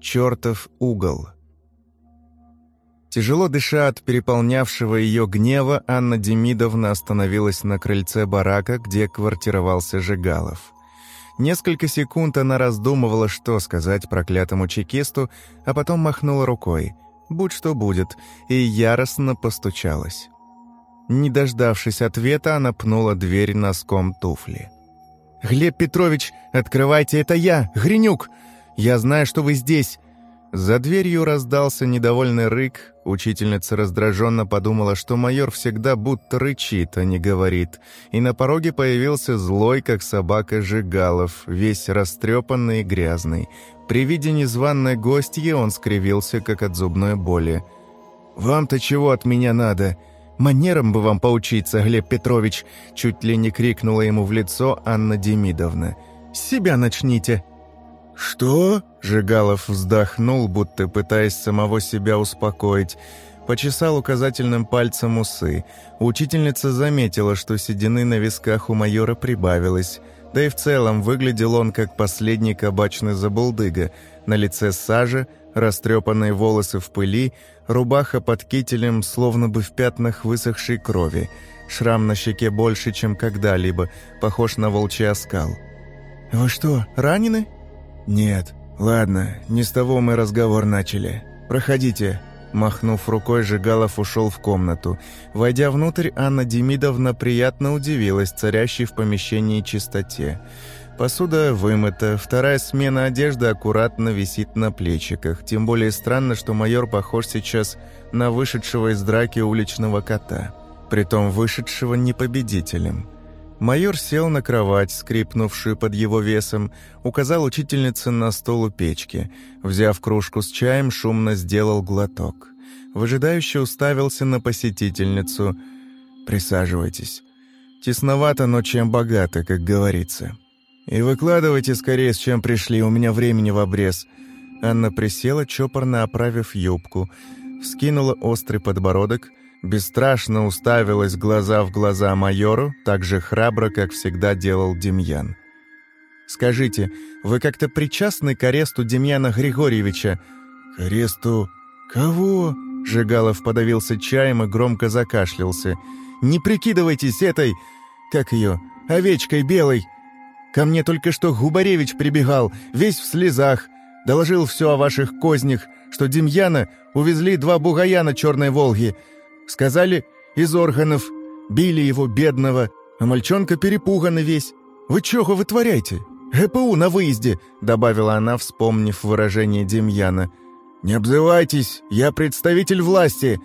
чертов угол. Тяжело дыша от переполнявшего ее гнева, Анна Демидовна остановилась на крыльце барака, где квартировался Жигалов. Несколько секунд она раздумывала, что сказать проклятому чекисту, а потом махнула рукой. «Будь что будет», и яростно постучалась. Не дождавшись ответа, она пнула дверь носком туфли. «Глеб Петрович, открывайте, это я, Гринюк! Я знаю, что вы здесь!» За дверью раздался недовольный рык. Учительница раздраженно подумала, что майор всегда будто рычит, а не говорит. И на пороге появился злой, как собака Жигалов, весь растрепанный и грязный. При виде незваной гостьи он скривился, как от зубной боли. «Вам-то чего от меня надо? Манерам бы вам поучиться, Глеб Петрович!» Чуть ли не крикнула ему в лицо Анна Демидовна. «Себя начните!» «Что?» — Жигалов вздохнул, будто пытаясь самого себя успокоить. Почесал указательным пальцем усы. Учительница заметила, что седины на висках у майора прибавилось. Да и в целом выглядел он как последний кабачный забулдыга. На лице сажа, растрепанные волосы в пыли, рубаха под кителем, словно бы в пятнах высохшей крови. Шрам на щеке больше, чем когда-либо, похож на волчий оскал. «Вы что, ранены?» «Нет. Ладно, не с того мы разговор начали. Проходите». Махнув рукой, Жигалов ушел в комнату. Войдя внутрь, Анна Демидовна приятно удивилась царящей в помещении чистоте. Посуда вымыта, вторая смена одежды аккуратно висит на плечиках. Тем более странно, что майор похож сейчас на вышедшего из драки уличного кота. Притом вышедшего не победителем. Майор сел на кровать, скрипнувшую под его весом, указал учительнице на стол у печки. Взяв кружку с чаем, шумно сделал глоток. Выжидающе уставился на посетительницу. «Присаживайтесь. Тесновато, но чем богато, как говорится. И выкладывайте скорее, с чем пришли, у меня времени в обрез». Анна присела, чопорно оправив юбку, вскинула острый подбородок — бесстрашно уставилась глаза в глаза майору, так же храбро, как всегда делал Демьян. «Скажите, вы как-то причастны к аресту Демьяна Григорьевича?» «К аресту кого?» Жигалов подавился чаем и громко закашлялся. «Не прикидывайтесь этой... Как ее? Овечкой белой! Ко мне только что Губаревич прибегал, весь в слезах, доложил все о ваших кознях, что Демьяна увезли два бугая на Черной Волге, Сказали, из органов. Били его, бедного. А мальчонка перепуганный весь. Вы чего вытворяете? ГПУ на выезде», — добавила она, вспомнив выражение Демьяна. «Не обзывайтесь, я представитель власти.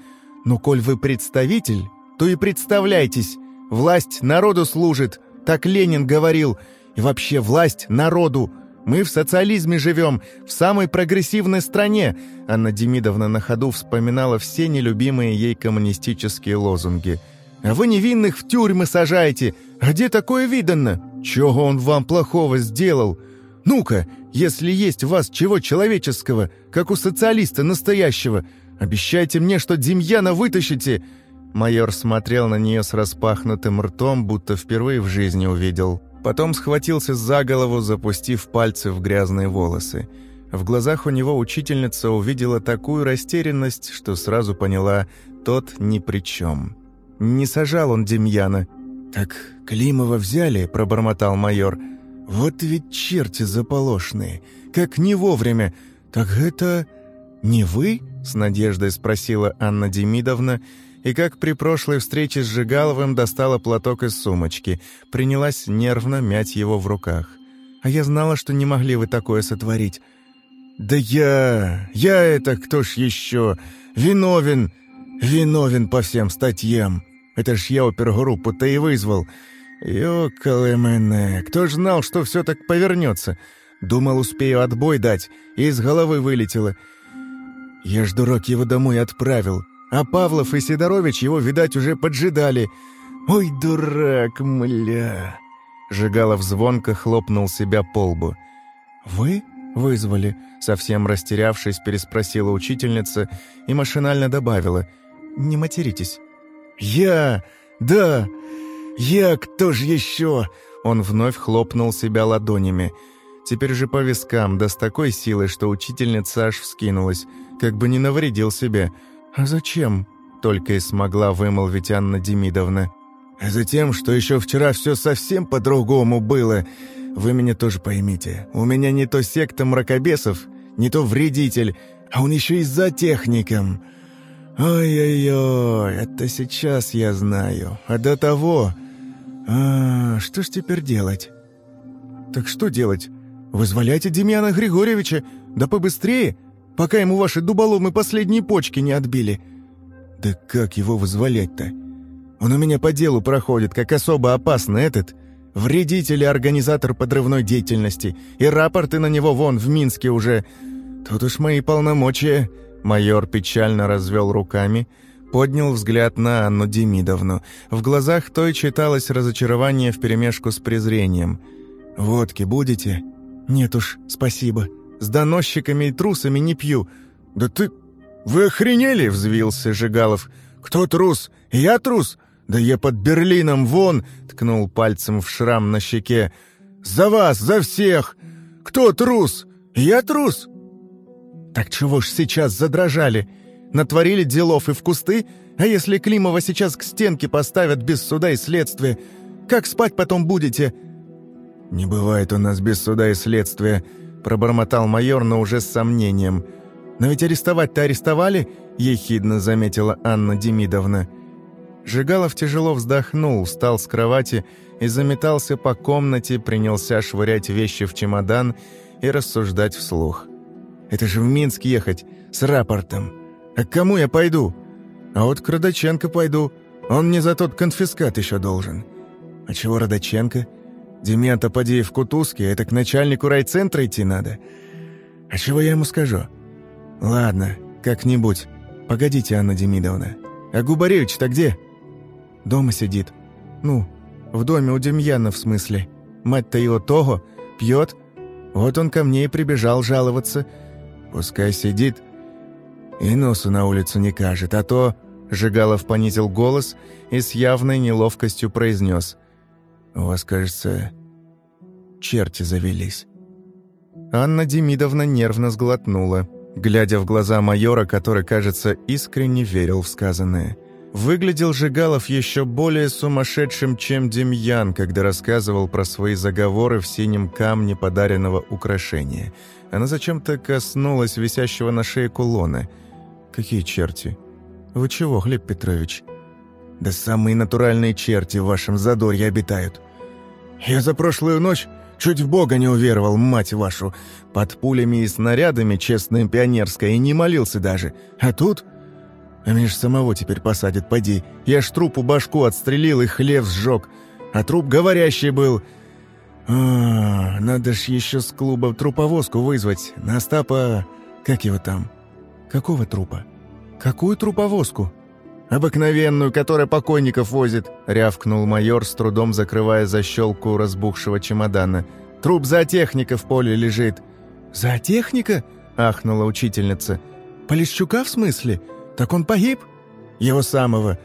Ну, коль вы представитель, то и представляйтесь. Власть народу служит, так Ленин говорил. И вообще власть народу. Мы в социализме живем, в самой прогрессивной стране!» Анна Демидовна на ходу вспоминала все нелюбимые ей коммунистические лозунги. «А вы невинных в тюрьмы сажаете! А где такое видано? Чего он вам плохого сделал? Ну-ка, если есть у вас чего человеческого, как у социалиста настоящего, обещайте мне, что Демьяна вытащите!» Майор смотрел на нее с распахнутым ртом, будто впервые в жизни увидел. Потом схватился за голову, запустив пальцы в грязные волосы. В глазах у него учительница увидела такую растерянность, что сразу поняла, тот ни при чем. Не сажал он Демьяна. «Так Климова взяли», — пробормотал майор. «Вот ведь черти заполошные! Как не вовремя! Так это не вы?» — с надеждой спросила Анна Демидовна, и как при прошлой встрече с Жигаловым достала платок из сумочки, принялась нервно мять его в руках. «А я знала, что не могли вы такое сотворить». «Да я... я это кто ж еще? Виновен! Виновен по всем статьям! Это ж я опергруппу-то и вызвал!» «Ёкалы мене! Кто ж знал, что все так повернется? Думал, успею отбой дать, и из головы вылетело. Я ж, дурак, его домой отправил. А Павлов и Сидорович его, видать, уже поджидали. «Ой, дурак, мля!» Жигалов звонко хлопнул себя по лбу. «Вы вызвали?» Совсем растерявшись, переспросила учительница и машинально добавила. «Не материтесь». «Я! Да! Я! Кто ж еще?» Он вновь хлопнул себя ладонями. Теперь же по вискам, да с такой силой, что учительница аж вскинулась, как бы не навредил себе. «А зачем?» — только и смогла вымолвить Анна Демидовна. «А затем, что еще вчера все совсем по-другому было. Вы меня тоже поймите. У меня не то секта мракобесов, не то вредитель, а он еще и за техником. Ой-ой-ой, это сейчас я знаю. А до того... А, что ж теперь делать?» «Так что делать? Вызволяйте Демьяна Григорьевича, да побыстрее, пока ему ваши дуболомы последние почки не отбили». «Да как его вызволять-то? Он у меня по делу проходит, как особо опасный этот, вредитель и организатор подрывной деятельности, и рапорты на него вон в Минске уже. Тут уж мои полномочия». Майор печально развел руками, поднял взгляд на Анну Демидовну. В глазах той читалось разочарование вперемешку с презрением. «Водки будете?» «Нет уж, спасибо. С доносчиками и трусами не пью». «Да ты... Вы охренели?» — взвился Жигалов. «Кто трус? Я трус? Да я под Берлином вон!» — ткнул пальцем в шрам на щеке. «За вас, за всех! Кто трус? Я трус?» «Так чего ж сейчас задрожали? Натворили делов и в кусты? А если Климова сейчас к стенке поставят без суда и следствия? Как спать потом будете?» «Не бывает у нас без суда и следствия», — пробормотал майор, но уже с сомнением. «Но ведь арестовать-то арестовали?» — ехидно заметила Анна Демидовна. Жигалов тяжело вздохнул, встал с кровати и заметался по комнате, принялся швырять вещи в чемодан и рассуждать вслух. «Это же в Минск ехать, с рапортом. А к кому я пойду? А вот к Родоченко пойду. Он мне за тот конфискат еще должен. А чего Родоченко? Демента поди в Кутузке, это к начальнику райцентра идти надо. А чего я ему скажу? Ладно, как-нибудь. Погодите, Анна Демидовна. А Губаревич-то где? Дома сидит. Ну, в доме у Демьяна в смысле. Мать-то его того, пьет. Вот он ко мне и прибежал жаловаться. Пускай сидит и носу на улицу не кажет, а то... Жигалов понизил голос и с явной неловкостью произнес. «У вас, кажется, черти завелись». Анна Демидовна нервно сглотнула, глядя в глаза майора, который, кажется, искренне верил в сказанное. Выглядел Жигалов еще более сумасшедшим, чем Демьян, когда рассказывал про свои заговоры в синем камне подаренного украшения. Она зачем-то коснулась висящего на шее кулона. «Какие черти? Вы чего, Хлеб Петрович?» «Да самые натуральные черти в вашем задорье обитают. Я за прошлую ночь чуть в Бога не уверовал, мать вашу. Под пулями и снарядами, честное пионерское, и не молился даже. А тут а меня ж самого теперь посадят, поди. Я ж трупу башку отстрелил и хлеб сжег. А труп говорящий был. А, надо ж еще с клуба труповозку вызвать. На Остапа... Как его там? Какого трупа? Какую труповозку? «Обыкновенную, которая покойников возит», — рявкнул майор, с трудом закрывая защелку разбухшего чемодана. «Труп зоотехника в поле лежит». «Зоотехника?» — ахнула учительница. «Полищука в смысле? «Так он погиб?» «Его самого.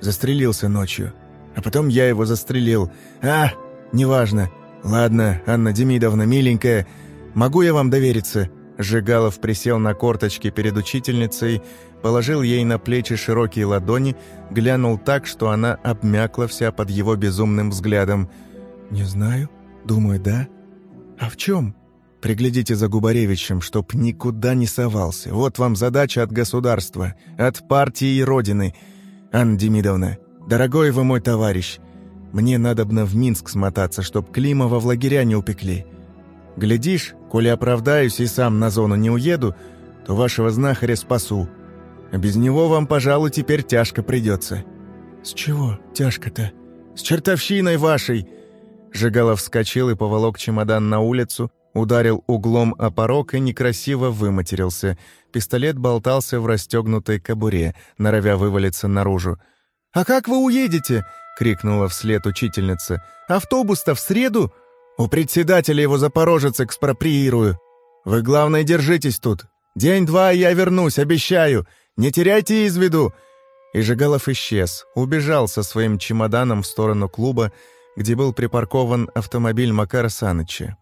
Застрелился ночью. А потом я его застрелил. А, неважно. Ладно, Анна Демидовна, миленькая, могу я вам довериться?» Жигалов присел на корточки перед учительницей, положил ей на плечи широкие ладони, глянул так, что она обмякла вся под его безумным взглядом. «Не знаю. Думаю, да. А в чем?» Приглядите за Губаревичем, чтоб никуда не совался. Вот вам задача от государства, от партии и Родины. Анна Демидовна, дорогой вы мой товарищ, мне надобно в Минск смотаться, чтоб Климова в лагеря не упекли. Глядишь, коли оправдаюсь и сам на зону не уеду, то вашего знахаря спасу. Без него вам, пожалуй, теперь тяжко придется». «С чего тяжко-то?» «С чертовщиной вашей!» Жигалов вскочил и поволок чемодан на улицу, Ударил углом о порог и некрасиво выматерился. Пистолет болтался в расстегнутой кобуре, норовя вывалиться наружу. «А как вы уедете?» — крикнула вслед учительница. «Автобус-то в среду? У председателя его запорожец экспроприирую. Вы, главное, держитесь тут. День-два, я вернусь, обещаю. Не теряйте из виду». И Жигалов исчез, убежал со своим чемоданом в сторону клуба, где был припаркован автомобиль Макара Саныча.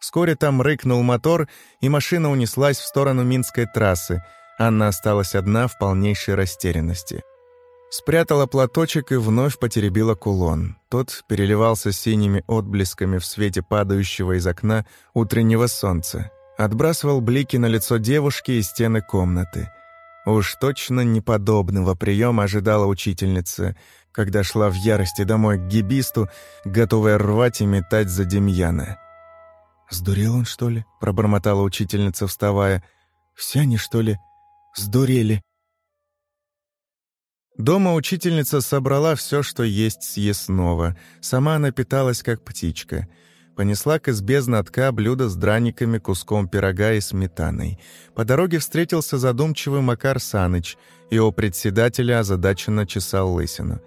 Вскоре там рыкнул мотор, и машина унеслась в сторону Минской трассы. Анна осталась одна в полнейшей растерянности. Спрятала платочек и вновь потеребила кулон. Тот переливался синими отблесками в свете падающего из окна утреннего солнца. Отбрасывал блики на лицо девушки и стены комнаты. Уж точно неподобного приема ожидала учительница, когда шла в ярости домой к гибисту, готовая рвать и метать за Демьяна. «Сдурел он, что ли?» — пробормотала учительница, вставая. «Все они, что ли, сдурели?» Дома учительница собрала все, что есть съестного. Сама она питалась, как птичка. Понесла к избе знатка блюдо с драниками, куском пирога и сметаной. По дороге встретился задумчивый Макар Саныч. Его председателя озадаченно чесал лысину.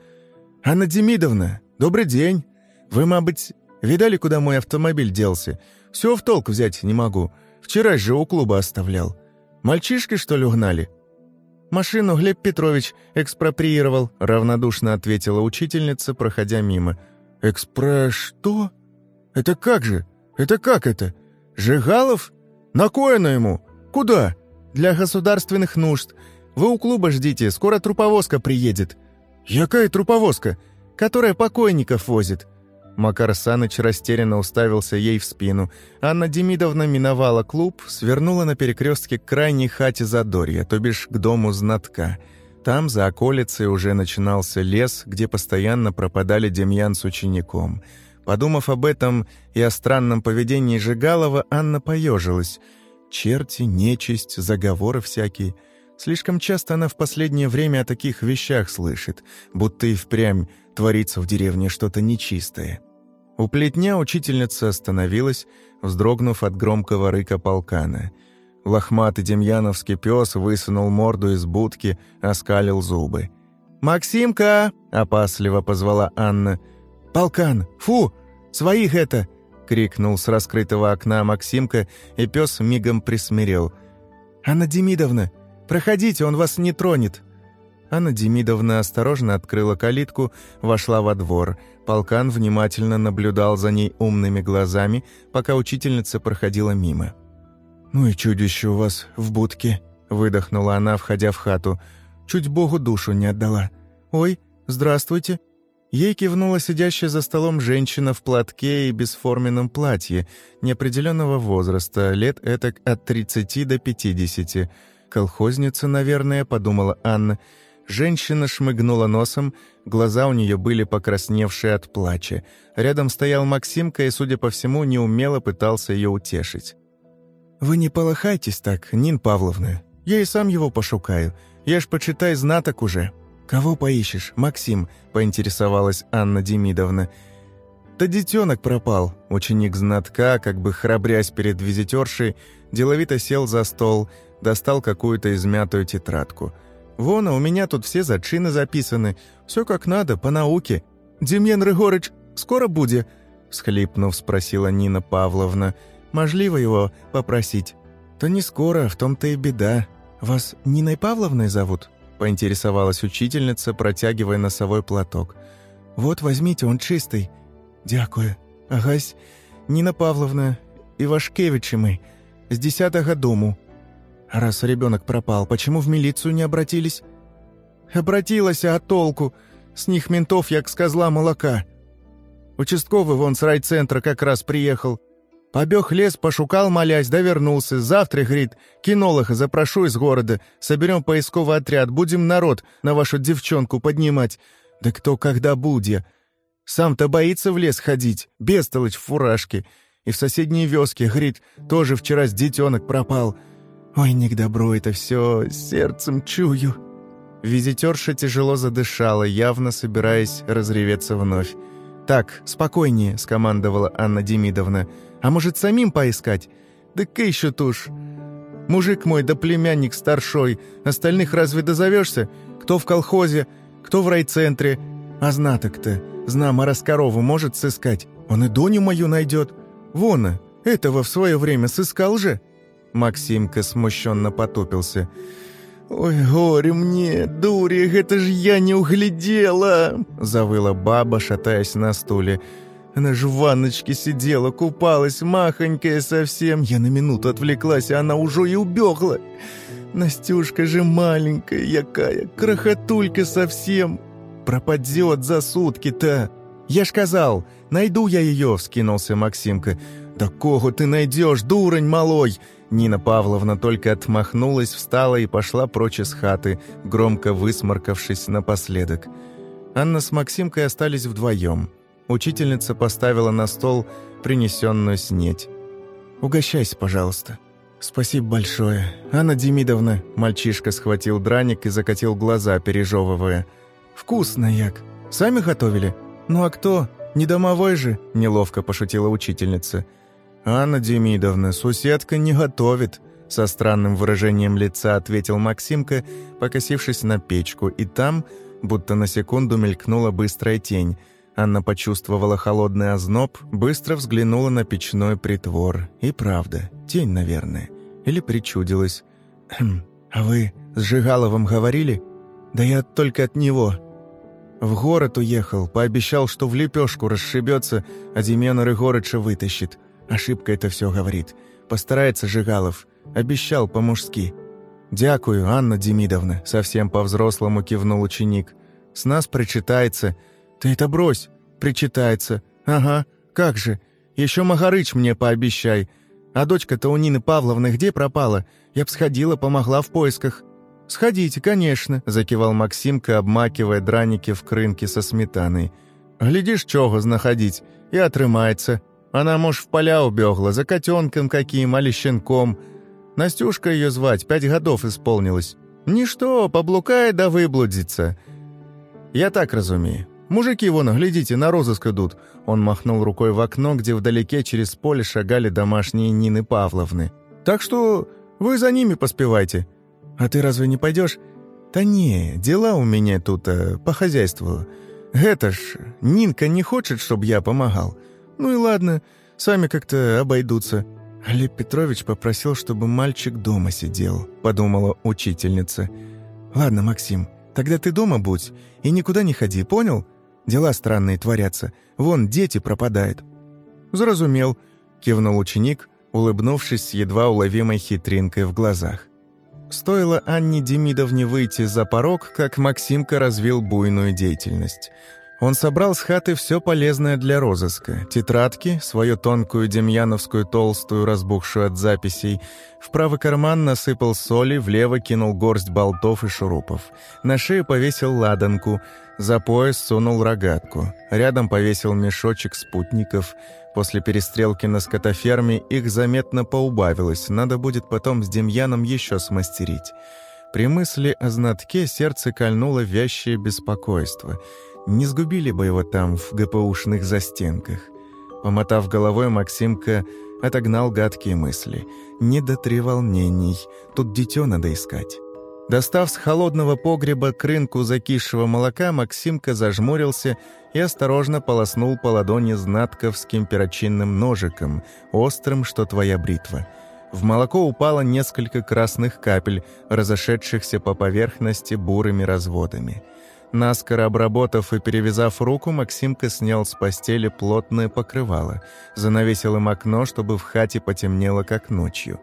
«Анна Демидовна, добрый день! Вы, мабыть, видали, куда мой автомобиль делся? Все в толк взять не могу. Вчера же у клуба оставлял. Мальчишки, что ли, угнали?» «Машину Глеб Петрович экспроприировал», — равнодушно ответила учительница, проходя мимо. «Экспро... что? Это как же? Это как это? Жигалов? На кое на ему? Куда?» «Для государственных нужд. Вы у клуба ждите, скоро труповозка приедет». «Якая труповозка?» «Которая покойников возит». Макар Саныч растерянно уставился ей в спину. Анна Демидовна миновала клуб, свернула на перекрестке к крайней хате Задорья, то бишь к дому знатка. Там, за околицей, уже начинался лес, где постоянно пропадали Демьян с учеником. Подумав об этом и о странном поведении Жигалова, Анна поежилась. Черти, нечисть, заговоры всякие. Слишком часто она в последнее время о таких вещах слышит, будто и впрямь творится в деревне что-то нечистое. У плетня учительница остановилась, вздрогнув от громкого рыка полкана. Лохматый демьяновский пес высунул морду из будки, оскалил зубы. «Максимка!» — опасливо позвала Анна. «Полкан! Фу! Своих это!» — крикнул с раскрытого окна Максимка, и пес мигом присмирел. «Анна Демидовна, проходите, он вас не тронет!» Анна Демидовна осторожно открыла калитку, вошла во двор. Полкан внимательно наблюдал за ней умными глазами, пока учительница проходила мимо. «Ну и чудище у вас в будке», — выдохнула она, входя в хату. «Чуть Богу душу не отдала. Ой, здравствуйте». Ей кивнула сидящая за столом женщина в платке и бесформенном платье, неопределенного возраста, лет этак от 30 до 50. «Колхозница, наверное», — подумала Анна, — Женщина шмыгнула носом, глаза у нее были покрасневшие от плача. Рядом стоял Максимка и, судя по всему, неумело пытался ее утешить. «Вы не полохайтесь так, Нин Павловна. Я и сам его пошукаю. Я ж, почитай, знаток уже». «Кого поищешь, Максим?» — поинтересовалась Анна Демидовна. «Да детенок пропал». Ученик знатка, как бы храбрясь перед визитершей, деловито сел за стол, достал какую-то измятую тетрадку — Вон, а у меня тут все зачины записаны. Все как надо, по науке. Демьян Рыгорыч скоро будет?» Схлипнув, спросила Нина Павловна. «Можливо его попросить?» «То не скоро, в том-то и беда. Вас Ниной Павловной зовут?» Поинтересовалась учительница, протягивая носовой платок. «Вот, возьмите, он чистый». «Дякую. Агась, Нина Павловна, Ивашкевичи мы, с десятого дому». Раз ребенок пропал, почему в милицию не обратились? Обратилась, а толку? С них ментов, як с козла молока. Участковый вон с райцентра как раз приехал. Побег лес, пошукал, молясь, да вернулся. Завтра, говорит, кинолога запрошу из города. Соберем поисковый отряд, будем народ на вашу девчонку поднимать. Да кто когда будет? Сам-то боится в лес ходить, бестолочь в фуражке. И в соседней вёске, говорит, тоже вчера с детенок пропал. Ой, не к добру это все, сердцем чую». Визитерша тяжело задышала, явно собираясь разреветься вновь. «Так, спокойнее», — скомандовала Анна Демидовна. «А может, самим поискать? Да к еще тушь. Мужик мой да племянник старшой. Остальных разве дозовешься? Кто в колхозе, кто в райцентре. А знаток-то, знам, а Раскорову может сыскать. Он и Доню мою найдет. Вон, этого в свое время сыскал же». Максимка смущенно потупился. «Ой, горе мне, дури, это ж я не углядела!» Завыла баба, шатаясь на стуле. Она же в ванночке сидела, купалась, махонькая совсем. Я на минуту отвлеклась, а она уже и убегла. Настюшка же маленькая якая, крохотулька совсем. Пропадет за сутки-то. Я ж казал, найду я ее, вскинулся Максимка. Да кого ты найдешь, дурень малой? Нина Павловна только отмахнулась, встала и пошла прочь из хаты, громко высморкавшись напоследок. Анна с Максимкой остались вдвоем. Учительница поставила на стол принесенную снеть. «Угощайся, пожалуйста». «Спасибо большое. Анна Демидовна». Мальчишка схватил драник и закатил глаза, пережевывая. «Вкусно, як. Сами готовили? Ну а кто? Не домовой же?» Неловко пошутила учительница. «Анна Демидовна, суседка не готовит», со странным выражением лица ответил Максимка, покосившись на печку, и там, будто на секунду мелькнула быстрая тень. Анна почувствовала холодный озноб, быстро взглянула на печной притвор. И правда, тень, наверное. Или причудилась. «Хм, а вы с Жигаловым говорили?» «Да я только от него». В город уехал, пообещал, что в лепешку расшибется, а Демьяна Рыгорыча вытащит. Ошибка это все говорит. Постарается Жигалов. Обещал по-мужски. «Дякую, Анна Демидовна», — совсем по-взрослому кивнул ученик. «С нас причитается». «Ты это брось!» «Причитается». «Ага, как же. Еще Магарыч мне пообещай. А дочка-то у Нины Павловны где пропала? Я б сходила, помогла в поисках». «Сходите, конечно», — закивал Максимка, обмакивая драники в крынки со сметаной. «Глядишь, чого знаходить, и отрымается. Она, может, в поля убегла, за котенком каким, али щенком. Настюшка ее звать, пять годов исполнилось. Ничто, поблукает да выблудится. Я так разумею. Мужики, вон, глядите, на розыск идут. Он махнул рукой в окно, где вдалеке через поле шагали домашние Нины Павловны. Так что вы за ними поспевайте. А ты разве не пойдешь? Да не, дела у меня тут э, по хозяйству. Это ж, Нинка не хочет, чтобы я помогал. «Ну и ладно, сами как-то обойдутся». Олег Петрович попросил, чтобы мальчик дома сидел, подумала учительница. «Ладно, Максим, тогда ты дома будь и никуда не ходи, понял? Дела странные творятся. Вон, дети пропадают». «Заразумел», — кивнул ученик, улыбнувшись с едва уловимой хитринкой в глазах. Стоило Анне Демидовне выйти за порог, как Максимка развил буйную деятельность. Он собрал с хаты все полезное для розыска. Тетрадки, свою тонкую демьяновскую толстую, разбухшую от записей. В правый карман насыпал соли, влево кинул горсть болтов и шурупов. На шею повесил ладанку, за пояс сунул рогатку. Рядом повесил мешочек спутников. После перестрелки на скотоферме их заметно поубавилось, надо будет потом с Демьяном еще смастерить. При мысли о знатке сердце кольнуло вязчее беспокойство — не сгубили бы его там, в ГПУшных застенках. Помотав головой, Максимка отогнал гадкие мысли. Не до треволнений, тут дитё надо искать. Достав с холодного погреба к рынку закисшего молока, Максимка зажмурился и осторожно полоснул по ладони знатковским перочинным ножиком, острым, что твоя бритва. В молоко упало несколько красных капель, разошедшихся по поверхности бурыми разводами. Наскоро обработав и перевязав руку, Максимка снял с постели плотное покрывало, занавесил им окно, чтобы в хате потемнело, как ночью.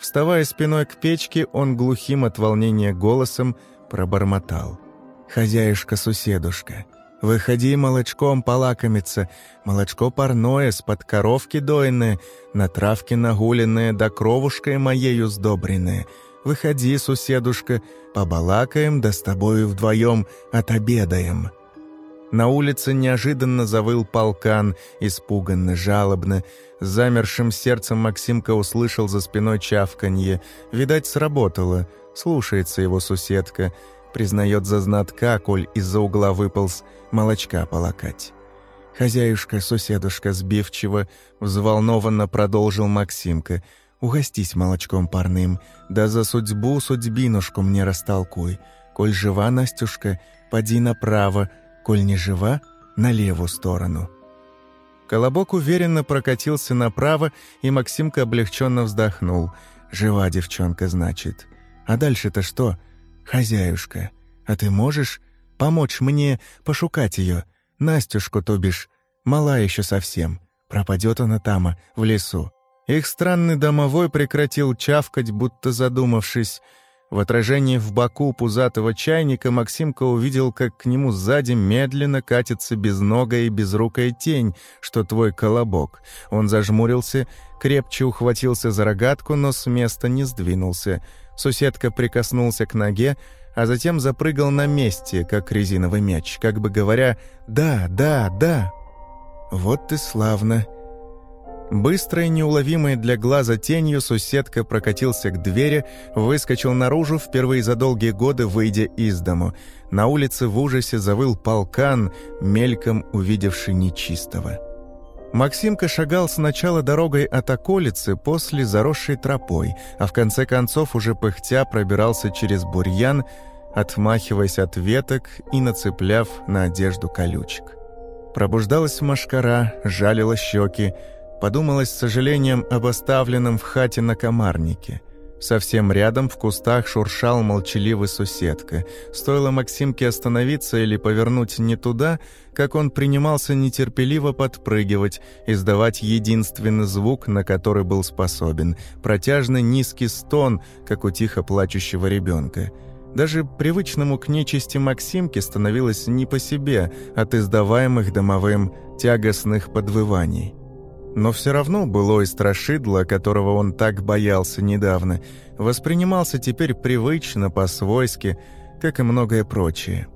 Вставая спиной к печке, он глухим от волнения голосом пробормотал. «Хозяюшка-суседушка, выходи молочком полакомиться, молочко парное, с-под коровки дойное, на травке нагуленное, да кровушкой моею сдобренное». Выходи, суседушка, побалакаем, да с тобою вдвоем отобедаем». На улице неожиданно завыл полкан, испуганно, жалобно. С замершим сердцем Максимка услышал за спиной чавканье. Видать, сработало. Слушается его суседка. Признает за знатка, коль из-за угла выполз молочка полакать. Хозяюшка, суседушка сбивчиво, взволнованно продолжил Максимка — угостись молочком парным, да за судьбу судьбинушку мне растолкуй. Коль жива, Настюшка, поди направо, коль не жива, на левую сторону». Колобок уверенно прокатился направо, и Максимка облегченно вздохнул. «Жива девчонка, значит. А дальше-то что? Хозяюшка, а ты можешь помочь мне пошукать ее? Настюшку, то бишь, Мала еще совсем. Пропадет она там, в лесу. Их странный домовой прекратил чавкать, будто задумавшись. В отражении в боку пузатого чайника Максимка увидел, как к нему сзади медленно катится безногая и безрукая тень, что твой колобок. Он зажмурился, крепче ухватился за рогатку, но с места не сдвинулся. Суседка прикоснулся к ноге, а затем запрыгал на месте, как резиновый мяч, как бы говоря «Да, да, да». «Вот ты славно!» Быстрой, неуловимой для глаза тенью суседка прокатился к двери, выскочил наружу, впервые за долгие годы выйдя из дому. На улице в ужасе завыл полкан, мельком увидевший нечистого. Максимка шагал сначала дорогой от околицы, после заросшей тропой, а в конце концов уже пыхтя пробирался через бурьян, отмахиваясь от веток и нацепляв на одежду колючек. Пробуждалась машкара, жалила щеки, Подумалось с сожалением об оставленном в хате на комарнике. Совсем рядом в кустах шуршал молчаливый соседка. Стоило Максимке остановиться или повернуть не туда, как он принимался нетерпеливо подпрыгивать, издавать единственный звук, на который был способен – протяжный низкий стон, как у тихо плачущего ребенка. Даже привычному к нечисти Максимке становилось не по себе от издаваемых домовым тягостных подвываний. Но все равно былой страшидло, которого он так боялся недавно, воспринимался теперь привычно, по-свойски, как и многое прочее.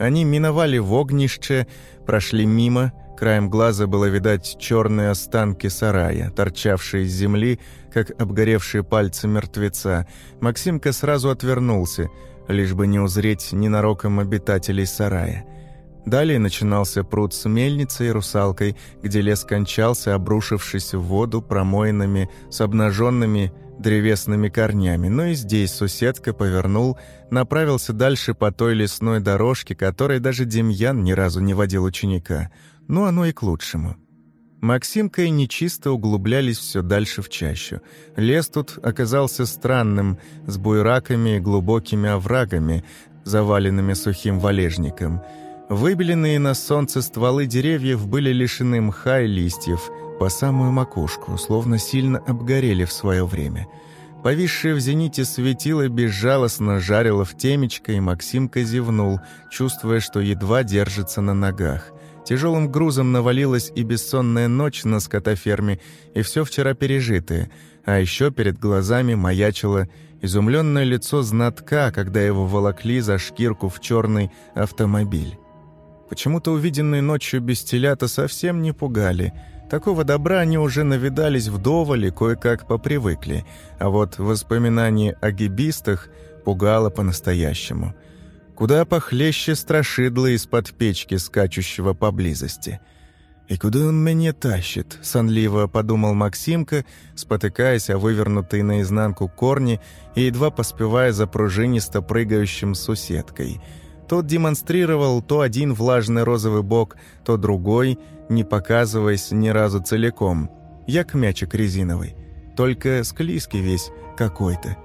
Они миновали вогнище, прошли мимо, краем глаза было видать черные останки сарая, торчавшие из земли, как обгоревшие пальцы мертвеца. Максимка сразу отвернулся, лишь бы не узреть ненароком обитателей сарая – Далее начинался пруд с мельницей и русалкой, где лес кончался, обрушившись в воду промоинами с обнаженными древесными корнями. Но и здесь суседка повернул, направился дальше по той лесной дорожке, которой даже Демьян ни разу не водил ученика. Но оно и к лучшему. Максимка и нечисто углублялись все дальше в чащу. Лес тут оказался странным, с буйраками и глубокими оврагами, заваленными сухим валежником – Выбеленные на солнце стволы деревьев были лишены мха и листьев по самую макушку, словно сильно обгорели в свое время. Повисшее в зените светило безжалостно жарило в темечко, и Максимка зевнул, чувствуя, что едва держится на ногах. Тяжелым грузом навалилась и бессонная ночь на скотоферме, и все вчера пережитое, а еще перед глазами маячило изумленное лицо знатка, когда его волокли за шкирку в черный автомобиль. Почему-то увиденные ночью бестелята совсем не пугали. Такого добра они уже навидались вдоволь и кое-как попривыкли. А вот воспоминание о гибистах пугало по-настоящему. Куда похлеще страшидло из-под печки, скачущего поблизости. «И куда он меня тащит?» — сонливо подумал Максимка, спотыкаясь о вывернутые наизнанку корни и едва поспевая за пружинисто прыгающим суседкой — тот демонстрировал то один влажный розовый бок, то другой, не показываясь ни разу целиком. Як мячик резиновый, только склизкий весь какой-то.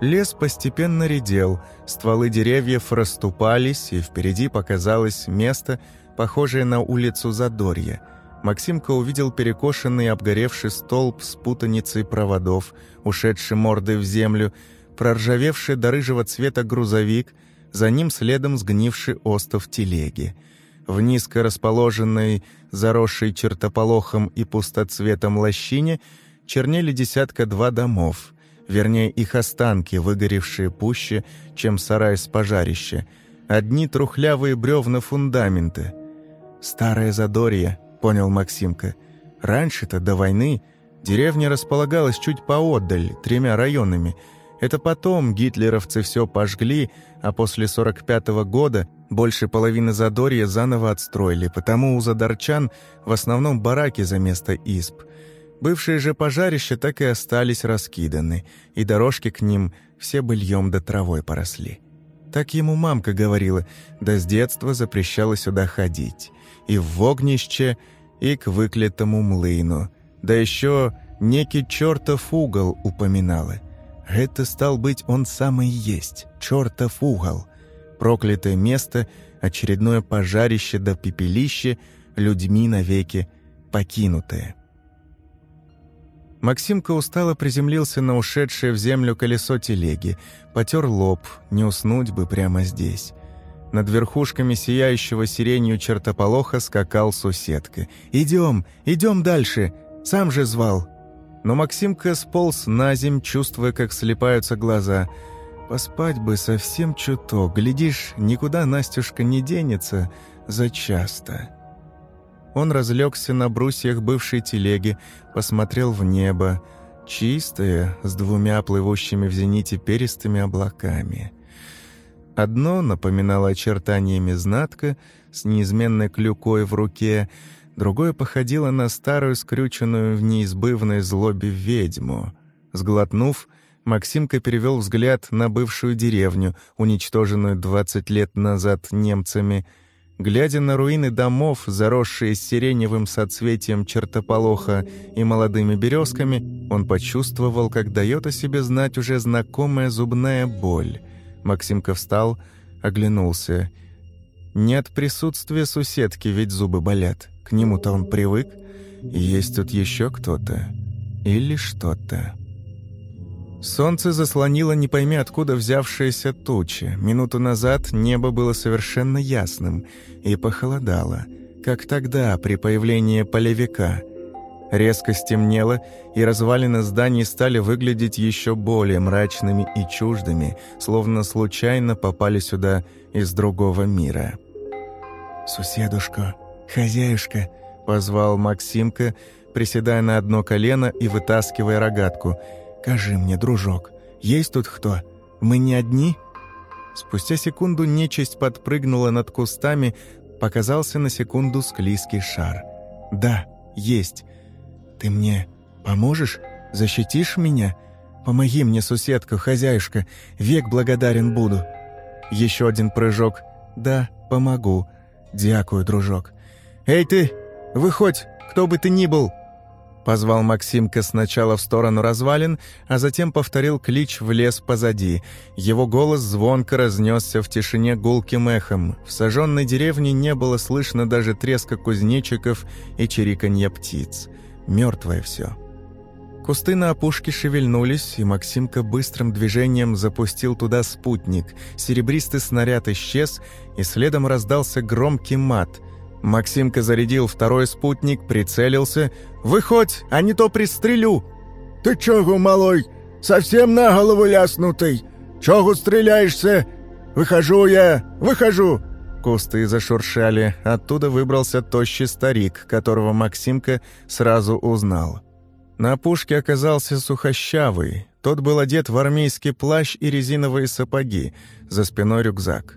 Лес постепенно редел, стволы деревьев расступались, и впереди показалось место, похожее на улицу Задорья. Максимка увидел перекошенный обгоревший столб с путаницей проводов, ушедший мордой в землю, проржавевший до рыжего цвета грузовик — за ним следом сгнивший остов телеги. В низко расположенной, заросшей чертополохом и пустоцветом лощине чернели десятка-два домов, вернее, их останки, выгоревшие пуще, чем сарай с пожарища, одни трухлявые бревна фундамента. «Старое Задорье», — понял Максимка. «Раньше-то, до войны, деревня располагалась чуть поотдаль, тремя районами — это потом гитлеровцы все пожгли, а после 45 -го года больше половины Задорья заново отстроили, потому у задарчан в основном бараки за место исп. Бывшие же пожарища так и остались раскиданы, и дорожки к ним все быльем да травой поросли. Так ему мамка говорила, да с детства запрещала сюда ходить. И в огнище, и к выклятому млыну. Да еще некий чертов угол упоминала — это, стал быть, он самый есть, чертов угол. Проклятое место, очередное пожарище да пепелище, людьми навеки покинутое. Максимка устало приземлился на ушедшее в землю колесо телеги, потер лоб, не уснуть бы прямо здесь. Над верхушками сияющего сиренью чертополоха скакал суседка. «Идем, идем дальше! Сам же звал!» Но Максимка сполз на земь, чувствуя, как слепаются глаза. «Поспать бы совсем чуток, глядишь, никуда Настюшка не денется за часто». Он разлегся на брусьях бывшей телеги, посмотрел в небо, чистое, с двумя плывущими в зените перистыми облаками. Одно напоминало очертаниями знатка с неизменной клюкой в руке, другое походило на старую скрюченную в неизбывной злобе ведьму. Сглотнув, Максимка перевел взгляд на бывшую деревню, уничтоженную 20 лет назад немцами — Глядя на руины домов, заросшие сиреневым соцветием чертополоха и молодыми березками, он почувствовал, как дает о себе знать уже знакомая зубная боль. Максимка встал, оглянулся. Не от присутствия суседки, ведь зубы болят. К нему-то он привык. Есть тут еще кто-то. Или что-то. Солнце заслонило не пойми откуда взявшиеся тучи. Минуту назад небо было совершенно ясным и похолодало, как тогда при появлении полевика. Резко стемнело, и развалины зданий стали выглядеть еще более мрачными и чуждыми, словно случайно попали сюда из другого мира. «Суседушка, хозяюшка», — позвал Максимка, приседая на одно колено и вытаскивая рогатку — «Скажи мне, дружок, есть тут кто? Мы не одни?» Спустя секунду нечисть подпрыгнула над кустами, показался на секунду склизкий шар. «Да, есть. Ты мне поможешь? Защитишь меня? Помоги мне, суседка, хозяюшка, век благодарен буду». Еще один прыжок. «Да, помогу. Дякую, дружок». «Эй ты, выходь, кто бы ты ни был!» Позвал Максимка сначала в сторону развалин, а затем повторил клич в лес позади. Его голос звонко разнесся в тишине гулким эхом. В сожженной деревне не было слышно даже треска кузнечиков и чириканья птиц. Мертвое все. Кусты на опушке шевельнулись, и Максимка быстрым движением запустил туда спутник. Серебристый снаряд исчез, и следом раздался громкий мат — Максимка зарядил второй спутник, прицелился. «Выходь, а не то пристрелю!» «Ты чого, малой? Совсем на голову ляснутый? Чого стреляешься? Выхожу я, выхожу!» Кусты зашуршали. Оттуда выбрался тощий старик, которого Максимка сразу узнал. На опушке оказался сухощавый. Тот был одет в армейский плащ и резиновые сапоги, за спиной рюкзак.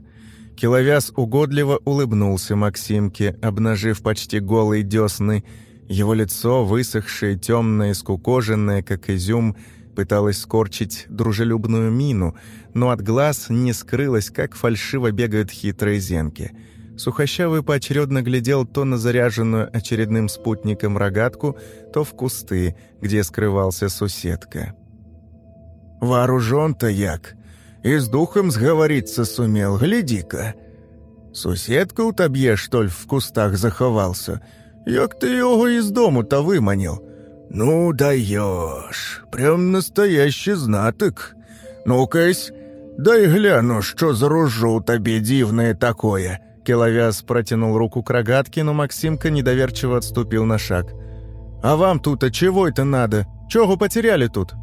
Киловяз угодливо улыбнулся Максимке, обнажив почти голые десны. Его лицо, высохшее, темное, скукоженное, как изюм, пыталось скорчить дружелюбную мину, но от глаз не скрылось, как фальшиво бегают хитрые зенки. Сухощавый поочередно глядел то на заряженную очередным спутником рогатку, то в кусты, где скрывался суседка. «Вооружен-то як!» И с духом сговориться сумел, гляди-ка. Суседка у таб'е, что ли, в кустах заховался? Як ты его из дому-то выманил? Ну, даешь, прям настоящий знаток. Ну-кась, дай гляну, что за ружу тебе дивное такое». Киловяз протянул руку к рогатке, но Максимка недоверчиво отступил на шаг. «А вам тут-то чего это надо? Чего потеряли тут?»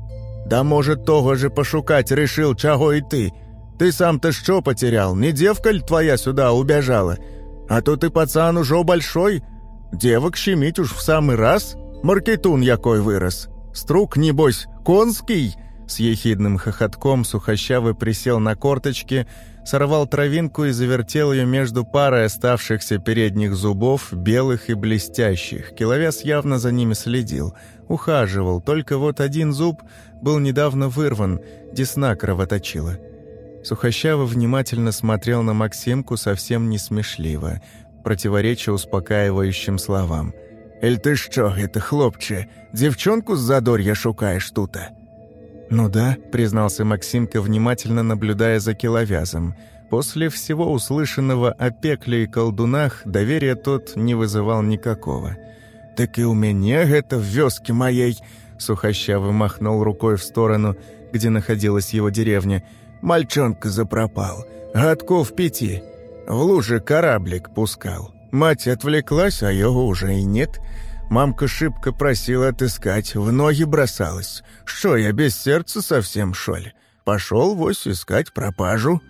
Да может, того же пошукать решил, чего и ты. Ты сам-то что потерял? Не девка ли твоя сюда убежала? А то ты, пацан, уже большой. Девок щемить уж в самый раз. Маркетун якой вырос. Струк, небось, конский?» С ехидным хохотком сухощавый присел на корточки, сорвал травинку и завертел ее между парой оставшихся передних зубов, белых и блестящих. Киловес явно за ними следил, ухаживал, только вот один зуб был недавно вырван, десна кровоточила. Сухощава внимательно смотрел на Максимку совсем несмешливо, противореча успокаивающим словам. «Эль ты что, это хлопче, девчонку с задорья шукаешь тута?» «Ну да», — признался Максимка, внимательно наблюдая за киловязом. После всего услышанного о пекле и колдунах доверия тот не вызывал никакого. «Так и у меня это в вёске моей!» Сухощавый махнул рукой в сторону, где находилась его деревня. «Мальчонка запропал. Годков пяти. В луже кораблик пускал. Мать отвлеклась, а его уже и нет. Мамка шибко просила отыскать, в ноги бросалась. Что, я без сердца совсем, шоль? Пошел вось искать пропажу».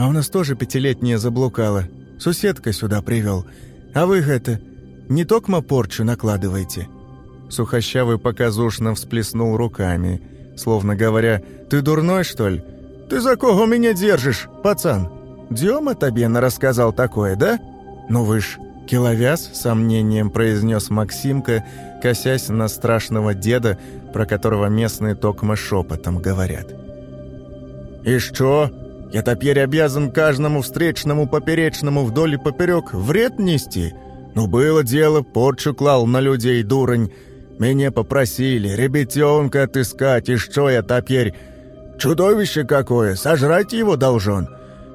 А у нас тоже пятилетняя заблукала. Суседка сюда привел. А вы это, не токмо порчу накладываете?» Сухощавый показушно всплеснул руками, словно говоря, «Ты дурной, что ли? Ты за кого меня держишь, пацан? Дема тебе рассказал такое, да? Ну вы ж киловяз, сомнением произнес Максимка, косясь на страшного деда, про которого местные токмо шепотом говорят. «И что?» Я теперь обязан каждому встречному поперечному вдоль и поперек вред нести? Ну, было дело, порчу клал на людей, дурень. Меня попросили ребятенка отыскать, и что я теперь? Чудовище какое, сожрать его должен.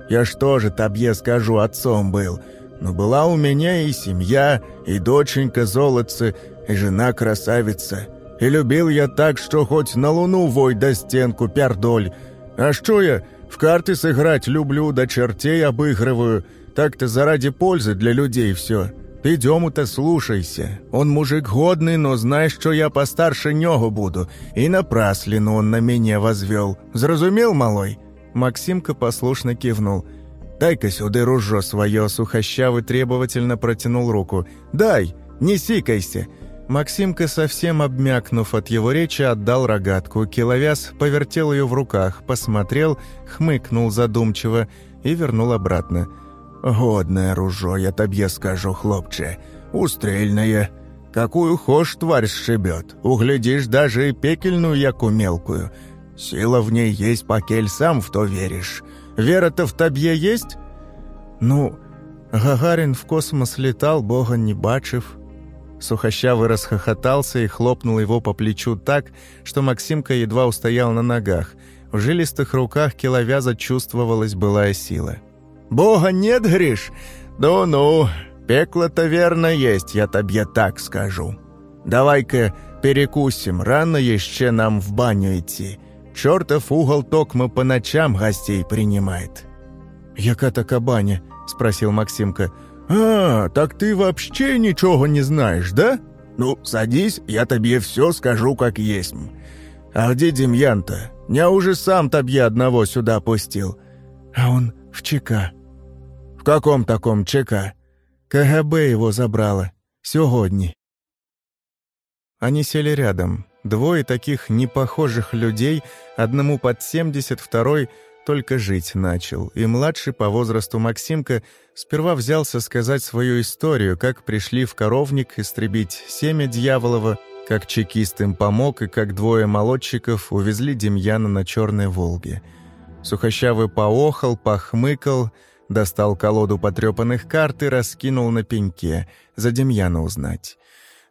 Я что же тебе скажу, отцом был. Но была у меня и семья, и доченька золотцы, и жена красавица. И любил я так, что хоть на луну вой до стенку пердоль. А что я в карты сыграть люблю, до чертей обыгрываю. Так-то заради пользы для людей все. Ты Дему-то слушайся. Он мужик годный, но знаешь, что я постарше него буду. И напраслину он на меня возвел. Зразумел, малой?» Максимка послушно кивнул. «Дай-ка сюда ружье свое», сухощавый требовательно протянул руку. «Дай, не сикайся. Максимка, совсем обмякнув от его речи, отдал рогатку. Киловяз повертел ее в руках, посмотрел, хмыкнул задумчиво и вернул обратно. «Годное ружо, я тебе скажу, хлопче. Устрельное. Какую хошь тварь сшибет. Углядишь даже и пекельную яку мелкую. Сила в ней есть, покель сам в то веришь. Вера-то в тебе есть?» «Ну, Гагарин в космос летал, бога не бачив». Сухощавый расхохотался и хлопнул его по плечу так, что Максимка едва устоял на ногах. В жилистых руках киловяза чувствовалась былая сила. «Бога нет, Гриш? Да ну, пекло-то верно есть, я тебе так скажу. Давай-ка перекусим, рано еще нам в баню идти. Чертов угол токма по ночам гостей принимает». «Яка-то баня?» — спросил Максимка. «А, так ты вообще ничего не знаешь, да? Ну, садись, я тебе все скажу, как есть. А где Демьян-то? Я уже сам тебе одного сюда пустил. А он в ЧК». «В каком таком ЧК?» «КГБ его забрало. Сегодня». Они сели рядом. Двое таких непохожих людей, одному под семьдесят, второй только жить начал, и младший по возрасту Максимка сперва взялся сказать свою историю, как пришли в коровник истребить семя дьяволова, как чекист им помог и как двое молодчиков увезли Демьяна на Черной Волге. Сухощавый поохал, похмыкал, достал колоду потрепанных карт и раскинул на пеньке, за Демьяна узнать.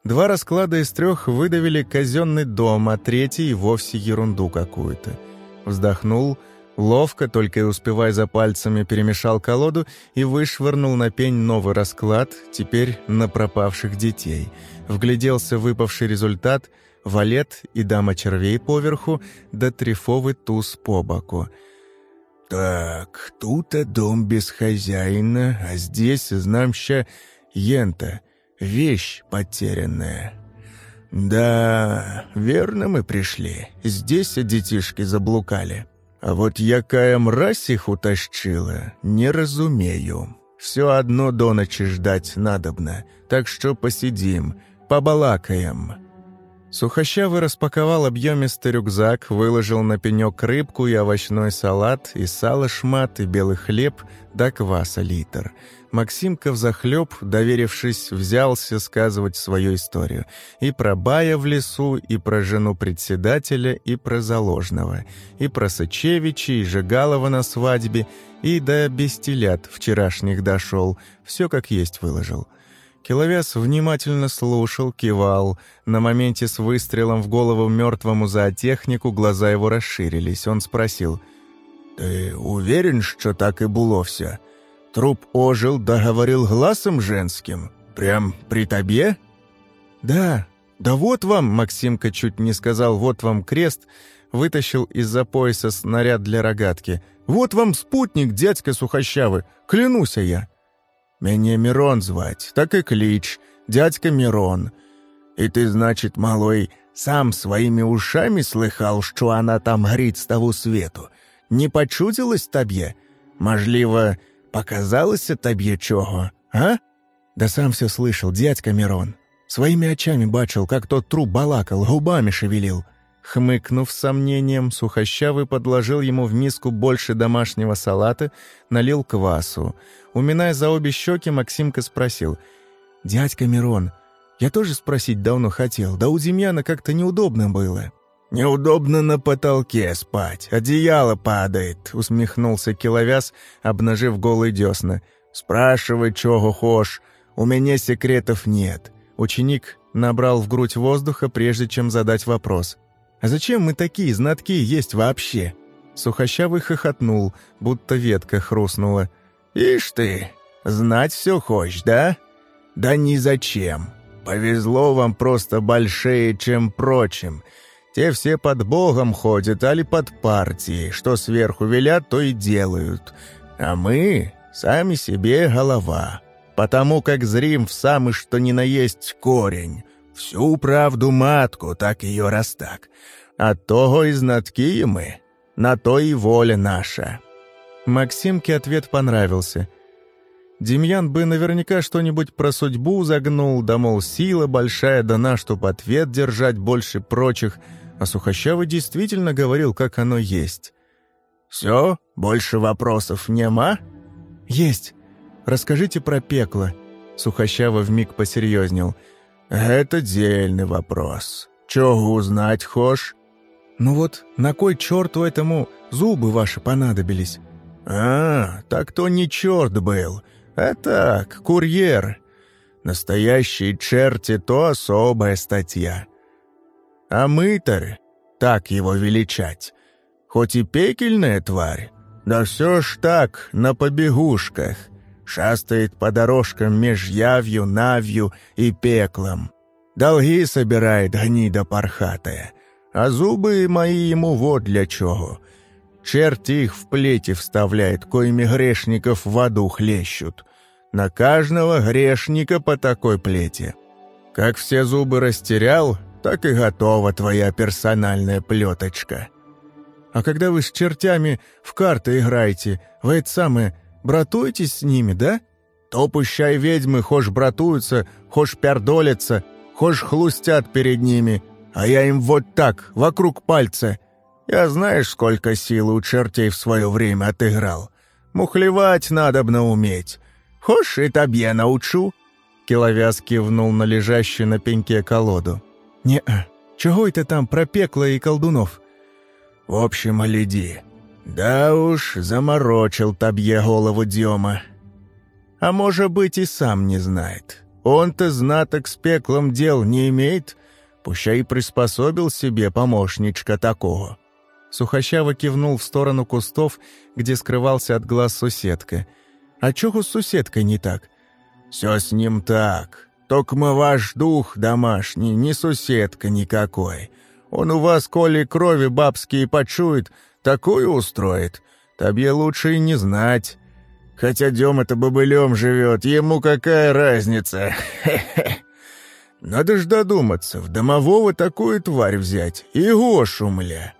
Два расклада из трех выдавили казенный дом, а третий вовсе ерунду какую-то. Вздохнул — Ловко, только и успевая за пальцами, перемешал колоду и вышвырнул на пень новый расклад, теперь на пропавших детей. Вгляделся выпавший результат — валет и дама червей поверху, да трефовый туз по боку. «Так, тут-то дом без хозяина, а здесь, знамща, ента, вещь потерянная». «Да, верно мы пришли. Здесь детишки заблукали». А вот якая мразь их утащила, не разумею. Все одно до ночи ждать надобно, так что посидим, побалакаем». Сухощавый распаковал объемистый рюкзак, выложил на пенек рыбку и овощной салат, и сало шмат, и белый хлеб, да кваса литр – Максимка взахлеб, доверившись, взялся сказывать свою историю. И про бая в лесу, и про жену председателя, и про заложного, и про Сычевича, и Жигалова на свадьбе, и до бестелят вчерашних дошел. Все как есть выложил. Киловес внимательно слушал, кивал. На моменте с выстрелом в голову мертвому зоотехнику глаза его расширились. Он спросил, Ты уверен, что так и было все? Труп ожил, договорил глазом женским? Прям при тебе?» «Да, да вот вам!» Максимка чуть не сказал «вот вам крест», вытащил из-за пояса снаряд для рогатки. «Вот вам спутник, дядька Сухощавый, клянусь я!» «Меня Мирон звать, так и клич, дядька Мирон. И ты, значит, малой, сам своими ушами слыхал, что она там горит с того свету? Не почудилось тебе? Можливо, показалось тебе чего, а?» «Да сам все слышал, дядька Мирон. Своими очами бачил, как тот труп балакал, губами шевелил. Хмыкнув сомнением, Сухощавый подложил ему в миску больше домашнего салата, налил квасу. Уминая за обе щеки, Максимка спросил. «Дядька Мирон, я тоже спросить давно хотел, да у Демьяна как-то неудобно было». «Неудобно на потолке спать, одеяло падает», — усмехнулся Киловяз, обнажив голые десна. «Спрашивай, чего хошь, у меня секретов нет». Ученик набрал в грудь воздуха, прежде чем задать вопрос. А зачем мы такие знатки есть вообще?» Сухощавый хохотнул, будто ветка хрустнула. «Ишь ты, знать все хочешь, да? Да ни зачем. Повезло вам просто большее, чем прочим. Те все под Богом ходят, али под партией. Что сверху велят, то и делают. А мы сами себе голова. Потому как зрим в самый что ни на есть корень. Всю правду матку, так ее раз так. От того и знатки мы, на то и воля наша». Максимке ответ понравился. Демьян бы наверняка что-нибудь про судьбу загнул, да мол, сила большая дана, чтоб ответ держать больше прочих, а Сухощавый действительно говорил, как оно есть. «Все? Больше вопросов нема?» «Есть. Расскажите про пекло». Сухощава вмиг посерьезнел. «Это дельный вопрос. Чего узнать хошь?» «Ну вот, на кой черту этому зубы ваши понадобились?» «А, так то не черт был, а так, курьер. Настоящие черти — то особая статья. А мытарь, так его величать, хоть и пекельная тварь, да все ж так, на побегушках, шастает по дорожкам меж явью, навью и пеклом. Долги собирает гнида пархатая» а зубы мои ему вот для чего. Черти их в плети вставляет, коими грешников в аду хлещут. На каждого грешника по такой плете. Как все зубы растерял, так и готова твоя персональная плеточка. А когда вы с чертями в карты играете, вы это самое, братуетесь с ними, да? То пущай ведьмы хошь братуются, хошь пердолятся, хошь хлустят перед ними — а я им вот так, вокруг пальца. Я знаешь, сколько силы у чертей в свое время отыграл. Мухлевать надобно уметь. Хошь и тебе научу». Киловяз кивнул на лежащую на пеньке колоду. «Не-а, чего это там про пекло и колдунов?» «В общем, леди, да уж, заморочил табье голову Дема. А может быть, и сам не знает. Он-то знаток с пеклом дел не имеет, Пущай приспособил себе помощничка такого». Сухощаво кивнул в сторону кустов, где скрывался от глаз соседка. «А чего с соседкой не так?» «Все с ним так. Только мы ваш дух домашний, не соседка никакой. Он у вас, коли крови бабские почует, такую устроит. Тебе лучше и не знать. Хотя Дема-то бобылем живет, ему какая разница? Хе-хе!» Надо ж додуматься, в домового такую тварь взять. Игошу, мля.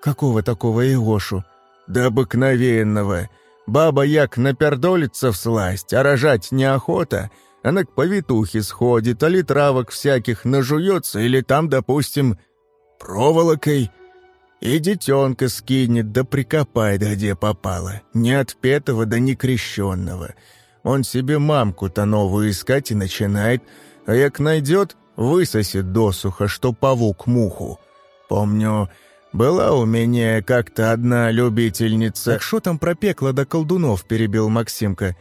Какого такого Игошу? Да обыкновенного. Баба як напердолится в сласть, а рожать неохота. Она к повитухе сходит, али травок всяких нажуется, или там, допустим, проволокой. И детенка скинет, да прикопает, где попало. Не отпетого, да не крещенного. Он себе мамку-то новую искать и начинает а як найдет, высосет досуха, что павук муху. Помню, была у меня как-то одна любительница... «Так что там про пекло до колдунов?» — перебил Максимка.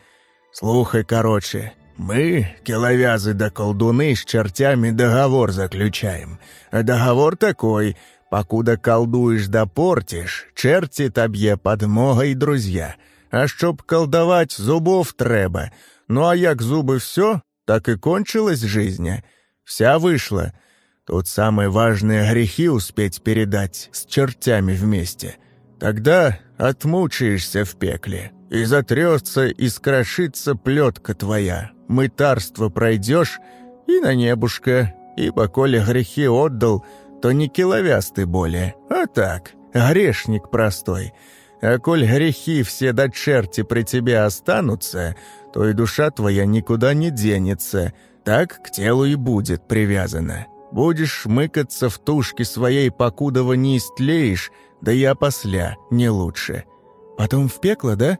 «Слухай, короче, мы, киловязы да колдуны, с чертями договор заключаем. А договор такой, Покуда колдуешь да портишь, черти таб'е подмога і друзья. А щоб колдовать, зубов треба. Ну а як зубы все, так и кончилась жизнь. Вся вышла. Тут самые важные грехи успеть передать с чертями вместе. Тогда отмучаешься в пекле, и затрется, и скрошится плетка твоя. Мытарство пройдешь, и на небушка, ибо коли грехи отдал, то не киловяз ты более, а так, грешник простой. А коль грехи все до черти при тебе останутся, то и душа твоя никуда не денется, так к телу и будет привязана. Будешь мыкаться в тушке своей, покудова не истлеешь, да и опосля не лучше. Потом в пекло, да?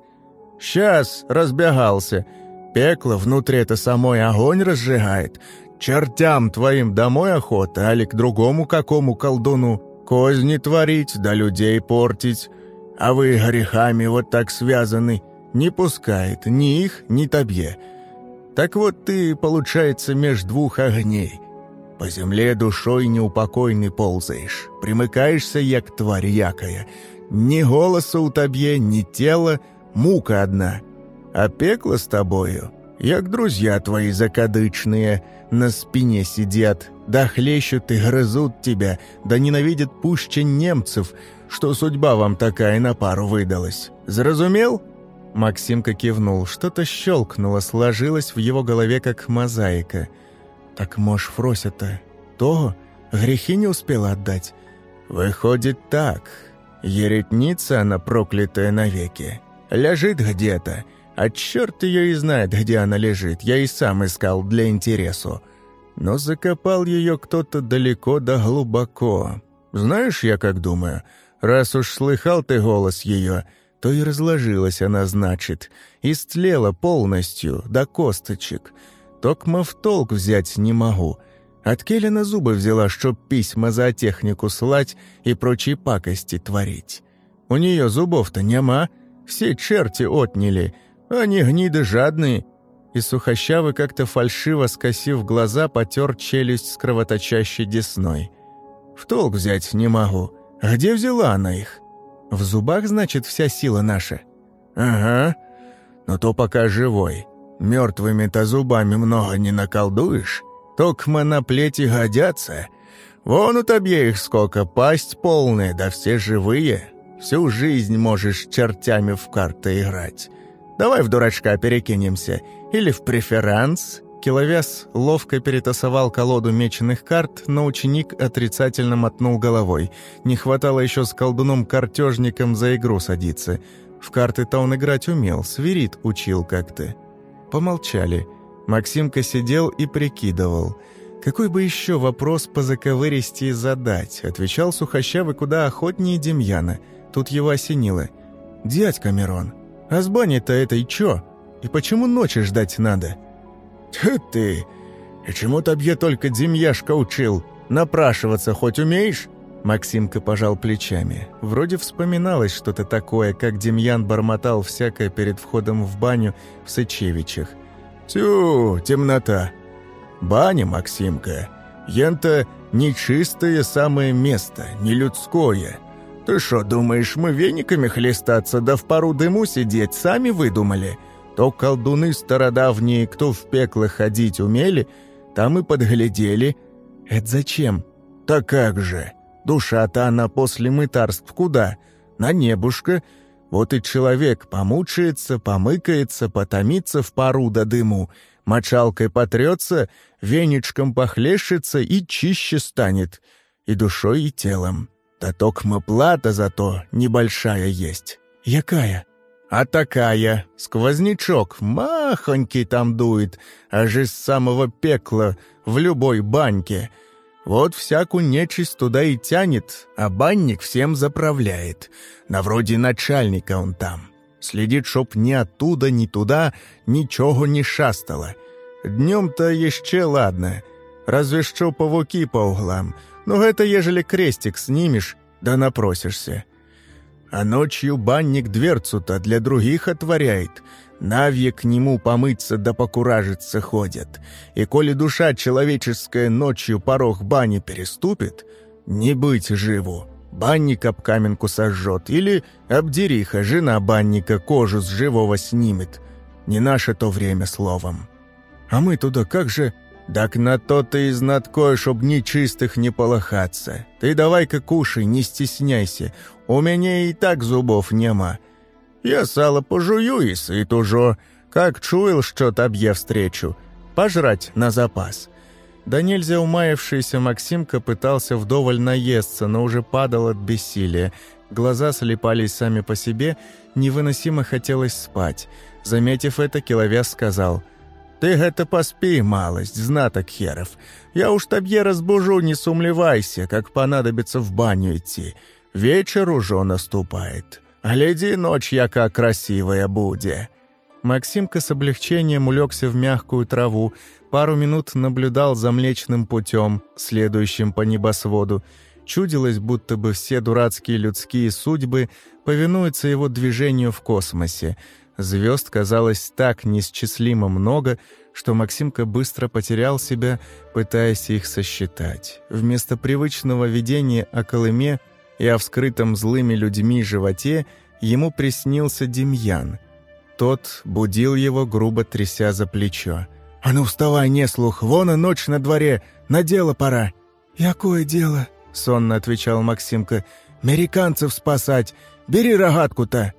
Сейчас разбегался. Пекло внутри это самой огонь разжигает. Чертям твоим домой охота, али к другому какому колдуну козни творить, да людей портить. А вы грехами вот так связаны. Не пускает ни их, ни тебе. Так вот ты, получается, меж двух огней. По земле душой неупокойный ползаешь, примыкаешься, як тварь якая. Ни голоса у тебе, ни тела, мука одна. А пекло с тобою, як друзья твои закадычные, на спине сидят, да хлещут и грызут тебя, да ненавидят пуще немцев, что судьба вам такая на пару выдалась. Зразумел?» Максимка кивнул, что-то щелкнуло, сложилось в его голове как мозаика. «Так, может, Фрося-то того грехи не успела отдать?» «Выходит так. Еретница она проклятая навеки. Лежит где-то, а черт ее и знает, где она лежит. Я и сам искал для интересу. Но закопал ее кто-то далеко да глубоко. Знаешь, я как думаю, раз уж слыхал ты голос ее, то и разложилась она, значит, истлела полностью, до косточек. Токма в толк взять не могу. От Келлина зубы взяла, чтоб письма за технику слать и прочие пакости творить. У нее зубов-то нема, все черти отняли, они гниды жадные. И сухощавый, как-то фальшиво скосив глаза, потер челюсть с кровоточащей десной. В толк взять не могу. Где взяла она их? В зубах, значит, вся сила наша? Ага. Но то пока живой. Мертвыми-то зубами много не наколдуешь. Токма на плети годятся. Вон у их сколько, пасть полная, да все живые. Всю жизнь можешь чертями в карты играть. Давай в дурачка перекинемся. Или в преферанс. Киловес ловко перетасовал колоду меченых карт, но ученик отрицательно мотнул головой. Не хватало еще с колдуном-картежником за игру садиться. В карты-то он играть умел, свирит учил как-то. Помолчали. Максимка сидел и прикидывал. Какой бы еще вопрос по заковыристи задать? Отвечал Сухощавый куда охотнее Демьяна. Тут его осенило. «Дядька Мирон, а с баней-то этой чё? И почему ночи ждать надо?» «Тьфу ты! И чему тебе только Демьяшка учил? Напрашиваться хоть умеешь?» Максимка пожал плечами. Вроде вспоминалось что-то такое, как Демьян бормотал всякое перед входом в баню в Сычевичах. «Тю, темнота! Баня, Максимка, ента нечистое самое место, не людское. Ты что, думаешь, мы вениками хлестаться да в пару дыму сидеть сами выдумали? То колдуны стародавние, кто в пекло ходить умели, там и подглядели. Это зачем? Так как же? Душа-то она после мытарств куда? На небушка. Вот и человек помучается, помыкается, потомится в пару до дыму, мочалкой потрется, веничком похлещется и чище станет, и душой, и телом. Да токма плата зато небольшая есть. Якая? А такая, сквознячок, махонький там дует, аж из самого пекла, в любой баньке — вот всякую нечисть туда и тянет, а банник всем заправляет. На вроде начальника он там. Следит, чтоб ни оттуда, ни туда ничего не шастало. Днем-то еще ладно, разве что павуки по углам. Но это ежели крестик снимешь, да напросишься. А ночью банник дверцу-то для других отворяет — Навьи к нему помыться да покуражиться ходят. И коли душа человеческая ночью порог бани переступит, Не быть живу. Банник об каменку сожжет, или обдериха, жена банника кожу с живого снимет. Не наше то время словом. А мы туда как же... «Так на то ты и знаткой, чтоб нечистых не полохаться. Ты давай-ка кушай, не стесняйся. У меня и так зубов нема. Я сало пожую и сыт уже. Как чуял, что табье встречу. Пожрать на запас». Да нельзя умаявшийся Максимка пытался вдоволь наесться, но уже падал от бессилия. Глаза слепались сами по себе, невыносимо хотелось спать. Заметив это, Киловяз сказал — ты гэта поспи, малость, знаток херов. Я уж табе разбужу, не сумлевайся, как понадобится в баню идти. Вечер уже наступает. Леди ночь яка красивая буде». Максимка с облегчением улегся в мягкую траву, пару минут наблюдал за Млечным путем, следующим по небосводу. Чудилось, будто бы все дурацкие людские судьбы повинуются его движению в космосе — Звезд казалось так неисчислимо много, что Максимка быстро потерял себя, пытаясь их сосчитать. Вместо привычного видения о Колыме и о вскрытом злыми людьми животе ему приснился Демьян. Тот будил его, грубо тряся за плечо. «А ну вставай, не слух, вон и ночь на дворе, на дело пора». «Якое дело?» — сонно отвечал Максимка. «Американцев спасать! Бери рогатку-то!»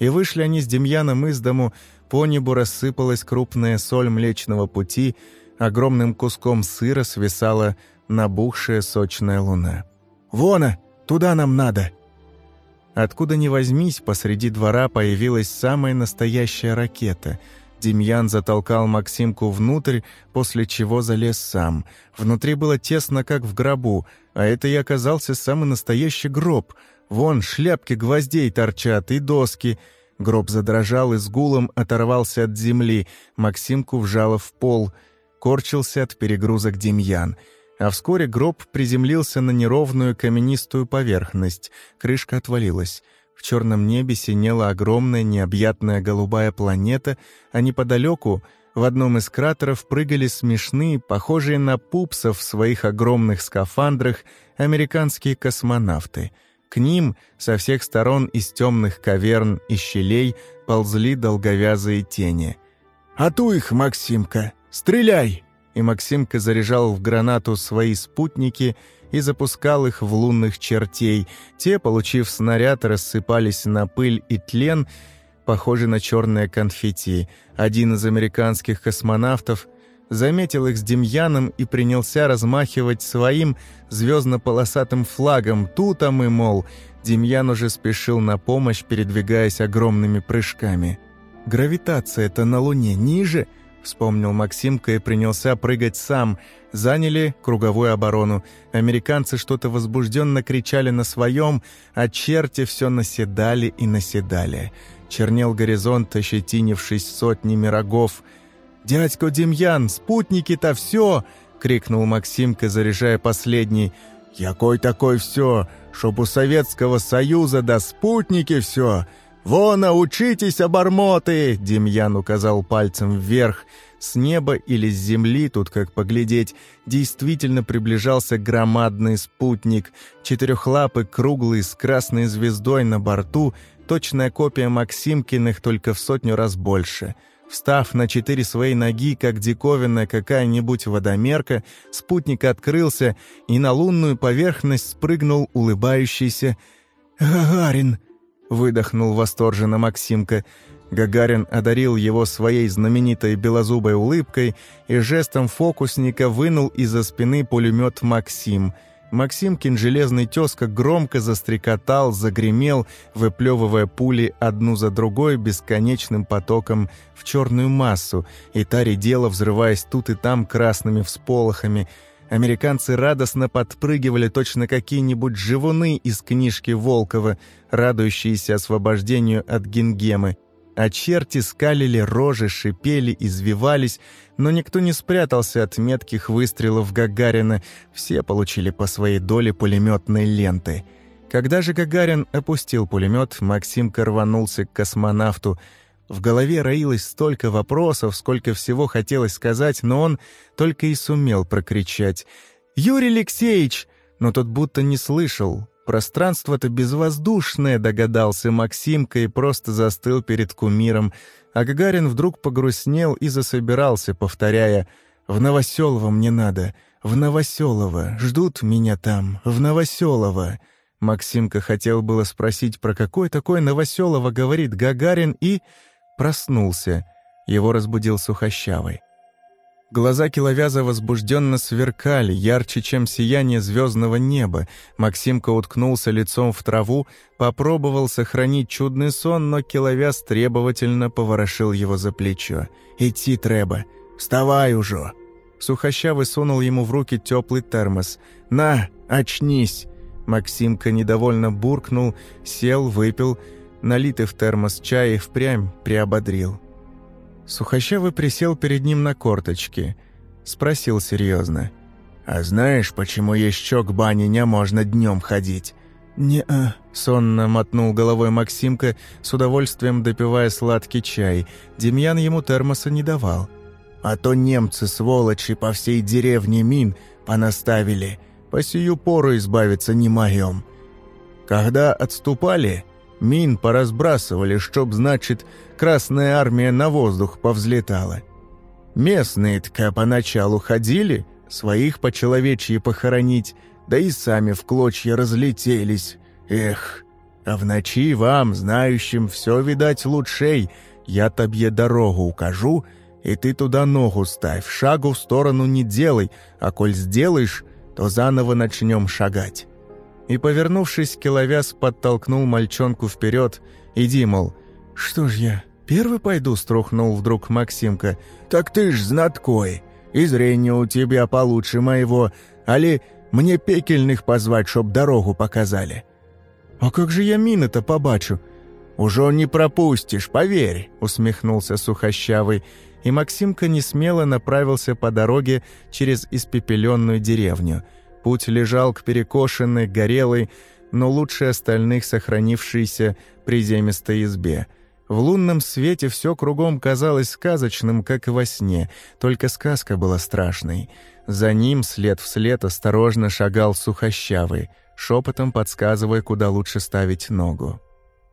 И вышли они с Демьяном из дому, по небу рассыпалась крупная соль Млечного Пути, огромным куском сыра свисала набухшая сочная луна. «Вона! Туда нам надо!» Откуда ни возьмись, посреди двора появилась самая настоящая ракета. Демьян затолкал Максимку внутрь, после чего залез сам. Внутри было тесно, как в гробу, а это и оказался самый настоящий гроб — Вон шляпки гвоздей торчат и доски. Гроб задрожал и с гулом оторвался от земли. Максимку вжало в пол. Корчился от перегрузок Демьян. А вскоре гроб приземлился на неровную каменистую поверхность. Крышка отвалилась. В черном небе синела огромная необъятная голубая планета, а неподалеку в одном из кратеров прыгали смешные, похожие на пупсов в своих огромных скафандрах, американские космонавты — к ним со всех сторон из темных каверн и щелей ползли долговязые тени. «А ту их, Максимка! Стреляй!» И Максимка заряжал в гранату свои спутники и запускал их в лунных чертей. Те, получив снаряд, рассыпались на пыль и тлен, похожий на черное конфетти. Один из американских космонавтов — заметил их с Демьяном и принялся размахивать своим звездно-полосатым флагом. Тут, а мы, мол, Демьян уже спешил на помощь, передвигаясь огромными прыжками. «Гравитация-то на Луне ниже», — вспомнил Максимка и принялся прыгать сам. Заняли круговую оборону. Американцы что-то возбужденно кричали на своем, а черти все наседали и наседали. Чернел горизонт, ощетинившись сотнями рогов — «Дядько Демьян, спутники-то все!» — крикнул Максимка, заряжая последний. «Якой такой все? Чтоб у Советского Союза да спутники все! Вон, учитесь, обормоты!» — Демьян указал пальцем вверх. С неба или с земли, тут как поглядеть, действительно приближался громадный спутник. Четырехлапый, круглый, с красной звездой на борту, точная копия Максимкиных, только в сотню раз больше — Встав на четыре свои ноги, как диковинная какая-нибудь водомерка, спутник открылся и на лунную поверхность спрыгнул улыбающийся «Гагарин!» — выдохнул восторженно Максимка. Гагарин одарил его своей знаменитой белозубой улыбкой и жестом фокусника вынул из-за спины пулемет «Максим», — Максимкин железный тезка громко застрекотал, загремел, выплевывая пули одну за другой бесконечным потоком в черную массу, и та редела, взрываясь тут и там красными всполохами. Американцы радостно подпрыгивали точно какие-нибудь живуны из книжки Волкова, радующиеся освобождению от гингемы а черти скалили рожи, шипели, извивались, но никто не спрятался от метких выстрелов Гагарина, все получили по своей доле пулеметной ленты. Когда же Гагарин опустил пулемет, Максим рванулся к космонавту. В голове роилось столько вопросов, сколько всего хотелось сказать, но он только и сумел прокричать. «Юрий Алексеевич, но тот будто не слышал. Пространство-то безвоздушное, догадался Максимка и просто застыл перед кумиром, а Гагарин вдруг погрустнел и засобирался, повторяя «В Новоселово мне надо, в Новоселово, ждут меня там, в Новоселово». Максимка хотел было спросить, про какой такой Новоселово говорит Гагарин, и проснулся. Его разбудил Сухощавый. Глаза Киловяза возбужденно сверкали, ярче, чем сияние звездного неба. Максимка уткнулся лицом в траву, попробовал сохранить чудный сон, но Киловяз требовательно поворошил его за плечо. «Идти треба! Вставай уже!» Сухощавый сунул ему в руки теплый термос. «На, очнись!» Максимка недовольно буркнул, сел, выпил, налитый в термос чай и впрямь приободрил. Сухощавый присел перед ним на корточки. Спросил серьезно. «А знаешь, почему еще к бане не можно днем ходить?» «Не-а», — сонно мотнул головой Максимка, с удовольствием допивая сладкий чай. Демьян ему термоса не давал. «А то немцы, сволочи, по всей деревне мин понаставили. По сию пору избавиться не моем. Когда отступали, Мин поразбрасывали, чтоб, значит, Красная Армия на воздух повзлетала. Местные-то поначалу ходили, своих по-человечьи похоронить, да и сами в клочья разлетелись. Эх, а в ночи вам, знающим, все, видать, лучшей. Я тебе дорогу укажу, и ты туда ногу ставь, шагу в сторону не делай, а коль сделаешь, то заново начнем шагать и, повернувшись, Киловяз подтолкнул мальчонку вперед. «Иди, мол». «Что ж я, первый пойду?» — струхнул вдруг Максимка. «Так ты ж знаткой, и зрение у тебя получше моего, али мне пекельных позвать, чтоб дорогу показали». «А как же я мины-то побачу?» «Уже не пропустишь, поверь», — усмехнулся Сухощавый, и Максимка несмело направился по дороге через испепеленную деревню — Путь лежал к перекошенной, горелой, но лучше остальных сохранившейся приземистой избе. В лунном свете все кругом казалось сказочным, как во сне, только сказка была страшной. За ним след вслед осторожно шагал сухощавый, шепотом подсказывая, куда лучше ставить ногу.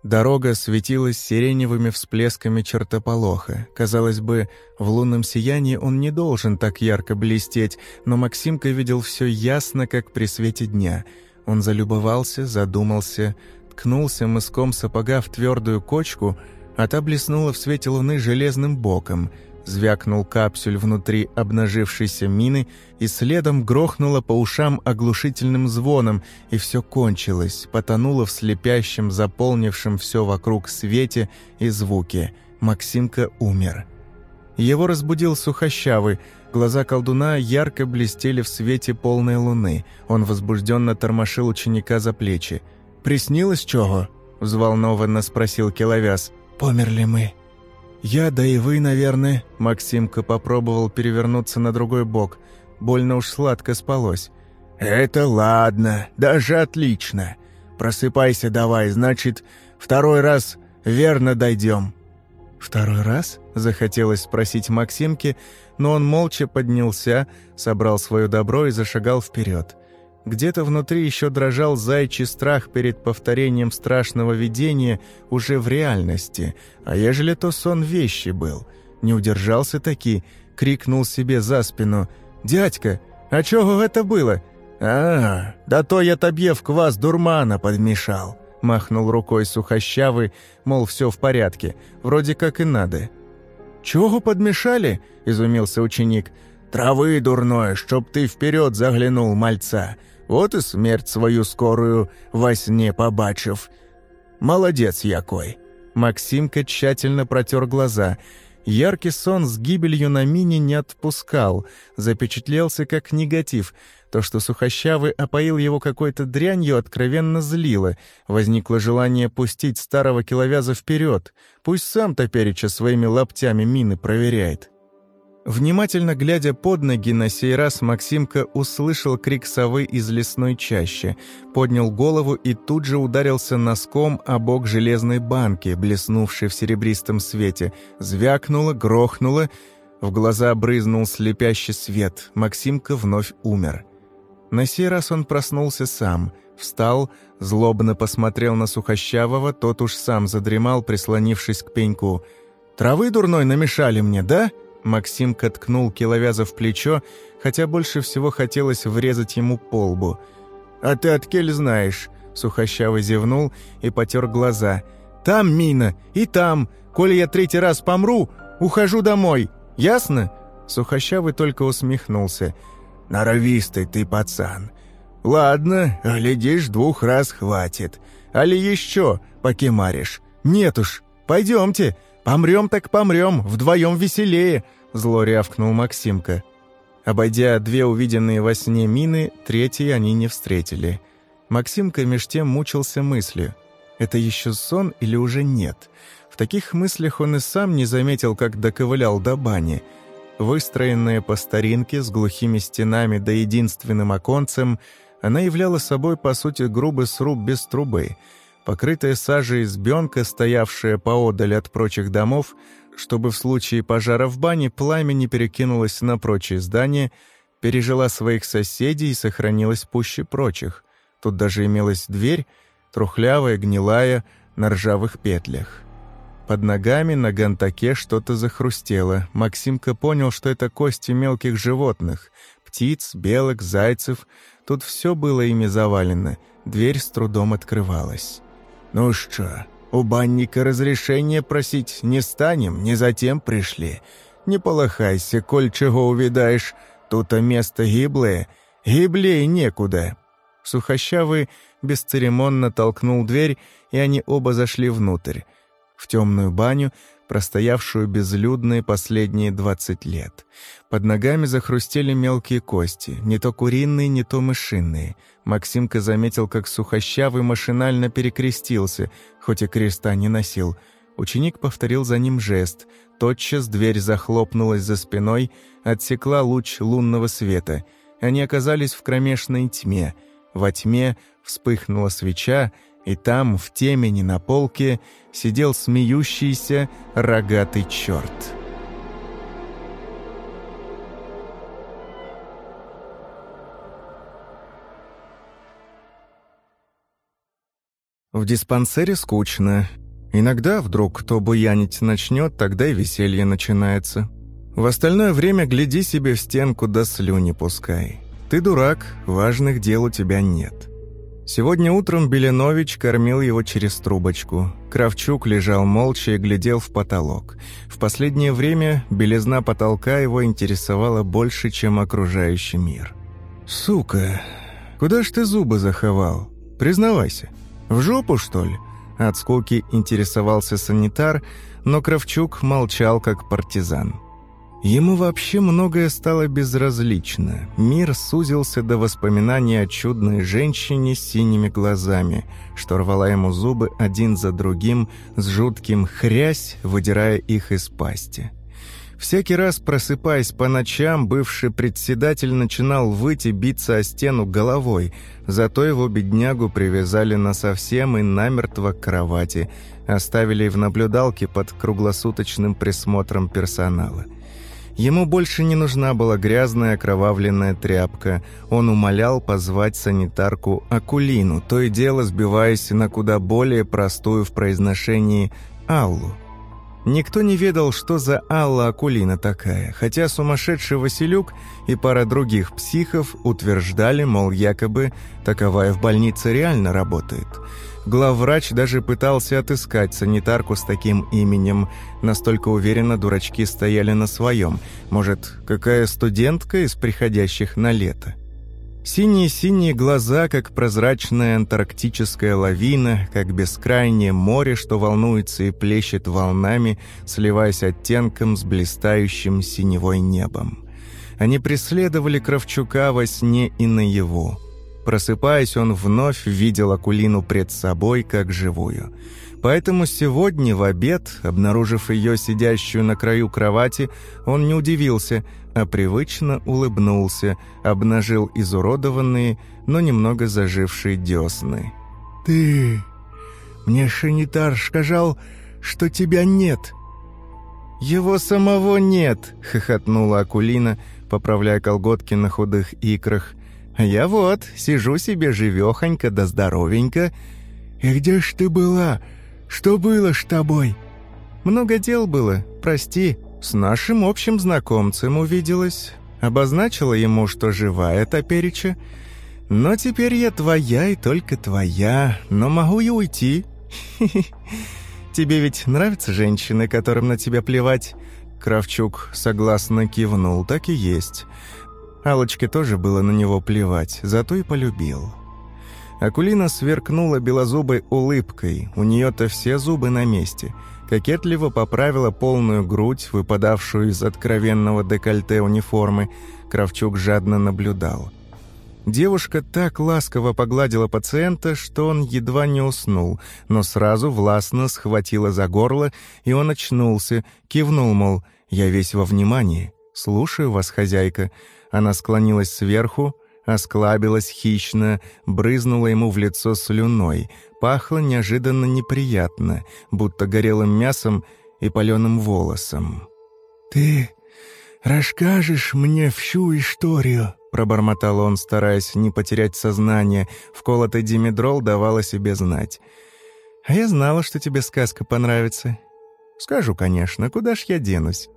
Дорога светилась сиреневыми всплесками чертополоха. Казалось бы, в лунном сиянии он не должен так ярко блестеть, но Максимка видел все ясно, как при свете дня. Он залюбовался, задумался, ткнулся мыском сапога в твердую кочку, а та блеснула в свете луны железным боком — Звякнул капсюль внутри обнажившейся мины, и следом грохнуло по ушам оглушительным звоном, и все кончилось, потонуло в слепящем, заполнившем все вокруг свете и звуке. Максимка умер. Его разбудил сухощавый, глаза колдуна ярко блестели в свете полной луны. Он возбужденно тормошил ученика за плечи. «Приснилось чего?» — взволнованно спросил Киловяз. «Померли мы», «Я, да и вы, наверное...» Максимка попробовал перевернуться на другой бок. Больно уж сладко спалось. «Это ладно, даже отлично. Просыпайся давай, значит, второй раз верно дойдем». «Второй раз?» — захотелось спросить Максимке, но он молча поднялся, собрал свое добро и зашагал вперед. Где-то внутри еще дрожал зайчий страх перед повторением страшного видения уже в реальности, а ежели то сон вещи был. Не удержался таки, крикнул себе за спину «Дядька, а чего это было?» «А, да то я тебе в квас дурмана подмешал», — махнул рукой сухощавый, мол, все в порядке, вроде как и надо. «Чего подмешали?» — изумился ученик. «Травы дурное, чтоб ты вперед заглянул, мальца. Вот и смерть свою скорую во сне побачив. Молодец якой!» Максимка тщательно протер глаза. Яркий сон с гибелью на мине не отпускал, запечатлелся как негатив. То, что Сухощавый опоил его какой-то дрянью, откровенно злило. Возникло желание пустить старого киловяза вперед. Пусть сам топереча своими лаптями мины проверяет. Внимательно глядя под ноги, на сей раз Максимка услышал крик совы из лесной чащи, поднял голову и тут же ударился носком о бок железной банки, блеснувшей в серебристом свете. Звякнуло, грохнуло, в глаза брызнул слепящий свет. Максимка вновь умер. На сей раз он проснулся сам, встал, злобно посмотрел на Сухощавого, тот уж сам задремал, прислонившись к пеньку. «Травы дурной намешали мне, да?» Максим ткнул Киловяза в плечо, хотя больше всего хотелось врезать ему по лбу. «А ты от кель знаешь?» Сухощавый зевнул и потер глаза. «Там мина, и там. Коли я третий раз помру, ухожу домой. Ясно?» Сухощавый только усмехнулся. «Норовистый ты, пацан. Ладно, глядишь, двух раз хватит. Али еще покемаришь? Нет уж, пойдемте. Помрем так помрем, вдвоем веселее», — зло рявкнул Максимка. Обойдя две увиденные во сне мины, третьей они не встретили. Максимка меж тем мучился мыслью. Это еще сон или уже нет? В таких мыслях он и сам не заметил, как доковылял до бани — Выстроенная по старинке, с глухими стенами да единственным оконцем, она являла собой, по сути, грубый сруб без трубы, покрытая сажей избенка, стоявшая поодаль от прочих домов, чтобы в случае пожара в бане пламя не перекинулось на прочие здания, пережила своих соседей и сохранилась пуще прочих. Тут даже имелась дверь, трухлявая, гнилая, на ржавых петлях. Под ногами на гантаке что-то захрустело. Максимка понял, что это кости мелких животных. Птиц, белок, зайцев. Тут все было ими завалено. Дверь с трудом открывалась. «Ну что, у банника разрешения просить не станем, не затем пришли. Не полохайся, коль чего увидаешь. Тут-то место гиблое, гиблее некуда». Сухощавый бесцеремонно толкнул дверь, и они оба зашли внутрь в темную баню, простоявшую безлюдные последние двадцать лет. Под ногами захрустели мелкие кости, не то куриные, не то мышиные. Максимка заметил, как сухощавый машинально перекрестился, хоть и креста не носил. Ученик повторил за ним жест. Тотчас дверь захлопнулась за спиной, отсекла луч лунного света. Они оказались в кромешной тьме. Во тьме вспыхнула свеча, и там, в темени на полке, сидел смеющийся рогатый черт. В диспансере скучно. Иногда вдруг кто буянить начнет, тогда и веселье начинается. В остальное время гляди себе в стенку да слюни пускай. Ты дурак, важных дел у тебя нет. Сегодня утром Белянович кормил его через трубочку. Кравчук лежал молча и глядел в потолок. В последнее время белизна потолка его интересовала больше, чем окружающий мир. «Сука, куда ж ты зубы заховал? Признавайся, в жопу, что ли?» От скуки интересовался санитар, но Кравчук молчал, как партизан. Ему вообще многое стало безразлично. Мир сузился до воспоминаний о чудной женщине с синими глазами, что рвала ему зубы один за другим с жутким хрясь, выдирая их из пасти. Всякий раз, просыпаясь по ночам, бывший председатель начинал выйти биться о стену головой, зато его беднягу привязали насовсем и намертво к кровати, оставили в наблюдалке под круглосуточным присмотром персонала – Ему больше не нужна была грязная окровавленная тряпка. Он умолял позвать санитарку Акулину, то и дело сбиваясь на куда более простую в произношении «Аллу». Никто не ведал, что за Алла Акулина такая, хотя сумасшедший Василюк и пара других психов утверждали, мол, якобы таковая в больнице реально работает – Главврач даже пытался отыскать санитарку с таким именем. Настолько уверенно дурачки стояли на своем. Может, какая студентка из приходящих на лето? Синие-синие глаза, как прозрачная антарктическая лавина, как бескрайнее море, что волнуется и плещет волнами, сливаясь оттенком с блистающим синевой небом. Они преследовали Кравчука во сне и наяву. Просыпаясь, он вновь видел Акулину пред собой, как живую. Поэтому сегодня в обед, обнаружив ее сидящую на краю кровати, он не удивился, а привычно улыбнулся, обнажил изуродованные, но немного зажившие десны. «Ты... Мне шанитар сказал, что тебя нет». «Его самого нет!» — хохотнула Акулина, поправляя колготки на худых икрах. Я вот, сижу себе живехонько да здоровенько. И где ж ты была? Что было с тобой? Много дел было, прости. С нашим общим знакомцем увиделась. Обозначила ему, что живая топереча. Но теперь я твоя и только твоя, но могу и уйти. Тебе ведь нравятся женщины, которым на тебя плевать? Кравчук согласно кивнул, так и есть. Алочке тоже было на него плевать, зато и полюбил. Акулина сверкнула белозубой улыбкой, у нее-то все зубы на месте. Кокетливо поправила полную грудь, выпадавшую из откровенного декольте униформы. Кравчук жадно наблюдал. Девушка так ласково погладила пациента, что он едва не уснул, но сразу властно схватила за горло, и он очнулся, кивнул, мол, «Я весь во внимании. Слушаю вас, хозяйка». Она склонилась сверху, осклабилась хищно, брызнула ему в лицо слюной. Пахло неожиданно неприятно, будто горелым мясом и паленым волосом. «Ты расскажешь мне всю историю?» пробормотал он, стараясь не потерять сознание. Вколотый димедрол давал о себе знать. «А я знала, что тебе сказка понравится. Скажу, конечно, куда ж я денусь?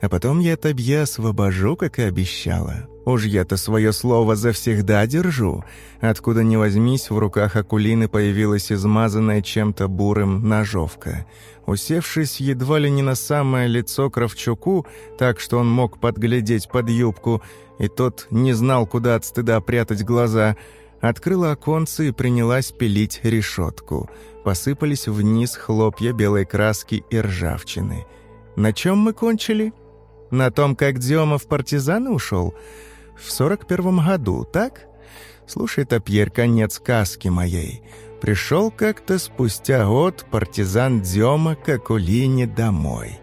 А потом я Табье освобожу, как и обещала. Уж я-то свое слово завсегда держу. Откуда ни возьмись, в руках Акулины появилась измазанная чем-то бурым ножовка. Усевшись едва ли не на самое лицо Кравчуку, так что он мог подглядеть под юбку, и тот не знал, куда от стыда прятать глаза, открыла оконце и принялась пилить решетку. Посыпались вниз хлопья белой краски и ржавчины. «На чем мы кончили?» На том, как Диома в партизаны ушел? В сорок первом году, так? Слушай, Топьер, конец сказки моей. Пришел как-то спустя год партизан Дема к Акулине домой.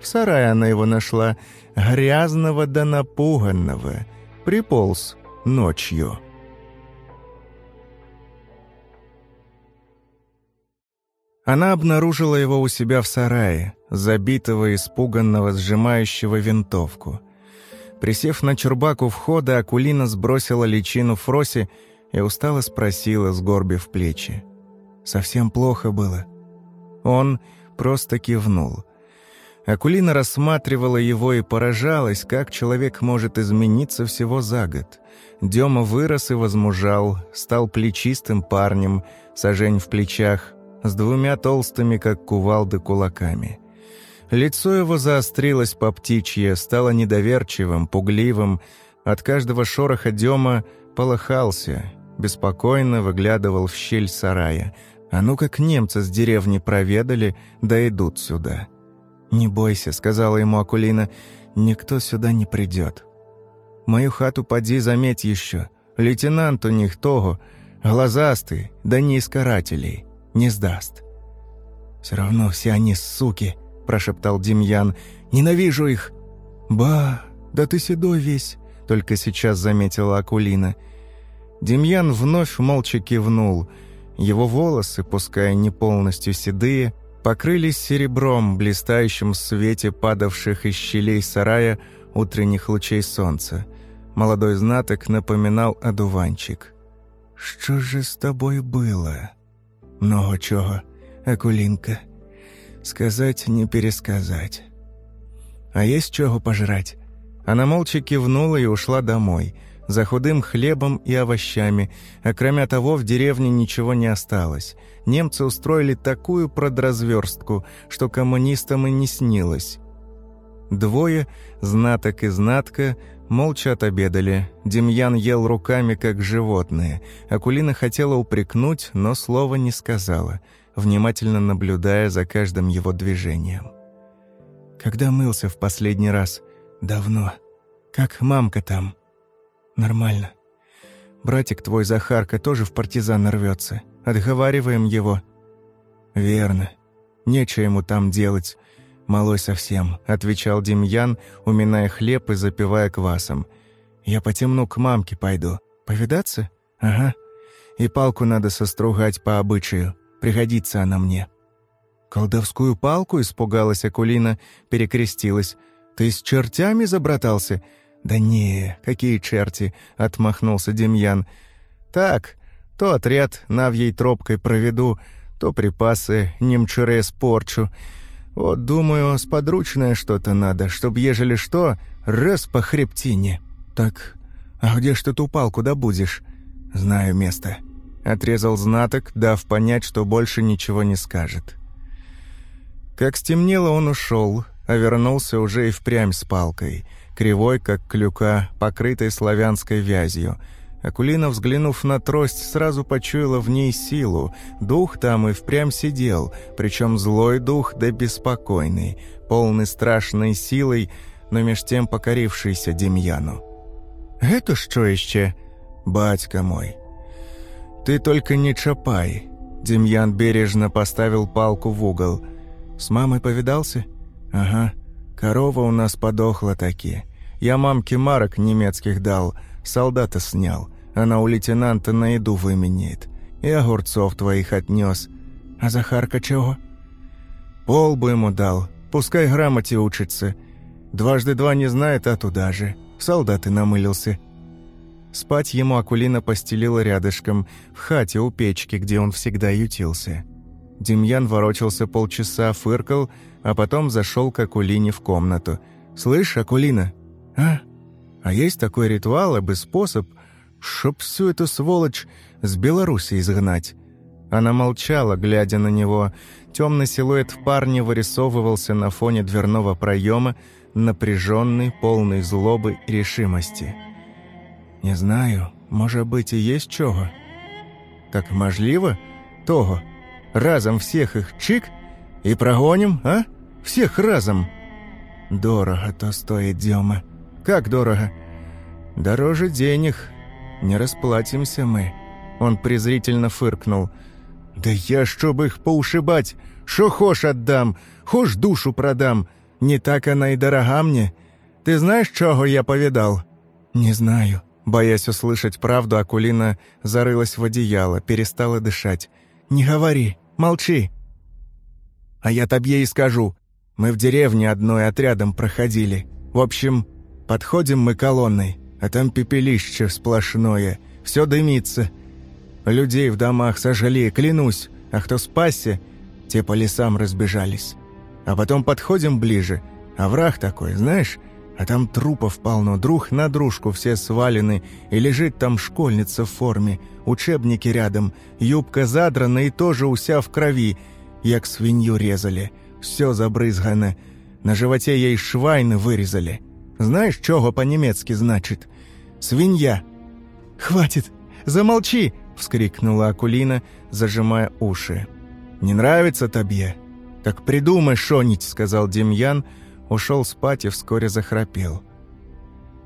В сарае она его нашла, грязного да напуганного. Приполз ночью. Она обнаружила его у себя в сарае, забитого, испуганного, сжимающего винтовку. Присев на чурбак у входа, Акулина сбросила личину Фроси и устало спросила, сгорбив плечи. «Совсем плохо было». Он просто кивнул. Акулина рассматривала его и поражалась, как человек может измениться всего за год. Дема вырос и возмужал, стал плечистым парнем, сажень в плечах, с двумя толстыми, как кувалды, кулаками. Лицо его заострилось по птичье, стало недоверчивым, пугливым. От каждого шороха Дема полыхался, беспокойно выглядывал в щель сарая. А ну как немцы с деревни проведали, да идут сюда. «Не бойся», — сказала ему Акулина, — «никто сюда не придет. Мою хату поди заметь еще. Лейтенант у них того, глазастый, да не из карателей» не сдаст. «Все равно все они суки», — прошептал Демьян. «Ненавижу их!» «Ба, да ты седой весь», — только сейчас заметила Акулина. Демьян вновь молча кивнул. Его волосы, пускай не полностью седые, покрылись серебром, блистающим в свете падавших из щелей сарая утренних лучей солнца. Молодой знаток напоминал одуванчик. «Что же с тобой было?» Много чого, Акулинка. Сказать не пересказать. А есть чего пожрать? Она молча кивнула и ушла домой, за худым хлебом и овощами, а кроме того в деревне ничего не осталось. Немцы устроили такую продразверстку, что коммунистам и не снилось. Двое, знаток и знатка, молча отобедали. Демьян ел руками, как животное. Акулина хотела упрекнуть, но слова не сказала, внимательно наблюдая за каждым его движением. «Когда мылся в последний раз?» «Давно. Как мамка там?» «Нормально. Братик твой, Захарка, тоже в партизан рвется. Отговариваем его». «Верно. Нечего ему там делать. «Малой совсем», — отвечал Демьян, уминая хлеб и запивая квасом. «Я потемну к мамке пойду. Повидаться? Ага. И палку надо состругать по обычаю. Пригодится она мне». «Колдовскую палку?» — испугалась Акулина, перекрестилась. «Ты с чертями забратался? «Да не, какие черти!» — отмахнулся Демьян. «Так, то отряд навьей тропкой проведу, то припасы немчуре спорчу. Вот, думаю, сподручное что-то надо, чтоб, ежели что, раз по хребтине». «Так, а где ж ты ту палку добудешь?» «Знаю место», — отрезал знаток, дав понять, что больше ничего не скажет. Как стемнело, он ушел, а вернулся уже и впрямь с палкой, кривой, как клюка, покрытой славянской вязью. Акулина, взглянув на трость, сразу почуяла в ней силу. Дух там и впрямь сидел, причем злой дух да беспокойный, полный страшной силой, но меж тем покорившийся Демьяну. «Это что еще?» «Батька мой!» «Ты только не чапай!» Демьян бережно поставил палку в угол. «С мамой повидался?» «Ага. Корова у нас подохла таки. Я мамке марок немецких дал, солдата снял. Она у лейтенанта на еду выменяет. И огурцов твоих отнес. А Захарка чего?» «Полбу ему дал. Пускай грамоте учится. Дважды два не знает, а туда же. Солдаты намылился». Спать ему Акулина постелила рядышком, в хате у печки, где он всегда ютился. Демьян ворочался полчаса, фыркал, а потом зашел к Акулине в комнату. «Слышь, Акулина?» «А? А есть такой ритуал, абы способ, чтоб всю эту сволочь с Беларуси изгнать?» Она молчала, глядя на него. Темный силуэт в парне вырисовывался на фоне дверного проема, напряженный, полный злобы и решимости. «Не знаю, може бути, есть чого?» «Так можливо? Того. Разом всех их чик и прогоним, а? Всех разом!» «Дорого то стоит, Дема. Как дорого?» «Дороже денег. Не расплатимся мы». Он презрительно фыркнул. «Да я, чтобы их поушибать, шо хошь отдам, хошь душу продам. Не так она и дорога мне. Ты знаешь, чего я повидал?» «Не знаю». Боясь услышать правду, Акулина зарылась в одеяло, перестала дышать. «Не говори, молчи!» «А я тебе и скажу. Мы в деревне одной отрядом проходили. В общем, подходим мы колонной, а там пепелище сплошное, все дымится. Людей в домах сожали, клянусь, а кто спасся, те по лесам разбежались. А потом подходим ближе, а враг такой, знаешь, а там трупов полно, друг на дружку все свалены, и лежит там школьница в форме, учебники рядом, юбка задрана и тоже уся в крови, як свинью резали, все забрызгано, на животе ей швайны вырезали. Знаешь, чего по-немецки значит? Свинья. «Хватит! Замолчи!» — вскрикнула Акулина, зажимая уши. «Не нравится тебе? Так придумай шо-нибудь», — сказал Демьян, — ушел спать и вскоре захрапел.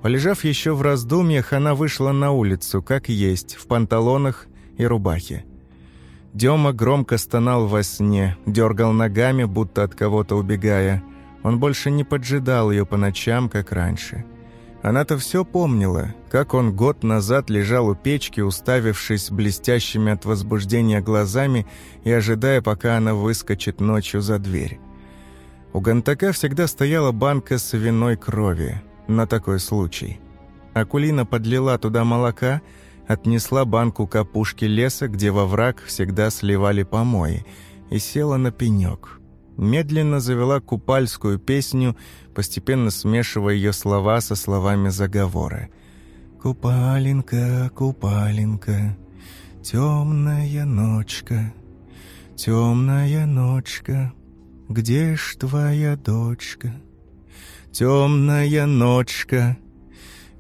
Полежав еще в раздумьях, она вышла на улицу, как есть, в панталонах и рубахе. Дема громко стонал во сне, дергал ногами, будто от кого-то убегая. Он больше не поджидал ее по ночам, как раньше. Она-то все помнила, как он год назад лежал у печки, уставившись блестящими от возбуждения глазами и ожидая, пока она выскочит ночью за дверь. У Гантака всегда стояла банка с виной крови, на такой случай. Акулина подлила туда молока, отнесла банку к опушке леса, где во враг всегда сливали помои, и села на пенек. Медленно завела купальскую песню, постепенно смешивая ее слова со словами заговора. «Купаленка, купаленка, темная ночка, темная ночка, где ж твоя дочка? Темная ночка,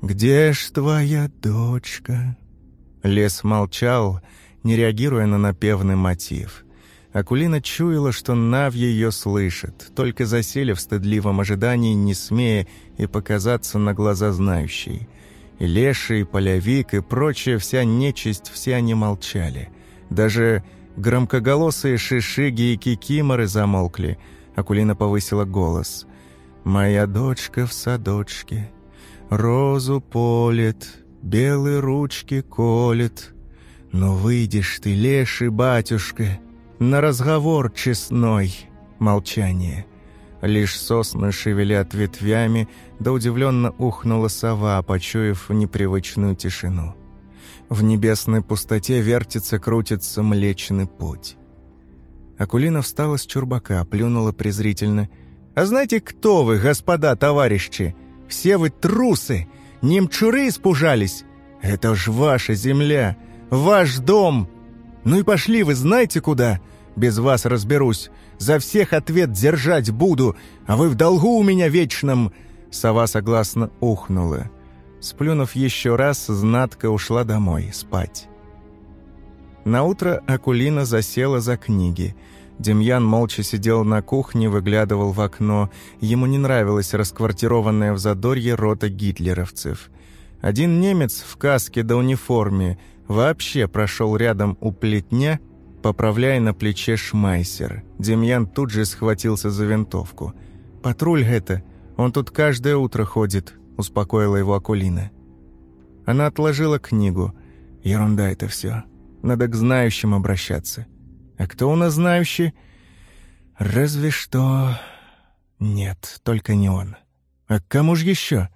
где ж твоя дочка? Лес молчал, не реагируя на напевный мотив. Акулина чуяла, что Нав ее слышит, только засели в стыдливом ожидании, не смея и показаться на глаза знающей. И леший, и полявик, и прочая вся нечисть, все они молчали. Даже Громкоголосые шишиги и кикиморы замолкли. Акулина повысила голос. «Моя дочка в садочке, розу полет, белые ручки колет. Но выйдешь ты, леший батюшка, на разговор честной». Молчание. Лишь сосны шевелят ветвями, да удивленно ухнула сова, почуяв непривычную тишину. В небесной пустоте вертится-крутится Млечный Путь. Акулина встала с чурбака, плюнула презрительно. «А знаете, кто вы, господа товарищи? Все вы трусы! Немчуры испужались! Это ж ваша земля, ваш дом! Ну и пошли вы знаете куда? Без вас разберусь. За всех ответ держать буду, а вы в долгу у меня вечном!» Сова согласно ухнула. Сплюнув еще раз, знатка ушла домой, спать. Наутро Акулина засела за книги. Демьян молча сидел на кухне, выглядывал в окно. Ему не нравилась расквартированная в задорье рота гитлеровцев. Один немец в каске да униформе вообще прошел рядом у плетня, поправляя на плече шмайсер. Демьян тут же схватился за винтовку. «Патруль это, он тут каждое утро ходит», — успокоила его Акулина. Она отложила книгу. «Ерунда это все. Надо к знающим обращаться. А кто у нас знающий? Разве что... Нет, только не он. А к кому же еще?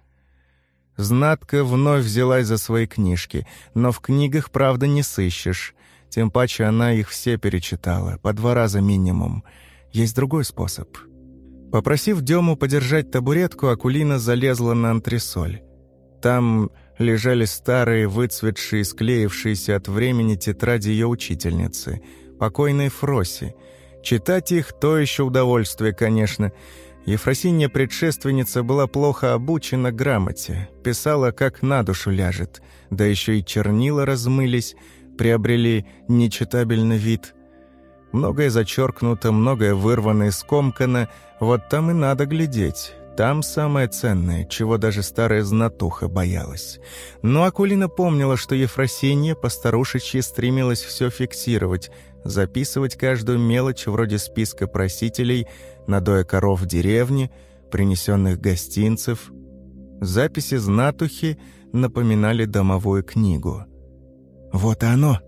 Знатка вновь взялась за свои книжки, но в книгах, правда, не сыщешь. Тем паче она их все перечитала, по два раза минимум. Есть другой способ. Попросив Дему подержать табуретку, Акулина залезла на антресоль. Там лежали старые, выцветшие, склеившиеся от времени тетради ее учительницы, покойной Фроси. Читать их – то еще удовольствие, конечно. Ефросинья предшественница была плохо обучена грамоте, писала, как на душу ляжет, да еще и чернила размылись, приобрели нечитабельный вид. Многое зачеркнуто, многое вырвано и скомкано, вот там и надо глядеть». Там самое ценное, чего даже старая знатуха боялась. Но Акулина помнила, что Ефросинья постарушечьи стремилась все фиксировать, записывать каждую мелочь вроде списка просителей, надоя коров в деревне, принесенных гостинцев. Записи знатухи напоминали домовую книгу. «Вот и оно!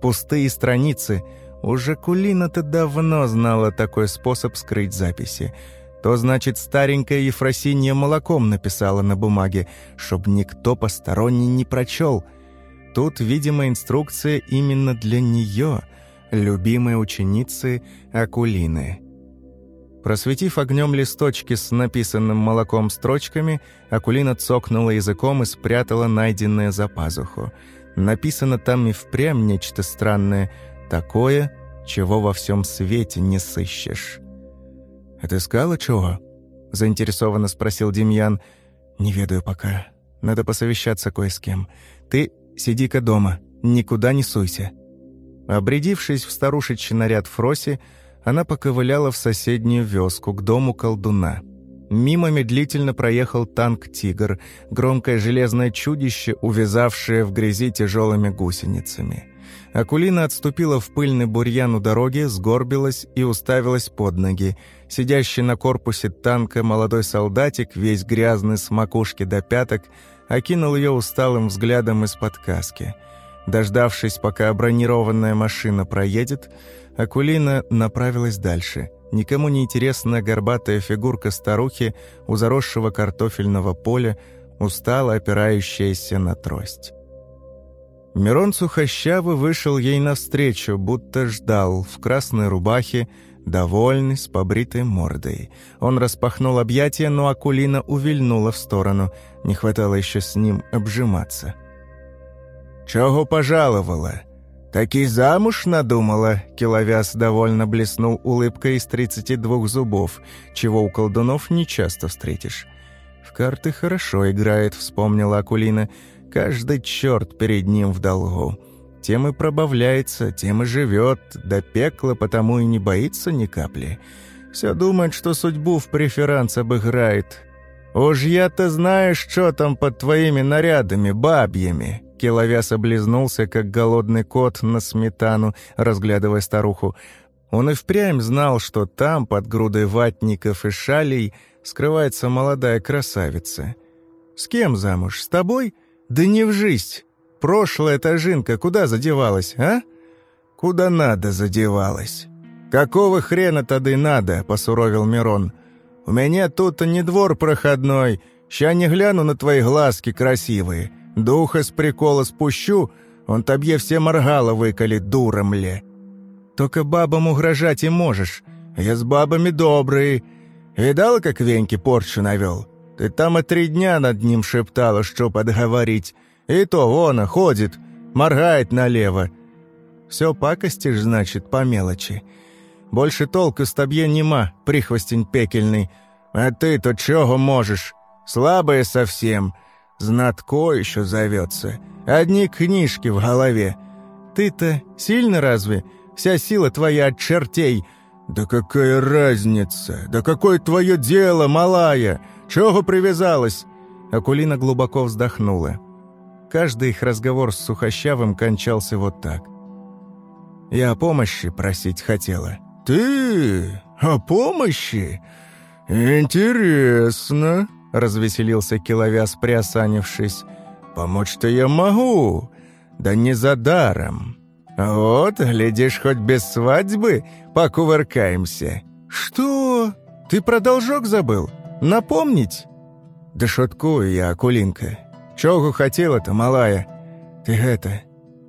Пустые страницы!» Уже Кулина-то давно знала такой способ скрыть записи — то значит старенькая Ефросинья молоком написала на бумаге, чтоб никто посторонний не прочел. Тут, видимо, инструкция именно для нее, любимой ученицы Акулины. Просветив огнем листочки с написанным молоком строчками, Акулина цокнула языком и спрятала найденное за пазуху. Написано там и впрямь нечто странное, такое, чего во всем свете не сыщешь. «Отыскала чего?» — заинтересованно спросил Демьян. «Не ведаю пока. Надо посовещаться кое с кем. Ты сиди-ка дома, никуда не суйся». Обрядившись в старушечий наряд Фроси, она поковыляла в соседнюю вёску, к дому колдуна. Мимо медлительно проехал танк «Тигр», громкое железное чудище, увязавшее в грязи тяжелыми гусеницами. Акулина отступила в пыльный бурьян у дороги, сгорбилась и уставилась под ноги. Сидящий на корпусе танка молодой солдатик, весь грязный с макушки до пяток, окинул ее усталым взглядом из-под каски. Дождавшись, пока бронированная машина проедет, Акулина направилась дальше. Никому не интересна горбатая фигурка старухи у заросшего картофельного поля, устало опирающаяся на трость. Мирон Сухощавый вышел ей навстречу, будто ждал, в красной рубахе, довольный, с побритой мордой. Он распахнул объятия, но Акулина увильнула в сторону. Не хватало еще с ним обжиматься. «Чего пожаловала? Таки замуж надумала?» Киловяз довольно блеснул улыбкой из тридцати двух зубов, чего у колдунов не часто встретишь. «В карты хорошо играет», — вспомнила Акулина, — Каждый черт перед ним в долгу. Тем и пробавляется, тем и живет, до пекла потому и не боится ни капли. Все думает, что судьбу в преферанс обыграет. «Уж я-то знаешь, что там под твоими нарядами, бабьями!» Киловяз облизнулся, как голодный кот на сметану, разглядывая старуху. Он и впрямь знал, что там, под грудой ватников и шалей, скрывается молодая красавица. «С кем замуж? С тобой?» «Да не в жизнь! Прошлая-то жинка куда задевалась, а?» «Куда надо задевалась?» «Какого хрена тогда надо?» — посуровил Мирон. У меня тут не двор проходной, ща не гляну на твои глазки красивые. Духа с прикола спущу, он тебе все моргало выколет, дура мле. Только бабам угрожать и можешь. Я с бабами добрый. Видала, как Веньки порчу навел? Ты там и три дня над ним шептала, что подговорить. И то вон, ходит, моргает налево. Все пакостишь, значит, по мелочи. Больше толку с тобье нема, прихвостень пекельный. А ты-то чего можешь? Слабая совсем. Знатко еще зовется. Одни книжки в голове. Ты-то сильно разве? Вся сила твоя от чертей. Да какая разница? Да какое твое дело, малая? Чего привязалась?» Акулина глубоко вздохнула. Каждый их разговор с Сухощавым кончался вот так. «Я о помощи просить хотела». «Ты? О помощи? Интересно», — развеселился Киловяз, приосанившись. «Помочь-то я могу, да не за даром. Вот, глядишь, хоть без свадьбы покувыркаемся». «Что? Ты про должок забыл? Напомнить?» «Да шуткую я, Акулинка. Чого хотела-то, малая? Ты это,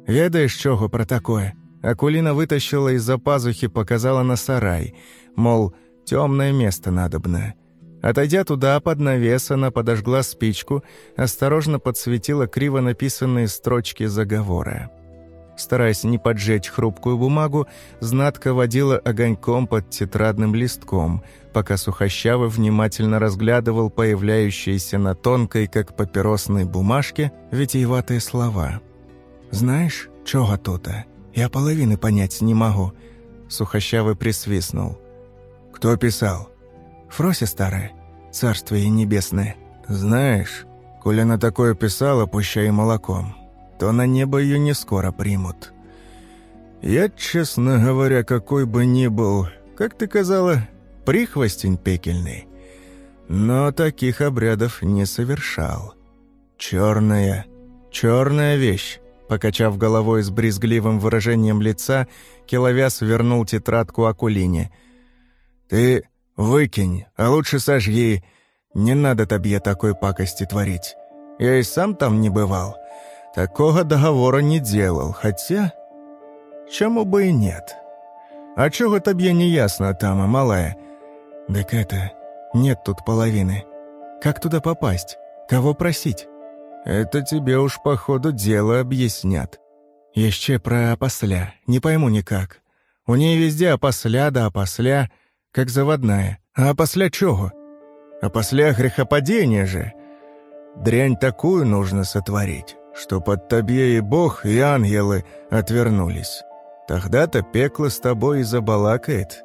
ведаешь, чого про такое?» Акулина вытащила из-за пазухи, показала на сарай, мол, темное место надобно. Отойдя туда, под навес, она подожгла спичку, осторожно подсветила криво написанные строчки заговора. Стараясь не поджечь хрупкую бумагу, знатка водила огоньком под тетрадным листком, пока Сухощавый внимательно разглядывал появляющиеся на тонкой, как папиросной бумажке, витиеватые слова. «Знаешь, чего тут-то? Я половины понять не могу». Сухощавый присвистнул. «Кто писал?» «Фрося старая, царствие небесное». «Знаешь, коли она такое писала, пущай молоком, то на небо ее не скоро примут. Я, честно говоря, какой бы ни был, как ты казала, прихвостень пекельный, но таких обрядов не совершал. Черная, черная вещь. Покачав головой с брезгливым выражением лица, Киловяз вернул тетрадку Акулине. «Ты выкинь, а лучше сожги. Не надо тебе такой пакости творить. Я и сам там не бывал. Такого договора не делал, хотя... Чему бы и нет. А чего тебе не ясно, Тама, малая? Так это... Нет тут половины. Как туда попасть? Кого просить? Это тебе уж по ходу дела объяснят. Еще про опосля, не пойму никак. У ней везде опосля да опосля, как заводная. А опосля чего? Опосля грехопадения же. Дрянь такую нужно сотворить что под тебе и Бог, и ангелы отвернулись. Тогда-то пекло с тобой и забалакает.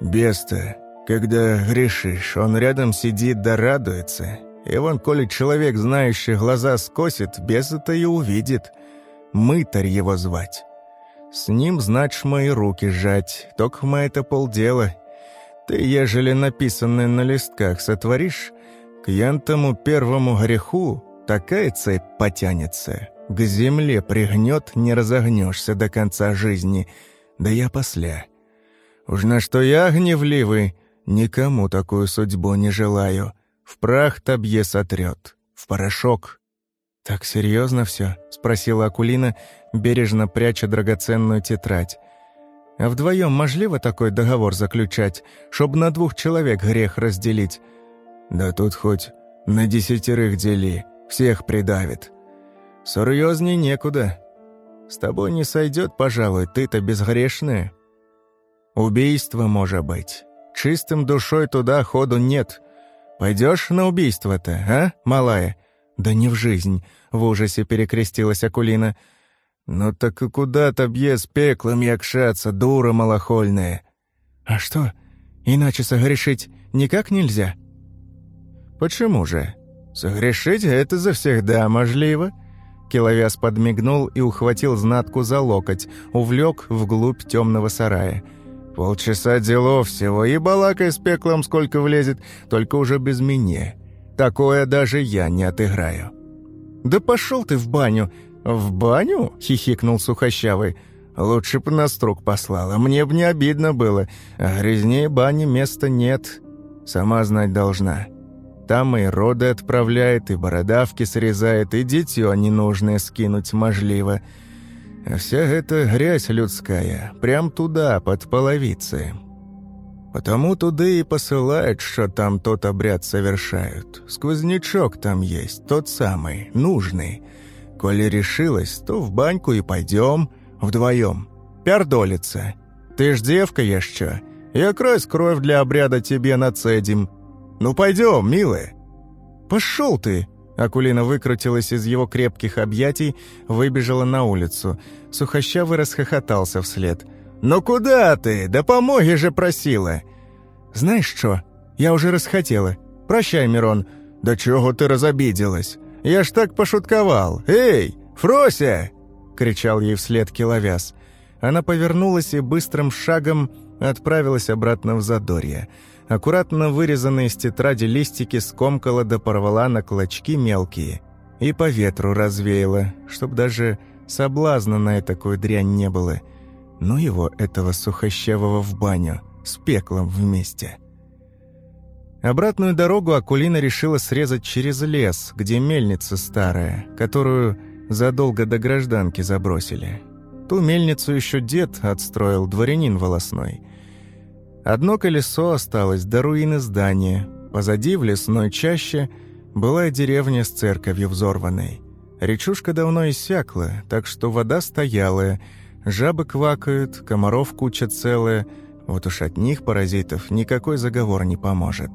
Беста, когда грешишь, он рядом сидит да радуется. И вон, коли человек, знающий глаза скосит, беса-то и увидит. Мытарь его звать. С ним, значит, мои руки сжать, только мы это полдела. Ты, ежели написанное на листках сотворишь, к янтому первому греху такая цепь потянется. К земле пригнет, не разогнешься до конца жизни. Да я после. Уж на что я гневливый, никому такую судьбу не желаю. В прах табье сотрет, в порошок. «Так серьезно все?» — спросила Акулина, бережно пряча драгоценную тетрадь. «А вдвоем можливо такой договор заключать, чтоб на двух человек грех разделить?» «Да тут хоть на десятерых дели», всех придавит. Серьезней некуда. С тобой не сойдет, пожалуй, ты-то безгрешная. Убийство, может быть. Чистым душой туда ходу нет. Пойдешь на убийство-то, а, малая? Да не в жизнь, в ужасе перекрестилась Акулина. Ну так и куда бье с пеклом якшаться, дура малохольная? А что, иначе согрешить никак нельзя? Почему же? «Согрешить это завсегда можливо». Киловяз подмигнул и ухватил знатку за локоть, увлек вглубь темного сарая. «Полчаса делов всего, и балакай с пеклом сколько влезет, только уже без меня. Такое даже я не отыграю». «Да пошел ты в баню!» «В баню?» — хихикнул Сухощавый. «Лучше б на струк послала, мне б не обидно было, а грязнее бани места нет». Сама знать должна. Там и роды отправляет, и бородавки срезает, и дитё ненужное скинуть можливо. А вся эта грязь людская, прям туда, под половицы. Потому туда и посылают, что там тот обряд совершают. Сквознячок там есть, тот самый, нужный. Коли решилась, то в баньку и пойдем вдвоем. Пердолиться. Ты ж девка еще. Я крась кровь для обряда тебе нацедим. Ну пойдем, милая. Пошел ты. Акулина выкрутилась из его крепких объятий, выбежала на улицу. Сухощавый расхохотался вслед – «Ну куда ты? Да помоги же просила!» «Знаешь что? Я уже расхотела. Прощай, Мирон». «Да чего ты разобиделась? Я ж так пошутковал. Эй, Фрося!» — кричал ей вслед киловяз. Она повернулась и быстрым шагом отправилась обратно в Задорье. Аккуратно вырезанные из тетради листики скомкала да порвала на клочки мелкие. И по ветру развеяла, чтоб даже соблазна на такую дрянь не было — ну его, этого сухощавого, в баню, с пеклом вместе. Обратную дорогу Акулина решила срезать через лес, где мельница старая, которую задолго до гражданки забросили. Ту мельницу еще дед отстроил, дворянин волосной. Одно колесо осталось до руины здания. Позади, в лесной чаще, была деревня с церковью взорванной. Речушка давно иссякла, так что вода стоялая — Жабы квакают, комаров куча целая. Вот уж от них, паразитов, никакой заговор не поможет.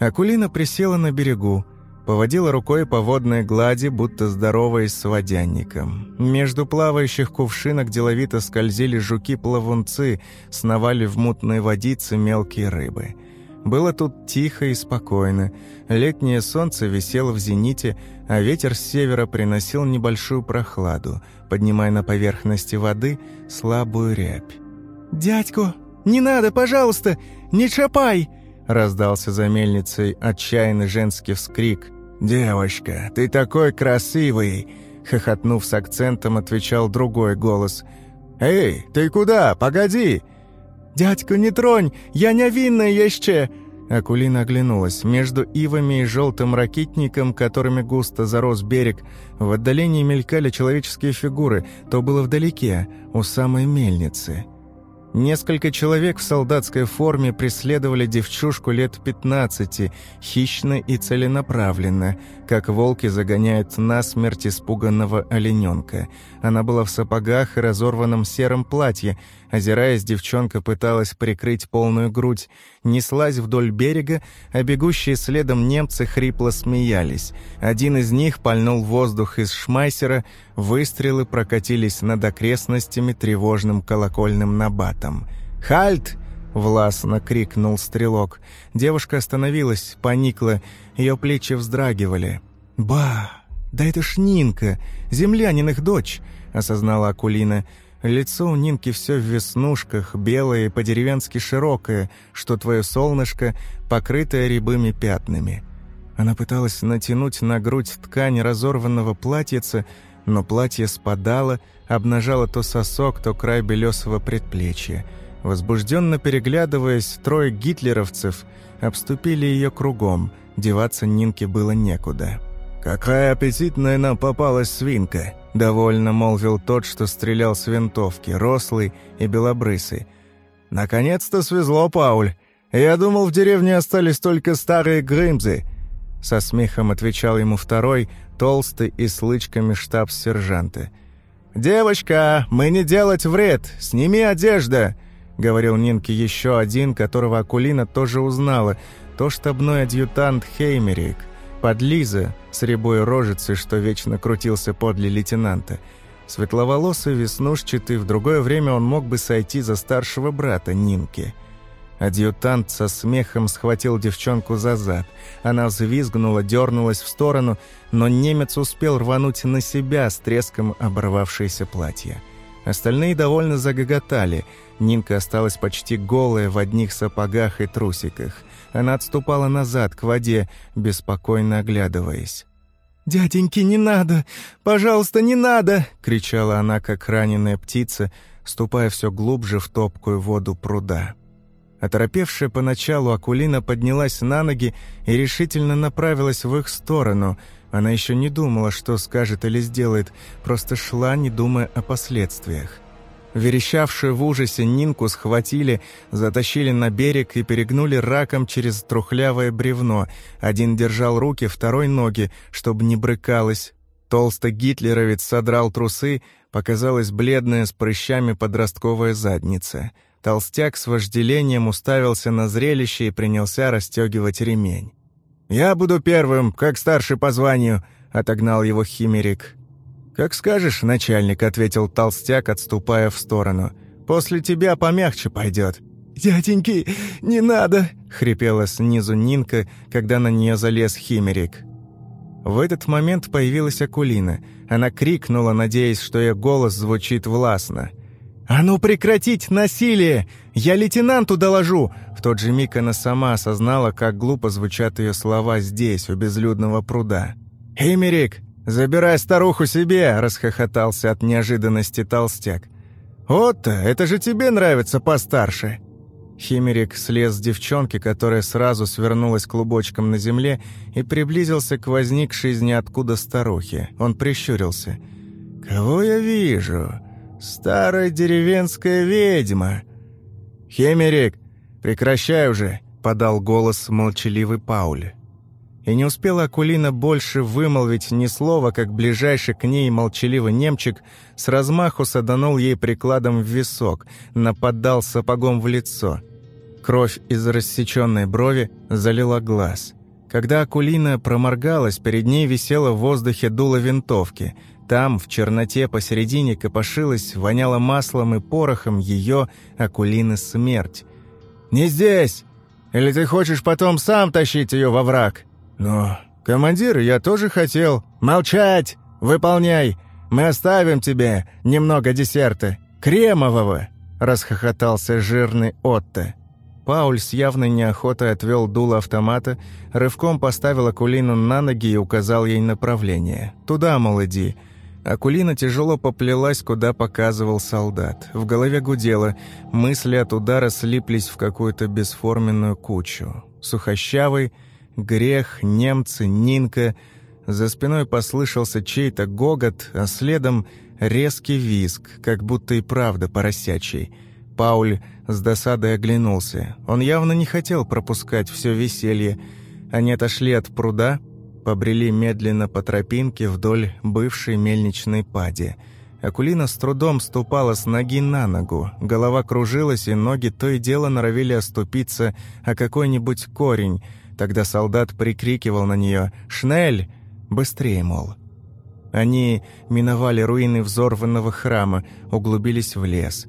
Акулина присела на берегу, поводила рукой по водной глади, будто здороваясь с водянником. Между плавающих кувшинок деловито скользили жуки-плавунцы, сновали в мутной водице мелкие рыбы — было тут тихо и спокойно. Летнее солнце висело в зените, а ветер с севера приносил небольшую прохладу, поднимая на поверхности воды слабую рябь. «Дядьку, не надо, пожалуйста, не чапай!» раздался за мельницей отчаянный женский вскрик. «Девочка, ты такой красивый!» хохотнув с акцентом, отвечал другой голос. «Эй, ты куда? Погоди!» «Дядька, не тронь! Я невинная еще!» Акулина оглянулась. Между ивами и желтым ракитником, которыми густо зарос берег, в отдалении мелькали человеческие фигуры. То было вдалеке, у самой мельницы. Несколько человек в солдатской форме преследовали девчушку лет 15, хищно и целенаправленно, как волки загоняют насмерть испуганного олененка. Она была в сапогах и разорванном сером платье. Озираясь, девчонка пыталась прикрыть полную грудь, неслась вдоль берега, а бегущие следом немцы хрипло смеялись. Один из них пальнул воздух из шмайсера, выстрелы прокатились над окрестностями тревожным колокольным набатом. «Хальт!» — властно крикнул стрелок. Девушка остановилась, поникла, ее плечи вздрагивали. «Ба! Да это ж Нинка, земляниных дочь!» — осознала Акулина — Лицо у Нинки все в веснушках, белое и по-деревенски широкое, что твое солнышко, покрытое рябыми пятнами. Она пыталась натянуть на грудь ткань разорванного платьица, но платье спадало, обнажало то сосок, то край белесого предплечья. Возбужденно переглядываясь, трое гитлеровцев обступили ее кругом, деваться Нинке было некуда. «Какая аппетитная нам попалась свинка!» — довольно молвил тот, что стрелял с винтовки, рослый и белобрысый. «Наконец-то свезло, Пауль! Я думал, в деревне остались только старые грымзы!» Со смехом отвечал ему второй, толстый и с лычками штабс-сержанта. «Девочка, мы не делать вред! Сними одежда!» — говорил Нинке еще один, которого Акулина тоже узнала, то штабной адъютант Хеймерик — Подлиза, с рябой рожицей, что вечно крутился подле лейтенанта. Светловолосый, веснушчатый, в другое время он мог бы сойти за старшего брата Нинки. Адъютант со смехом схватил девчонку за зад. Она взвизгнула, дернулась в сторону, но немец успел рвануть на себя с треском оборвавшееся платье. Остальные довольно загоготали. Нинка осталась почти голая в одних сапогах и трусиках. Она отступала назад, к воде, беспокойно оглядываясь. «Дяденьки, не надо! Пожалуйста, не надо!» — кричала она, как раненая птица, ступая все глубже в топкую воду пруда. Оторопевшая поначалу Акулина поднялась на ноги и решительно направилась в их сторону. Она еще не думала, что скажет или сделает, просто шла, не думая о последствиях. Верещавшую в ужасе Нинку схватили, затащили на берег и перегнули раком через трухлявое бревно. Один держал руки, второй — ноги, чтобы не брыкалось. Толстый гитлеровец содрал трусы, показалась бледная с прыщами подростковая задница — Толстяк с вожделением уставился на зрелище и принялся расстегивать ремень. «Я буду первым, как старший по званию», — отогнал его Химерик. «Как скажешь, начальник», — ответил толстяк, отступая в сторону. «После тебя помягче пойдет». «Дяденьки, не надо!» — хрипела снизу Нинка, когда на нее залез Химерик. В этот момент появилась Акулина. Она крикнула, надеясь, что ее голос звучит властно — «А ну прекратить насилие! Я лейтенанту доложу!» В тот же миг она сама осознала, как глупо звучат ее слова здесь, у безлюдного пруда. «Эмерик, забирай старуху себе!» — расхохотался от неожиданности толстяк. «Вот-то, это же тебе нравится постарше!» Химерик слез с девчонки, которая сразу свернулась клубочком на земле, и приблизился к возникшей из ниоткуда старухе. Он прищурился. «Кого я вижу? «Старая деревенская ведьма!» «Хемерик, прекращай уже!» — подал голос молчаливый Пауль. И не успела Акулина больше вымолвить ни слова, как ближайший к ней молчаливый немчик с размаху саданул ей прикладом в висок, нападал сапогом в лицо. Кровь из рассеченной брови залила глаз. Когда Акулина проморгалась, перед ней висела в воздухе дуло винтовки — там, в черноте посередине, копошилась, воняла маслом и порохом ее, Акулины, смерть. «Не здесь! Или ты хочешь потом сам тащить ее во враг?» «Но, командир, я тоже хотел...» «Молчать! Выполняй! Мы оставим тебе немного десерта. Кремового!» — расхохотался жирный Отто. Пауль с явной неохотой отвел дуло автомата, рывком поставил Акулину на ноги и указал ей направление. «Туда, мол, иди. Акулина тяжело поплелась, куда показывал солдат. В голове гудело, мысли от удара слиплись в какую-то бесформенную кучу. Сухощавый, грех, немцы, Нинка. За спиной послышался чей-то гогот, а следом резкий визг, как будто и правда поросячий. Пауль с досадой оглянулся. Он явно не хотел пропускать все веселье. Они отошли от пруда, побрели медленно по тропинке вдоль бывшей мельничной пади. Акулина с трудом ступала с ноги на ногу, голова кружилась, и ноги то и дело норовили оступиться о какой-нибудь корень. Тогда солдат прикрикивал на нее «Шнель!» «Быстрее, мол!» Они миновали руины взорванного храма, углубились в лес.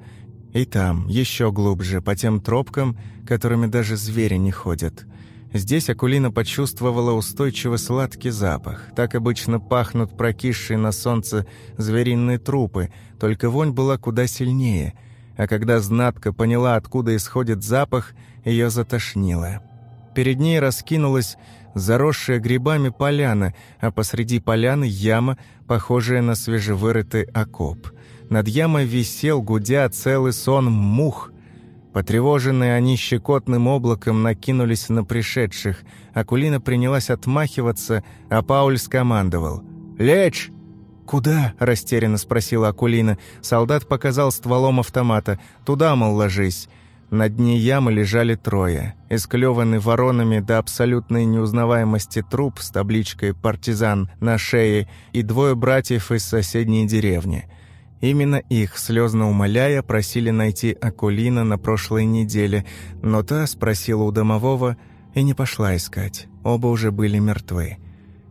И там, еще глубже, по тем тропкам, которыми даже звери не ходят – Здесь Акулина почувствовала устойчиво сладкий запах. Так обычно пахнут прокисшие на солнце звериные трупы, только вонь была куда сильнее. А когда знатка поняла, откуда исходит запах, ее затошнило. Перед ней раскинулась заросшая грибами поляна, а посреди поляны яма, похожая на свежевырытый окоп. Над ямой висел, гудя, целый сон мух — Потревоженные они щекотным облаком накинулись на пришедших. Акулина принялась отмахиваться, а Пауль скомандовал. «Лечь!» «Куда?» – растерянно спросила Акулина. Солдат показал стволом автомата. «Туда, мол, ложись». На дне ямы лежали трое. Исклеванный воронами до абсолютной неузнаваемости труп с табличкой «Партизан» на шее и двое братьев из соседней деревни – Именно их, слезно умоляя, просили найти Акулина на прошлой неделе, но та спросила у домового и не пошла искать. Оба уже были мертвы.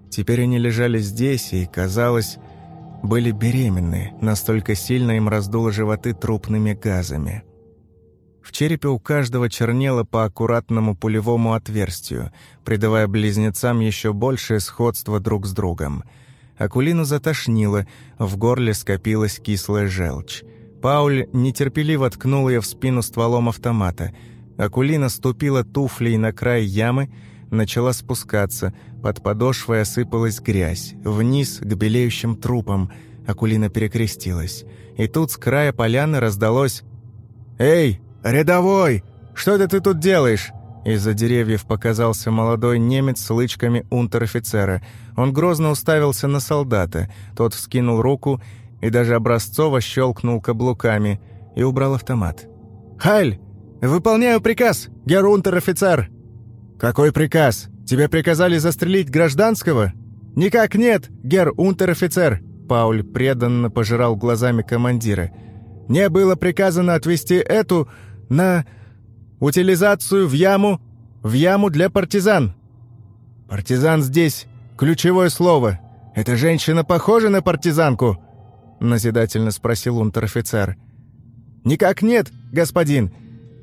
Теперь они лежали здесь и, казалось, были беременны, настолько сильно им раздуло животы трупными газами. В черепе у каждого чернело по аккуратному пулевому отверстию, придавая близнецам еще большее сходство друг с другом – Акулину затошнило, в горле скопилась кислая желчь. Пауль нетерпеливо ткнул ее в спину стволом автомата. Акулина ступила туфлей на край ямы, начала спускаться. Под подошвой осыпалась грязь. Вниз, к белеющим трупам. Акулина перекрестилась. И тут с края поляны раздалось «Эй, рядовой! Что это ты тут делаешь?» Из-за деревьев показался молодой немец с лычками унтер-офицера. Он грозно уставился на солдата. Тот вскинул руку и даже образцово щелкнул каблуками и убрал автомат. «Хайль! Выполняю приказ, герр унтер-офицер!» «Какой приказ? Тебе приказали застрелить гражданского?» «Никак нет, герр унтер-офицер!» Пауль преданно пожирал глазами командира. «Мне было приказано отвезти эту на Утилизацию в яму, в яму для партизан. Партизан здесь — ключевое слово. Эта женщина похожа на партизанку?» Назидательно спросил унтер-офицер. «Никак нет, господин.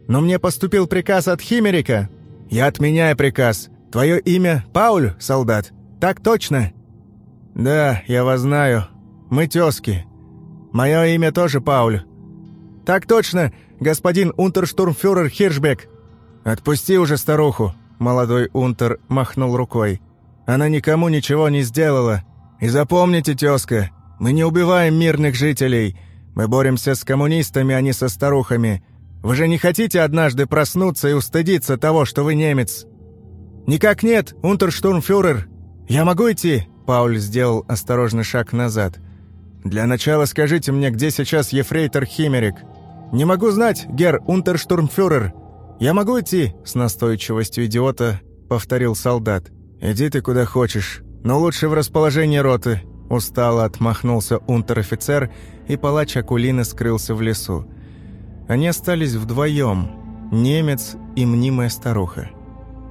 Но мне поступил приказ от Химерика. Я отменяю приказ. Твое имя Пауль, солдат? Так точно?» «Да, я вас знаю. Мы тезки. Мое имя тоже Пауль». «Так точно господин унтерштурмфюрер Хиршбек!» «Отпусти уже старуху!» Молодой унтер махнул рукой. «Она никому ничего не сделала. И запомните, тезка, мы не убиваем мирных жителей. Мы боремся с коммунистами, а не со старухами. Вы же не хотите однажды проснуться и устыдиться того, что вы немец?» «Никак нет, унтерштурмфюрер! Я могу идти?» Пауль сделал осторожный шаг назад. «Для начала скажите мне, где сейчас ефрейтор Химерик?» «Не могу знать, герр унтерштурмфюрер. Я могу идти?» С настойчивостью идиота повторил солдат. «Иди ты куда хочешь, но лучше в расположение роты». Устало отмахнулся унтер-офицер, и палач Акулины скрылся в лесу. Они остались вдвоем, немец и мнимая старуха.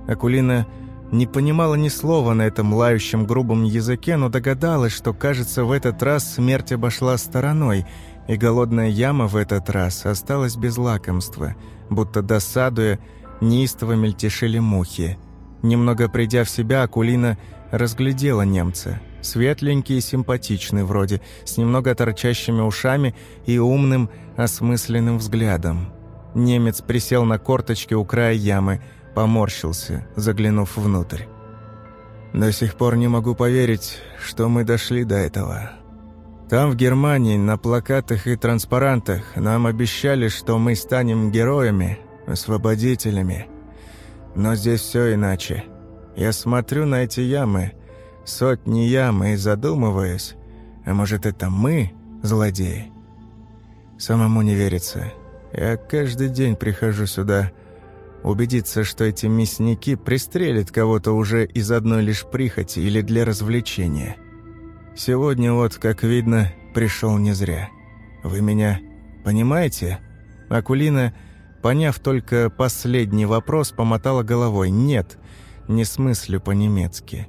Акулина не понимала ни слова на этом лающем грубом языке, но догадалась, что, кажется, в этот раз смерть обошла стороной – и голодная яма в этот раз осталась без лакомства, будто досадуя, неистово мельтешили мухи. Немного придя в себя, Акулина разглядела немца. Светленький и симпатичный вроде, с немного торчащими ушами и умным, осмысленным взглядом. Немец присел на корточки у края ямы, поморщился, заглянув внутрь. «До сих пор не могу поверить, что мы дошли до этого», там, в Германии, на плакатах и транспарантах нам обещали, что мы станем героями, освободителями. Но здесь все иначе. Я смотрю на эти ямы, сотни ям, и задумываюсь, а может, это мы, злодеи? Самому не верится. Я каждый день прихожу сюда, убедиться, что эти мясники пристрелят кого-то уже из одной лишь прихоти или для развлечения. Сегодня вот, как видно, пришел не зря. Вы меня понимаете?» Акулина, поняв только последний вопрос, помотала головой. «Нет, не смыслю по-немецки».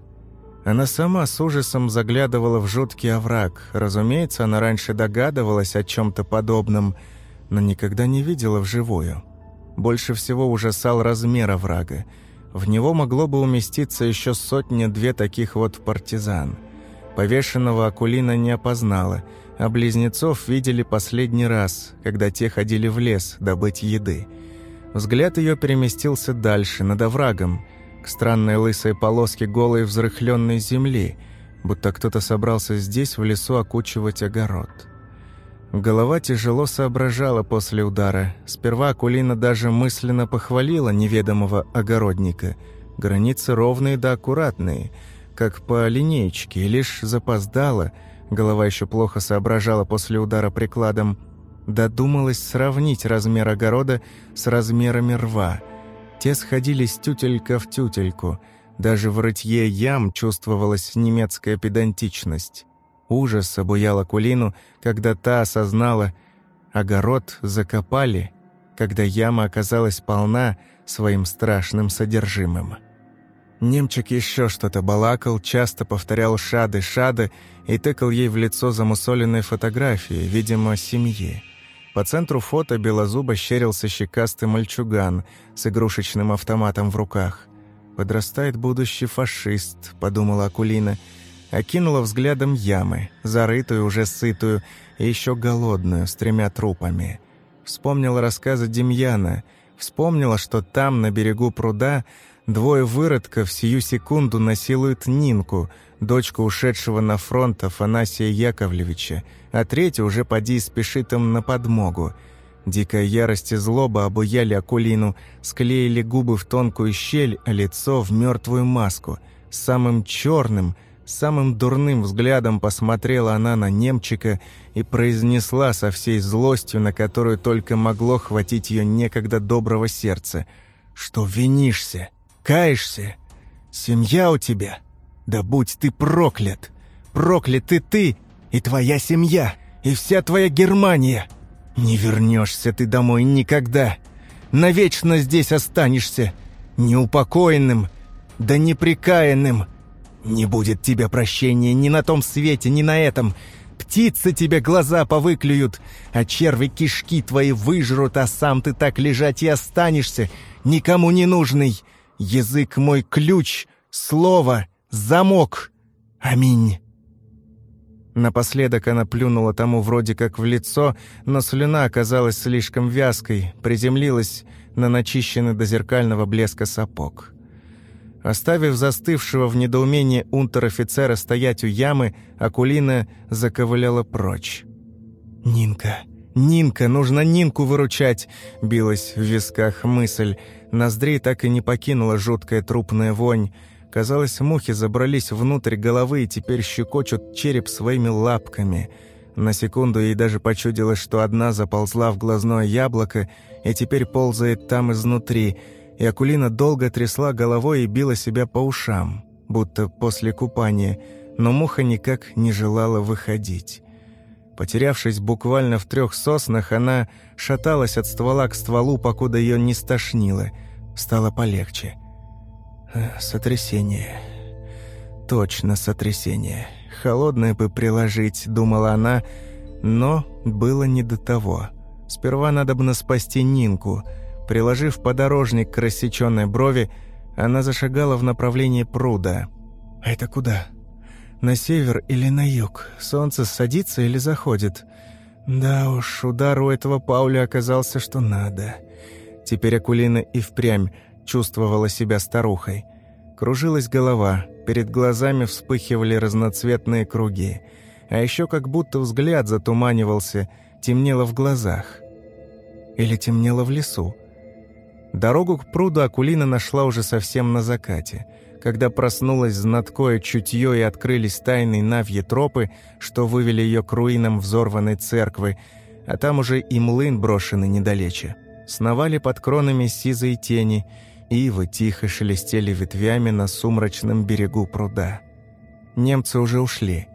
Она сама с ужасом заглядывала в жуткий овраг. Разумеется, она раньше догадывалась о чем-то подобном, но никогда не видела вживую. Больше всего ужасал размер оврага. В него могло бы уместиться еще сотня-две таких вот партизан – Повешенного Акулина не опознала, а близнецов видели последний раз, когда те ходили в лес добыть еды. Взгляд ее переместился дальше, над оврагом, к странной лысой полоске голой взрыхленной земли, будто кто-то собрался здесь, в лесу, окучивать огород. Голова тяжело соображала после удара. Сперва Акулина даже мысленно похвалила неведомого огородника. Границы ровные да аккуратные – как по линеечке, и лишь запоздала, голова еще плохо соображала после удара прикладом, додумалась сравнить размер огорода с размерами рва. Те сходились тютелька в тютельку, даже в рытье ям чувствовалась немецкая педантичность. Ужас обуял Акулину, когда та осознала, огород закопали, когда яма оказалась полна своим страшным содержимым. Немчик еще что-то балакал, часто повторял «шады, шады» и тыкал ей в лицо замусоленной фотографии, видимо, семьи. По центру фото белозубо щерился щекастый мальчуган с игрушечным автоматом в руках. «Подрастает будущий фашист», — подумала Акулина. Окинула взглядом ямы, зарытую, уже сытую, и еще голодную, с тремя трупами. Вспомнила рассказы Демьяна, вспомнила, что там, на берегу пруда, Двое выродков сию секунду насилуют Нинку, дочку ушедшего на фронт Афанасия Яковлевича, а третий уже поди спешит им на подмогу. Дикая ярость и злоба обуяли Акулину, склеили губы в тонкую щель, а лицо в мертвую маску. Самым черным, самым дурным взглядом посмотрела она на немчика и произнесла со всей злостью, на которую только могло хватить ее некогда доброго сердца, что винишься, каешься, семья у тебя, да будь ты проклят, проклят и ты, и твоя семья, и вся твоя Германия». «Не вернешься ты домой никогда. Навечно здесь останешься. Неупокоенным, да неприкаянным. Не будет тебе прощения ни на том свете, ни на этом. Птицы тебе глаза повыклюют, а черви кишки твои выжрут, а сам ты так лежать и останешься, никому не нужный. Язык мой ключ, слово, замок. Аминь». Напоследок она плюнула тому вроде как в лицо, но слюна оказалась слишком вязкой, приземлилась на начищенный до зеркального блеска сапог. Оставив застывшего в недоумении унтер-офицера стоять у ямы, Акулина заковыляла прочь. «Нинка! Нинка! Нужно Нинку выручать!» — билась в висках мысль. Ноздрей так и не покинула жуткая трупная вонь. Казалось, мухи забрались внутрь головы и теперь щекочут череп своими лапками. На секунду ей даже почудилось, что одна заползла в глазное яблоко и теперь ползает там изнутри, и Акулина долго трясла головой и била себя по ушам, будто после купания, но муха никак не желала выходить. Потерявшись буквально в трех соснах, она шаталась от ствола к стволу, покуда ее не стошнило. Стало полегче. Сотрясение. Точно сотрясение. Холодное бы приложить, думала она, но было не до того. Сперва надо бы спасти Нинку. Приложив подорожник к рассеченной брови, она зашагала в направлении пруда. «А это куда? На север или на юг? Солнце садится или заходит?» Да уж, удар у этого Пауля оказался что надо. Теперь Акулина и впрямь чувствовала себя старухой. Кружилась голова, перед глазами вспыхивали разноцветные круги, а еще как будто взгляд затуманивался, темнело в глазах. Или темнело в лесу. Дорогу к пруду Акулина нашла уже совсем на закате, когда проснулась знаткое чутье и открылись тайные навьи тропы, что вывели ее к руинам взорванной церквы, а там уже и млын брошенный недалече. Сновали под кронами сизые тени — Ивы тихо шелестели ветвями на сумрачном берегу пруда. Немцы уже ушли.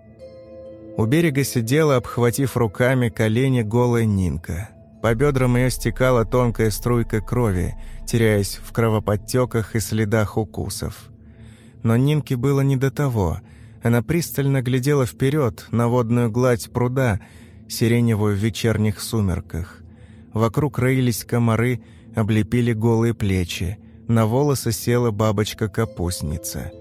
У берега сидела, обхватив руками колени, голая Нинка. По бедрам ее стекала тонкая струйка крови, теряясь в кровоподтеках и следах укусов. Но Нинке было не до того. Она пристально глядела вперед на водную гладь пруда, сиреневую в вечерних сумерках. Вокруг роились комары, облепили голые плечи. На волосы села бабочка-капустница.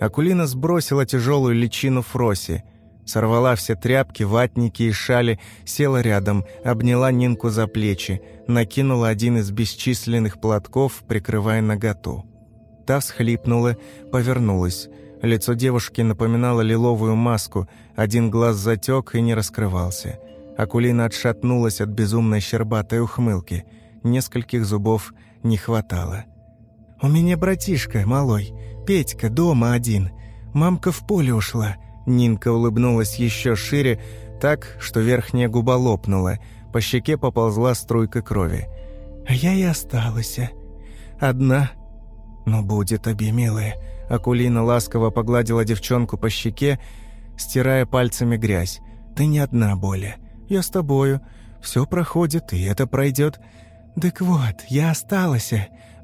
Акулина сбросила тяжелую личину Фроси, сорвала все тряпки, ватники и шали, села рядом, обняла Нинку за плечи, накинула один из бесчисленных платков, прикрывая наготу. Та всхлипнула, повернулась. Лицо девушки напоминало лиловую маску, один глаз затек и не раскрывался. Акулина отшатнулась от безумной щербатой ухмылки. Нескольких зубов не хватало. «У меня братишка малой, Петька, дома один. Мамка в поле ушла». Нинка улыбнулась еще шире, так, что верхняя губа лопнула. По щеке поползла струйка крови. «А я и осталась. Одна. Но будет обе, милая». Акулина ласково погладила девчонку по щеке, стирая пальцами грязь. «Ты не одна, Боля. Я с тобою. Все проходит, и это пройдет. «Так вот, я осталась»,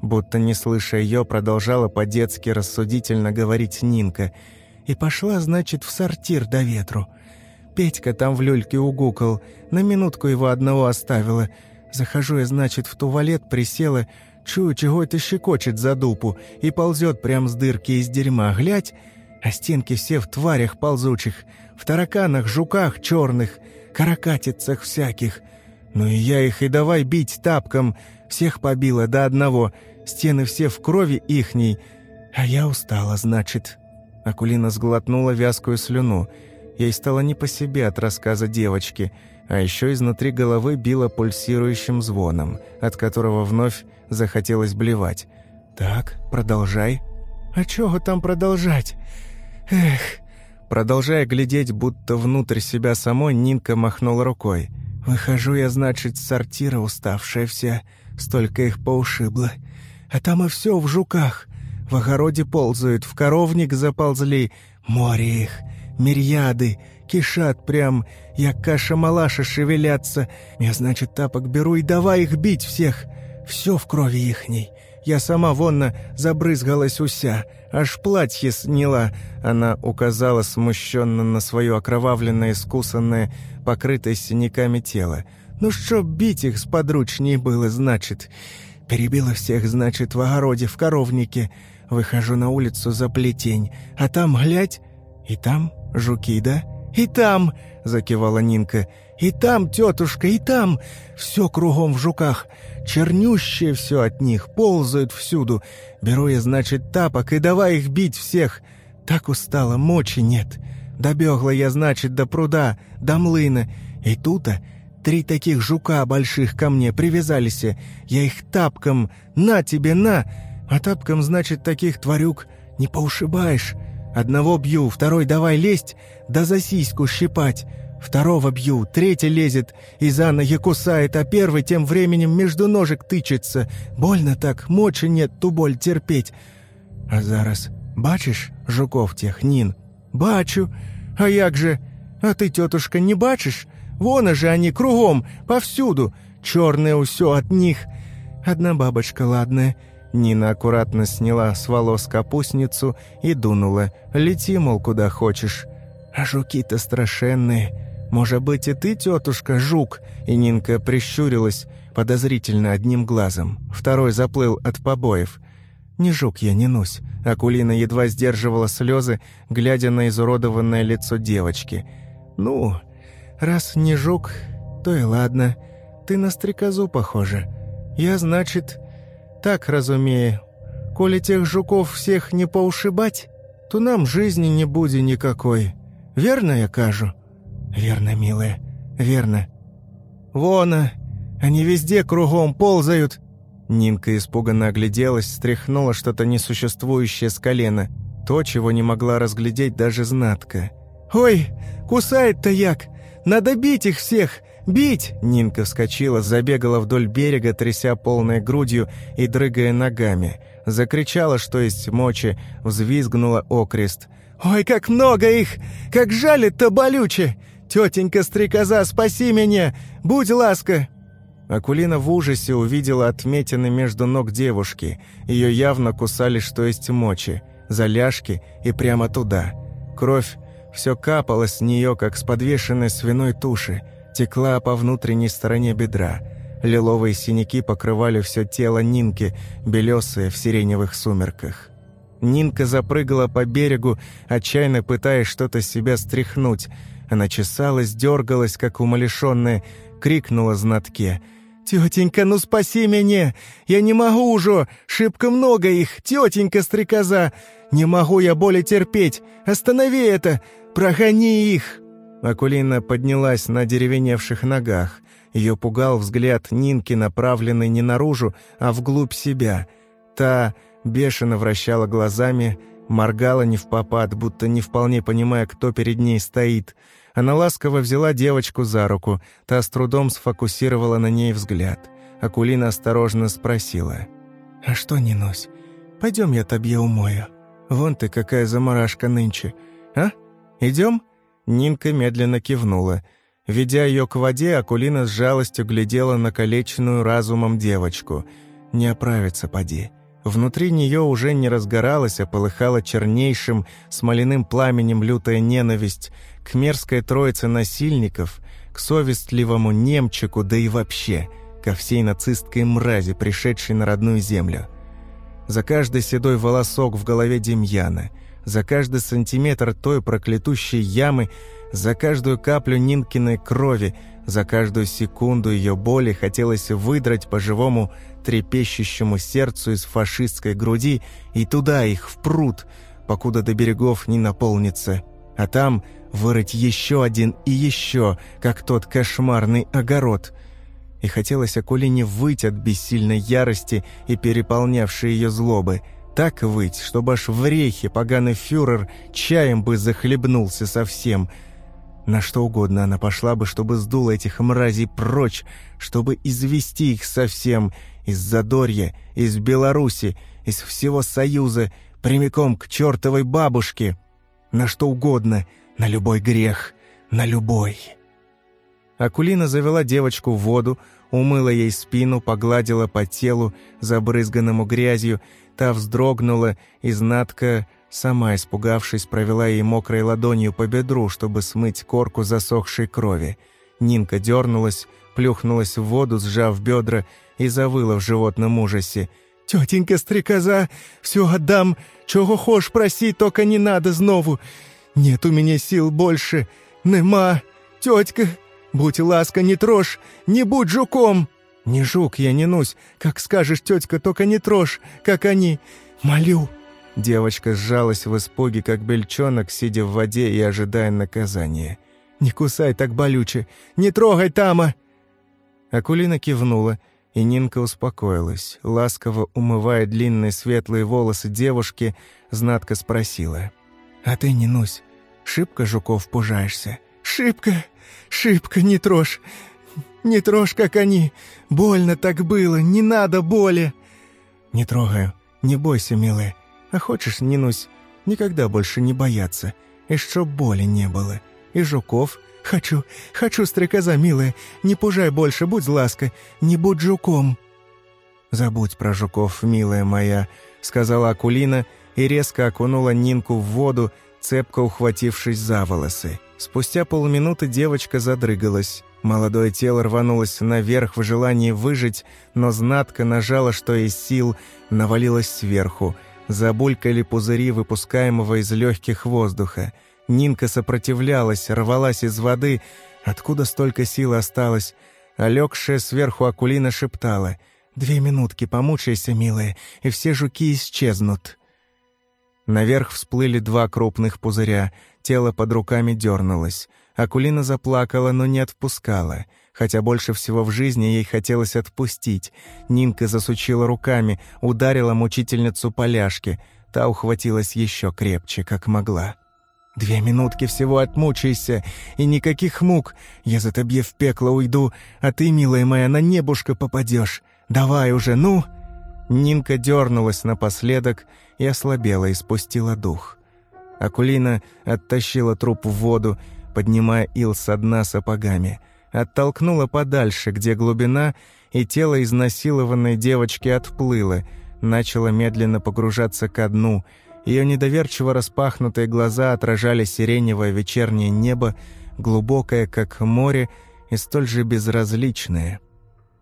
будто не слыша ее, продолжала по-детски рассудительно говорить Нинка. «И пошла, значит, в сортир до ветру. Петька там в люльке угукал, на минутку его одного оставила. Захожу я, значит, в туалет, присела, чую, чего это щекочет за дупу, и ползет прям с дырки из дерьма, глядь, а стенки все в тварях ползучих, в тараканах, жуках черных, каракатицах всяких». Ну и я их и давай бить тапком. Всех побила до одного. Стены все в крови ихней. А я устала, значит». Акулина сглотнула вязкую слюну. Ей стало не по себе от рассказа девочки. А еще изнутри головы било пульсирующим звоном, от которого вновь захотелось блевать. «Так, продолжай». «А чего там продолжать? Эх...» Продолжая глядеть, будто внутрь себя самой, Нинка махнула рукой. «Выхожу я, значит, с сортира уставшая вся, столько их поушибло. А там и все в жуках. В огороде ползают, в коровник заползли. Море их, мириады, кишат прям, як каша-малаша шевелятся. Я, значит, тапок беру и давай их бить всех. Все в крови ихней. Я сама вонно забрызгалась уся, аж платье сняла. Она указала смущенно на свое окровавленное, искусанное, покрытое синяками тело. Ну что, бить их сподручней было, значит. Перебила всех, значит, в огороде, в коровнике. Выхожу на улицу за плетень, а там, глядь, и там жуки, да? И там, закивала Нинка, и там, тетушка, и там. Все кругом в жуках. Чернющее все от них, ползают всюду. Беру я, значит, тапок и давай их бить всех. Так устала, мочи нет. Добегла я, значит, до пруда, до млына. И тут-то три таких жука больших ко мне привязались. Я их тапком, на тебе, на! А тапком, значит, таких тварюк не поушибаешь. Одного бью, второй давай лезть, да за сиську щипать. Второго бью, третий лезет и за ноги кусает, а первый тем временем между ножек тычется. Больно так, мочи нет ту боль терпеть. А зараз бачишь жуков тех, Нин? Бачу. А як же? А ты, тетушка, не бачишь? Вон же они кругом, повсюду. Черное усё от них. Одна бабочка ладная. Нина аккуратно сняла с волос капустницу и дунула. «Лети, мол, куда хочешь». «А жуки-то страшенные. «Может быть, и ты, тетушка, жук?» И Нинка прищурилась подозрительно одним глазом. Второй заплыл от побоев. «Не жук я, не нусь». Акулина едва сдерживала слезы, глядя на изуродованное лицо девочки. «Ну, раз не жук, то и ладно. Ты на стрекозу похожа. Я, значит, так разумею. Коли тех жуков всех не поушибать, то нам жизни не будет никакой. Верно я кажу?» «Верно, милая, верно. Вон, они везде кругом ползают!» Нинка испуганно огляделась, стряхнула что-то несуществующее с колена, то, чего не могла разглядеть даже знатка. «Ой, кусает-то як! Надо бить их всех! Бить!» Нинка вскочила, забегала вдоль берега, тряся полной грудью и дрыгая ногами. Закричала, что есть мочи, взвизгнула окрест. «Ой, как много их! Как жалит-то болюче! «Тетенька-стрекоза, спаси меня! Будь ласка!» Акулина в ужасе увидела отметины между ног девушки. Ее явно кусали, что есть мочи, за ляжки и прямо туда. Кровь все капала с нее, как с подвешенной свиной туши, текла по внутренней стороне бедра. Лиловые синяки покрывали все тело Нинки, белесые в сиреневых сумерках. Нинка запрыгала по берегу, отчаянно пытаясь что-то себя стряхнуть – она чесалась, дергалась, как умалишенная, крикнула знатке. «Тетенька, ну спаси меня! Я не могу уже! Шибко много их! Тетенька-стрекоза! Не могу я более терпеть! Останови это! Прогони их!» Акулина поднялась на деревеневших ногах. Ее пугал взгляд Нинки, направленный не наружу, а вглубь себя. Та бешено вращала глазами, моргала не в попад, будто не вполне понимая, кто перед ней стоит — она ласково взяла девочку за руку, та с трудом сфокусировала на ней взгляд. Акулина осторожно спросила. «А что, не нось? Пойдем я тебе умою. Вон ты какая заморашка нынче. А? Идем?» Нинка медленно кивнула. Ведя ее к воде, Акулина с жалостью глядела на калеченную разумом девочку. «Не оправится, поди». Внутри нее уже не разгоралась, а полыхала чернейшим, смоляным пламенем лютая ненависть к мерзкой троице насильников, к совестливому немчику, да и вообще ко всей нацистской мрази, пришедшей на родную землю. За каждый седой волосок в голове Демьяна, за каждый сантиметр той проклятущей ямы, за каждую каплю Нинкиной крови, за каждую секунду ее боли хотелось выдрать по-живому трепещущему сердцу из фашистской груди и туда их, в пруд, покуда до берегов не наполнится а там вырыть еще один и еще, как тот кошмарный огород. И хотелось Акулине выть от бессильной ярости и переполнявшей ее злобы. Так выть, чтобы аж в рейхе поганый фюрер чаем бы захлебнулся совсем. На что угодно она пошла бы, чтобы сдула этих мразей прочь, чтобы извести их совсем из Задорья, из Беларуси, из всего Союза, прямиком к чертовой бабушке. На что угодно, на любой грех, на любой. Акулина завела девочку в воду, умыла ей спину, погладила по телу, забрызганному грязью, та вздрогнула, и знатка, сама испугавшись, провела ей мокрой ладонью по бедру, чтобы смыть корку засохшей крови. Нинка дернулась, плюхнулась в воду, сжав бедра, и завыла в животном ужасе. «Тетенька-стрекоза, все отдам, чего хошь проси, только не надо знову. Нет у меня сил больше, нема, тетка, Будь ласка, не трожь, не будь жуком!» «Не жук я, не нусь. Как скажешь, тетка, только не трожь, как они. Молю!» Девочка сжалась в испуге, как бельчонок, сидя в воде и ожидая наказания. «Не кусай так болюче! Не трогай, Тама!» Акулина кивнула, и Нинка успокоилась. Ласково умывая длинные светлые волосы девушки, знатко спросила. «А ты, не нусь, шибко жуков пужаешься?» «Шибко!» Шибко не трожь. Не трожь, как они. Больно так было, не надо боли. Не трогаю. Не бойся, милая. А хочешь, Нинусь, никогда больше не бояться. И чтоб боли не было. И жуков. Хочу, хочу, стрекоза, милая. Не пужай больше, будь ласка. Не будь жуком. «Забудь про жуков, милая моя», — сказала Акулина и резко окунула Нинку в воду, цепко ухватившись за волосы. Спустя полминуты девочка задрыгалась. Молодое тело рванулось наверх в желании выжить, но знатка нажала, что из сил, навалилась сверху. Забулькали пузыри выпускаемого из легких воздуха. Нинка сопротивлялась, рвалась из воды. Откуда столько сил осталось? А легшая сверху Акулина шептала. «Две минутки, помучайся, милая, и все жуки исчезнут». Наверх всплыли два крупных пузыря. Тело под руками дернулось. Акулина заплакала, но не отпускала. Хотя больше всего в жизни ей хотелось отпустить. Нинка засучила руками, ударила мучительницу поляшки. Та ухватилась еще крепче, как могла. «Две минутки всего отмучайся, и никаких мук. Я за тобе в пекло уйду, а ты, милая моя, на небушка попадешь. Давай уже, ну!» Нинка дернулась напоследок и ослабела и спустила дух. Акулина оттащила труп в воду, поднимая ил со дна сапогами. Оттолкнула подальше, где глубина, и тело изнасилованной девочки отплыло, начало медленно погружаться ко дну. Ее недоверчиво распахнутые глаза отражали сиреневое вечернее небо, глубокое, как море, и столь же безразличное.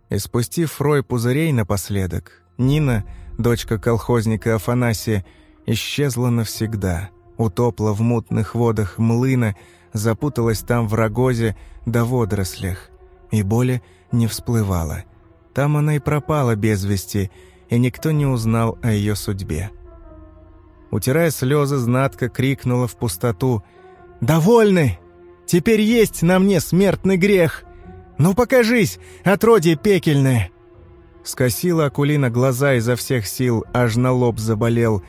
И спустив рой пузырей напоследок, Нина, дочка колхозника Афанасия, исчезла навсегда — утопла в мутных водах млына, запуталась там в рогозе да водорослях, и боли не всплывала. Там она и пропала без вести, и никто не узнал о ее судьбе. Утирая слезы, знатка крикнула в пустоту «Довольны! Теперь есть на мне смертный грех! Ну покажись, отродье пекельное!» Скосила Акулина глаза изо всех сил, аж на лоб заболел,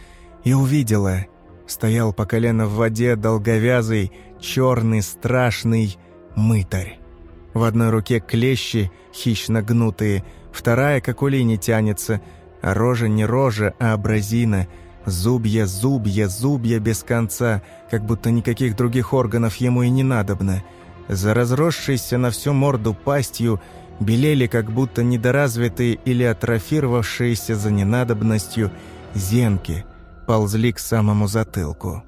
и увидела — стоял по колено в воде долговязый, черный, страшный мытарь. В одной руке клещи, хищно гнутые, вторая, как у лини, тянется, а рожа не рожа, а абразина, зубья, зубья, зубья без конца, как будто никаких других органов ему и не надобно. За разросшейся на всю морду пастью белели, как будто недоразвитые или атрофировавшиеся за ненадобностью, зенки – ползли к самому затылку.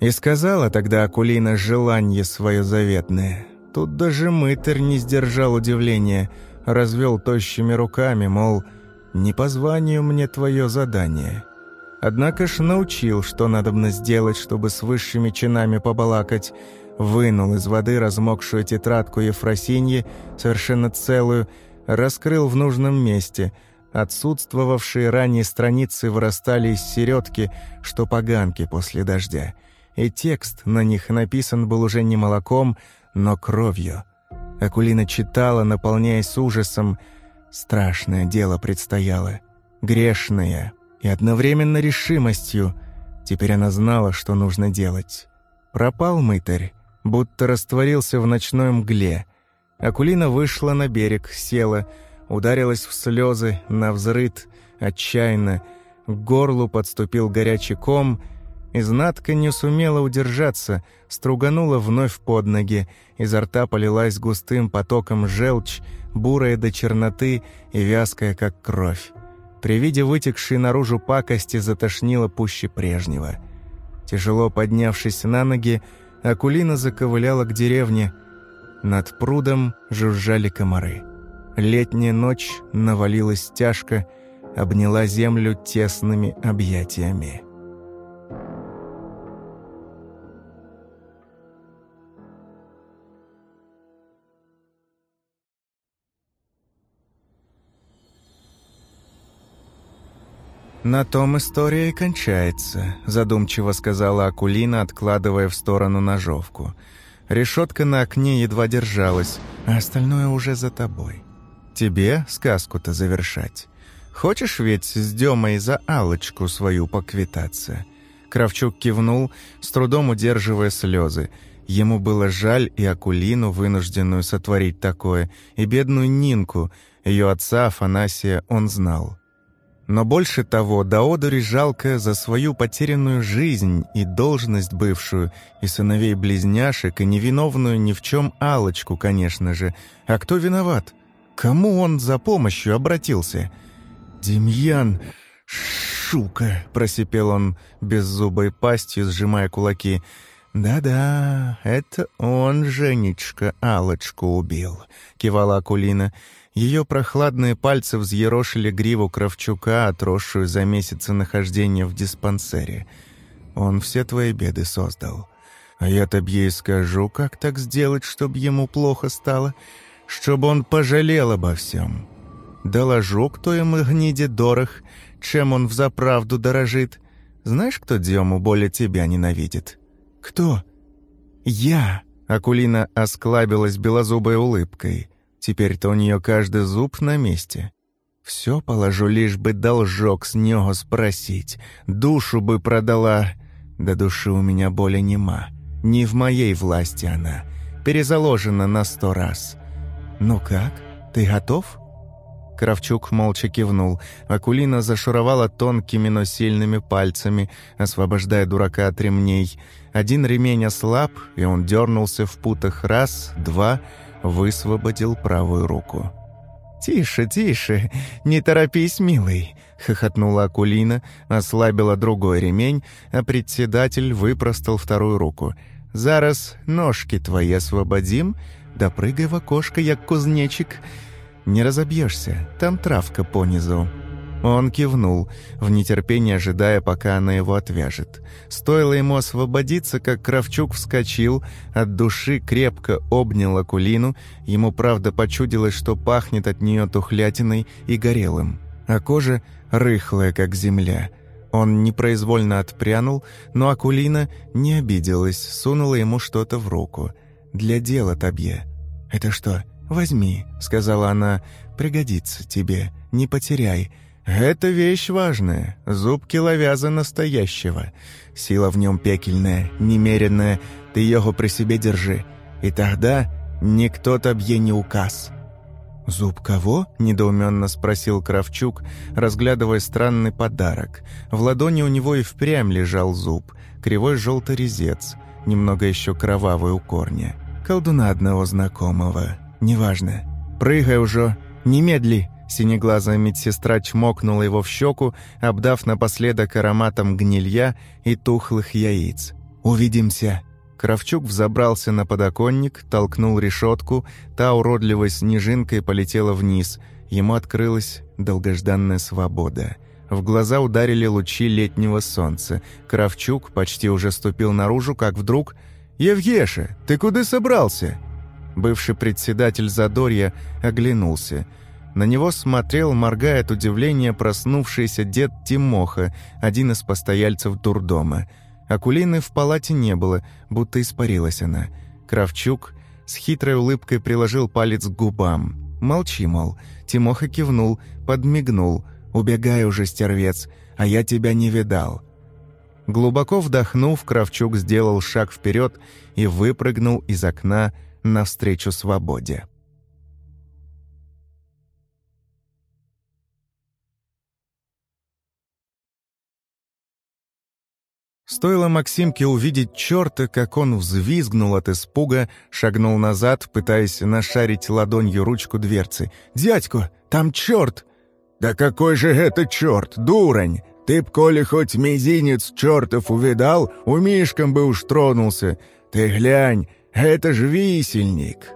И сказала тогда Акулина желание свое заветное. Тут даже мытарь не сдержал удивления, развел тощими руками, мол, «Не по званию мне твое задание». Однако ж научил, что надобно сделать, чтобы с высшими чинами побалакать, вынул из воды размокшую тетрадку Ефросиньи, совершенно целую, раскрыл в нужном месте — Отсутствовавшие ранее страницы вырастали из середки, что поганки после дождя. и текст на них написан был уже не молоком, но кровью. Акулина читала, наполняясь ужасом. Страшное дело предстояло, грешное и одновременно решимостью. Теперь она знала, что нужно делать. Пропал мытарь, будто растворился в ночной мгле. Акулина вышла на берег, села, ударилась в слезы, на взрыт, отчаянно. К горлу подступил горячий ком — Изнатка не сумела удержаться, струганула вновь под ноги, изо рта полилась густым потоком желчь, бурая до черноты и вязкая, как кровь. При виде вытекшей наружу пакости затошнило пуще прежнего. Тяжело поднявшись на ноги, Акулина заковыляла к деревне. Над прудом жужжали комары. Летняя ночь навалилась тяжко, обняла землю тесными объятиями. «На том история и кончается», – задумчиво сказала Акулина, откладывая в сторону ножовку. Решетка на окне едва держалась, а остальное уже за тобой. Тебе сказку-то завершать. Хочешь ведь с Демой за алочку свою поквитаться?» Кравчук кивнул, с трудом удерживая слезы. Ему было жаль и Акулину, вынужденную сотворить такое, и бедную Нинку, ее отца Афанасия он знал. Но больше того, Даодури жалко за свою потерянную жизнь и должность бывшую, и сыновей-близняшек, и невиновную ни в чем алочку конечно же. А кто виноват? Кому он за помощью обратился? «Демьян, шука!» — просипел он беззубой пастью, сжимая кулаки. «Да-да, это он, Женечка, алочку убил», — кивала Акулина. Ее прохладные пальцы взъерошили гриву Кравчука, отросшую за месяцы нахождения в диспансере. Он все твои беды создал. А я тебе и скажу, как так сделать, чтобы ему плохо стало, чтобы он пожалел обо всем. Доложу, кто ему гниде дорог, чем он взаправду дорожит. Знаешь, кто Дему более тебя ненавидит? Кто? Я. Акулина осклабилась белозубой улыбкой. Теперь-то у нее каждый зуб на месте. Все положу, лишь бы должок с него спросить. Душу бы продала. Да души у меня боли нема. Не в моей власти она. Перезаложена на сто раз. Ну как, ты готов?» Кравчук молча кивнул. Акулина зашуровала тонкими, но сильными пальцами, освобождая дурака от ремней. Один ремень ослаб, и он дернулся в путах раз, два — высвободил правую руку. «Тише, тише, не торопись, милый», — хохотнула Акулина, ослабила другой ремень, а председатель выпростал вторую руку. «Зараз ножки твои освободим, да прыгай в окошко, як кузнечик. Не разобьешься, там травка понизу». Он кивнул, в нетерпении ожидая, пока она его отвяжет. Стоило ему освободиться, как Кравчук вскочил, от души крепко обнял Акулину, ему правда почудилось, что пахнет от нее тухлятиной и горелым, а кожа рыхлая, как земля. Он непроизвольно отпрянул, но Акулина не обиделась, сунула ему что-то в руку. «Для дела, Табье». «Это что? Возьми», — сказала она, — «пригодится тебе, не потеряй». Это вещь важная, зуб киловяза настоящего. Сила в нем пекельная, немеренная, ты его при себе держи. И тогда никто тобье не указ». «Зуб кого?» – недоуменно спросил Кравчук, разглядывая странный подарок. В ладони у него и впрямь лежал зуб, кривой желтый резец, немного еще кровавый у корня. Колдуна одного знакомого. «Неважно. Прыгай уже, немедли!» Синеглазая медсестра чмокнула его в щеку, обдав напоследок ароматом гнилья и тухлых яиц. «Увидимся!» Кравчук взобрался на подоконник, толкнул решетку, та уродливой снежинкой полетела вниз. Ему открылась долгожданная свобода. В глаза ударили лучи летнего солнца. Кравчук почти уже ступил наружу, как вдруг... «Евгеша, ты куда собрался?» Бывший председатель Задорья оглянулся – на него смотрел, моргая от удивления, проснувшийся дед Тимоха, один из постояльцев дурдома. Акулины в палате не было, будто испарилась она. Кравчук с хитрой улыбкой приложил палец к губам. «Молчи, мол». Тимоха кивнул, подмигнул. «Убегай уже, стервец, а я тебя не видал». Глубоко вдохнув, Кравчук сделал шаг вперед и выпрыгнул из окна навстречу свободе. Стоило Максимке увидеть черта, как он взвизгнул от испуга, шагнул назад, пытаясь нашарить ладонью ручку дверцы. «Дядько, там черт!» «Да какой же это черт, дурань! Ты б, коли хоть мизинец чертов увидал, у Мишкам бы уж тронулся. Ты глянь, это ж висельник!»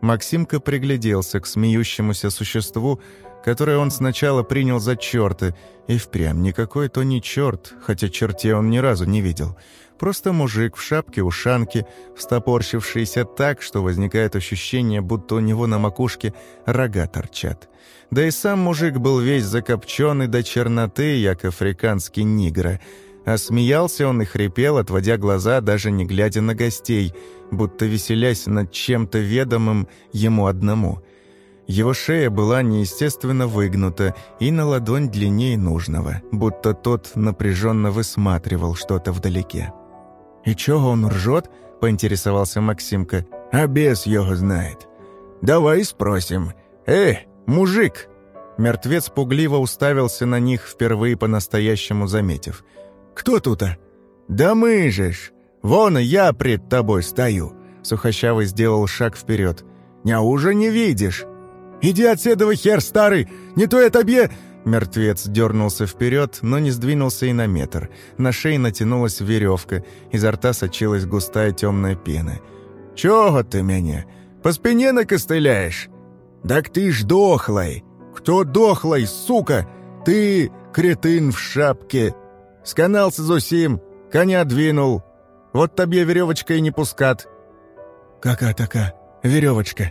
Максимка пригляделся к смеющемуся существу, которое он сначала принял за черта, и впрямь никакой то не черт, хотя чертей он ни разу не видел. Просто мужик в шапке-ушанке, встопорщившийся так, что возникает ощущение, будто у него на макушке рога торчат. Да и сам мужик был весь закопченный до черноты, як африканский нигра. А смеялся он и хрипел, отводя глаза, даже не глядя на гостей, будто веселясь над чем-то ведомым ему одному — его шея была неестественно выгнута и на ладонь длиннее нужного, будто тот напряженно высматривал что-то вдалеке. «И чего он ржет?» — поинтересовался Максимка. «А бес его знает. Давай спросим. Э, мужик!» Мертвец пугливо уставился на них, впервые по-настоящему заметив. «Кто тут-то?» «Да мы же ж! Вон я пред тобой стою!» Сухощавый сделал шаг вперед. «Неужо не видишь?» «Иди отседова, хер старый! Не то я тебе...» Мертвец дернулся вперед, но не сдвинулся и на метр. На шее натянулась веревка, изо рта сочилась густая темная пена. «Чего ты меня? По спине накостыляешь? Так ты ж дохлый! Кто дохлый, сука? Ты, кретин в шапке! Сканался зусим, коня двинул. Вот тебе веревочка и не пускат». «Какая такая веревочка?»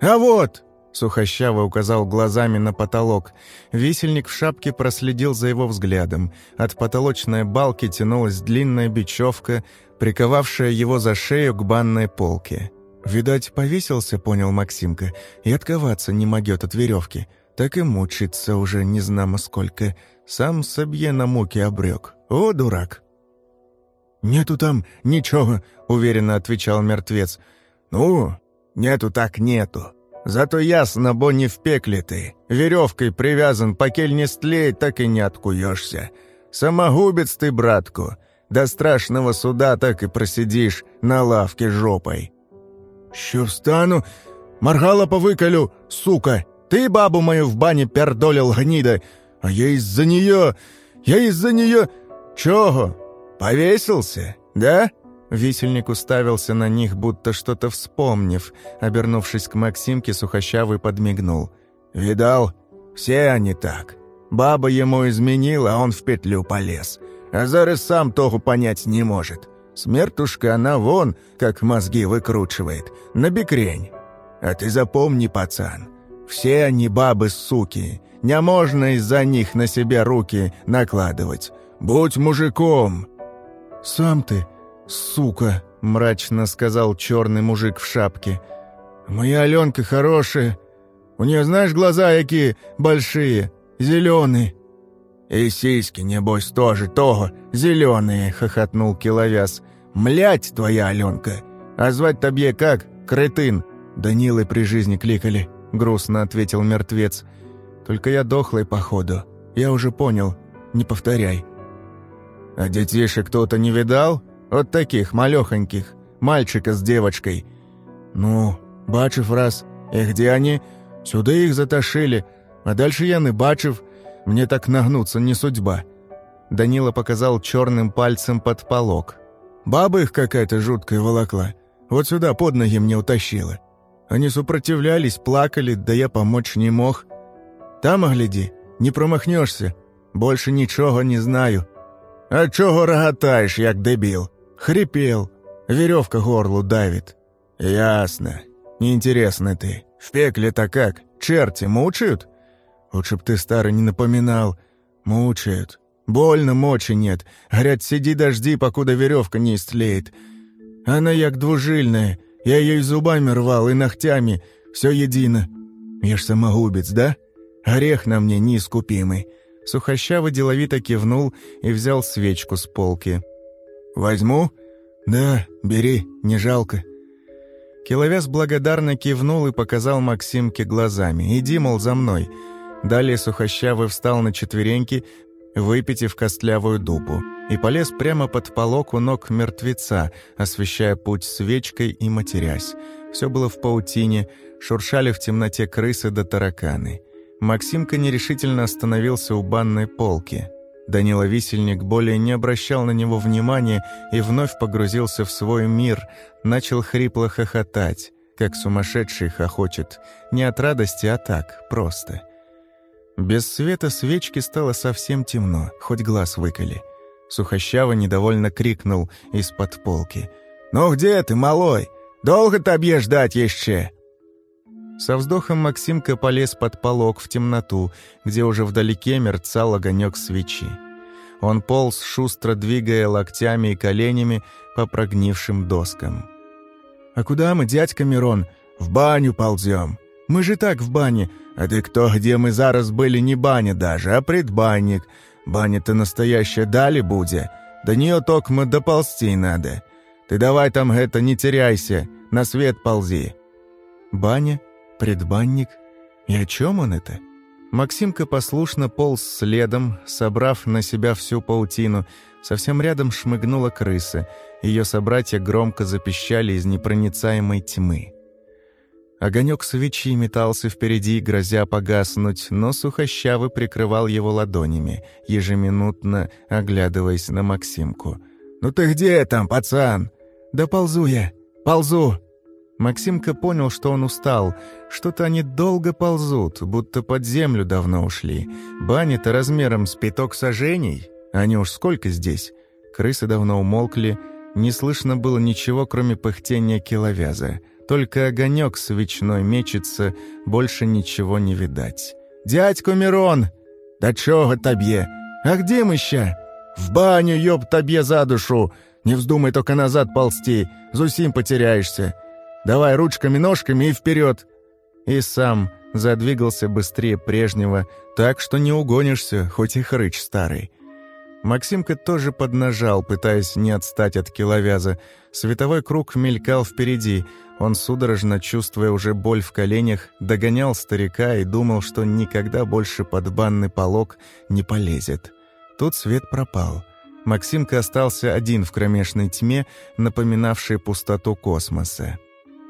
«А вот, Сухощаво указал глазами на потолок. Висельник в шапке проследил за его взглядом. От потолочной балки тянулась длинная бечевка, приковавшая его за шею к банной полке. «Видать, повесился», — понял Максимка, «и отковаться не могет от веревки. Так и мучится уже не знамо сколько. Сам собье на муки обрек. О, дурак!» «Нету там ничего», — уверенно отвечал мертвец. «Ну, нету так нету. Зато ясно, бо не в пекле ты. Веревкой привязан, покель не стлеет, так и не откуешься. Самогубец ты, братку. До страшного суда так и просидишь на лавке жопой. Що встану? Маргала повыколю, сука. Ты бабу мою в бане пердолил, гнида. А я из-за нее... Я из-за нее... Чего? Повесился, да?» Висельник уставился на них, будто что-то вспомнив. Обернувшись к Максимке, Сухощавый подмигнул. «Видал? Все они так. Баба ему изменила, а он в петлю полез. А зараз сам того понять не может. Смертушка она вон, как мозги выкручивает, на бекрень. А ты запомни, пацан, все они бабы-суки. Не можно из-за них на себя руки накладывать. Будь мужиком!» «Сам ты...» «Сука!» — мрачно сказал черный мужик в шапке. «Моя Аленка хорошая. У нее, знаешь, глаза какие большие, зеленые». «И сиськи, небось, тоже того, зеленые», — хохотнул Киловяз. «Млять твоя Аленка! А звать тебе как? Кретын!» «Данилы при жизни кликали», — грустно ответил мертвец. «Только я дохлый, походу. Я уже понял. Не повторяй». «А детишек кто-то не видал?» Вот таких, малёхоньких. Мальчика с девочкой. Ну, бачив раз. И где они? Сюда их затошили. А дальше я не бачив. Мне так нагнуться не судьба. Данила показал черным пальцем под полог. Баба их какая-то жуткая волокла. Вот сюда под ноги мне утащила. Они сопротивлялись, плакали, да я помочь не мог. Там, огляди, не промахнешься. Больше ничего не знаю. А чого рогатаєш, як дебіл? Хрипел. Веревка горлу давит. Ясно. Неинтересно ты. В пекле-то как? Черти мучают? Лучше б ты, старый, не напоминал. Мучают. Больно, мочи нет. Говорят, сиди дожди, покуда веревка не истлеет. Она як двужильная. Я ее и зубами рвал, и ногтями. Все едино. Я ж самогубец, да? Орех на мне неискупимый». Сухощавый деловито кивнул и взял свечку с полки. «Возьму?» «Да, бери, не жалко». Киловяз благодарно кивнул и показал Максимке глазами. «Иди, мол, за мной». Далее Сухощавый встал на четвереньки, выпитив костлявую дупу, и полез прямо под полок у ног мертвеца, освещая путь свечкой и матерясь. Все было в паутине, шуршали в темноте крысы да тараканы. Максимка нерешительно остановился у банной полки. Данила Висельник более не обращал на него внимания и вновь погрузился в свой мир, начал хрипло хохотать, как сумасшедший хохочет, не от радости, а так, просто. Без света свечки стало совсем темно, хоть глаз выколи. Сухощава недовольно крикнул из-под полки. «Ну где ты, малой? Долго тебе ждать еще?» Со вздохом Максимка полез под полог в темноту, где уже вдалеке мерцал огонек свечи. Он полз, шустро двигая локтями и коленями по прогнившим доскам. «А куда мы, дядька Мирон? В баню ползем. Мы же так в бане. А ты кто, где мы зараз были, не баня даже, а предбанник. Баня-то настоящая дали буде. До нее только мы доползти надо. Ты давай там это не теряйся, на свет ползи». «Баня?» Предбанник? И о чем он это? Максимка послушно полз следом, собрав на себя всю паутину. Совсем рядом шмыгнула крыса. Ее собратья громко запищали из непроницаемой тьмы. Огонек свечи метался впереди, грозя погаснуть, но сухощавый прикрывал его ладонями, ежеминутно оглядываясь на Максимку. «Ну ты где там, пацан?» «Да ползу я, ползу!» Максимка понял, что он устал. Что-то они долго ползут, будто под землю давно ушли. Баня-то размером с пяток сажений. Они уж сколько здесь? Крысы давно умолкли. Не слышно было ничего, кроме пыхтения киловяза. Только огонек свечной мечется, больше ничего не видать. «Дядько Мирон!» «Да чого таб'е? А где мы ща?» «В баню, ёб таб'е за душу! Не вздумай только назад ползти, зусим потеряешься!» Давай ручками-ножками и вперед!» И сам задвигался быстрее прежнего, так что не угонишься, хоть и хрыч старый. Максимка тоже поднажал, пытаясь не отстать от киловяза. Световой круг мелькал впереди. Он, судорожно чувствуя уже боль в коленях, догонял старика и думал, что никогда больше под банный полог не полезет. Тут свет пропал. Максимка остался один в кромешной тьме, напоминавшей пустоту космоса.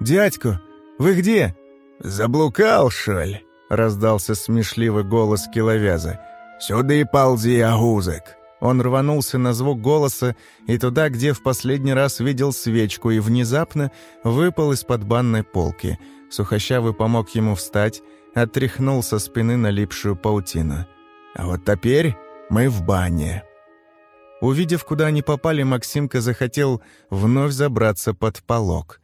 «Дядьку, вы где?» «Заблукал, шоль?» — раздался смешливый голос киловяза. «Сюда и ползи, агузок!» Он рванулся на звук голоса и туда, где в последний раз видел свечку, и внезапно выпал из-под банной полки. Сухощавый помог ему встать, отряхнул со спины налипшую паутину. «А вот теперь мы в бане». Увидев, куда они попали, Максимка захотел вновь забраться под полог.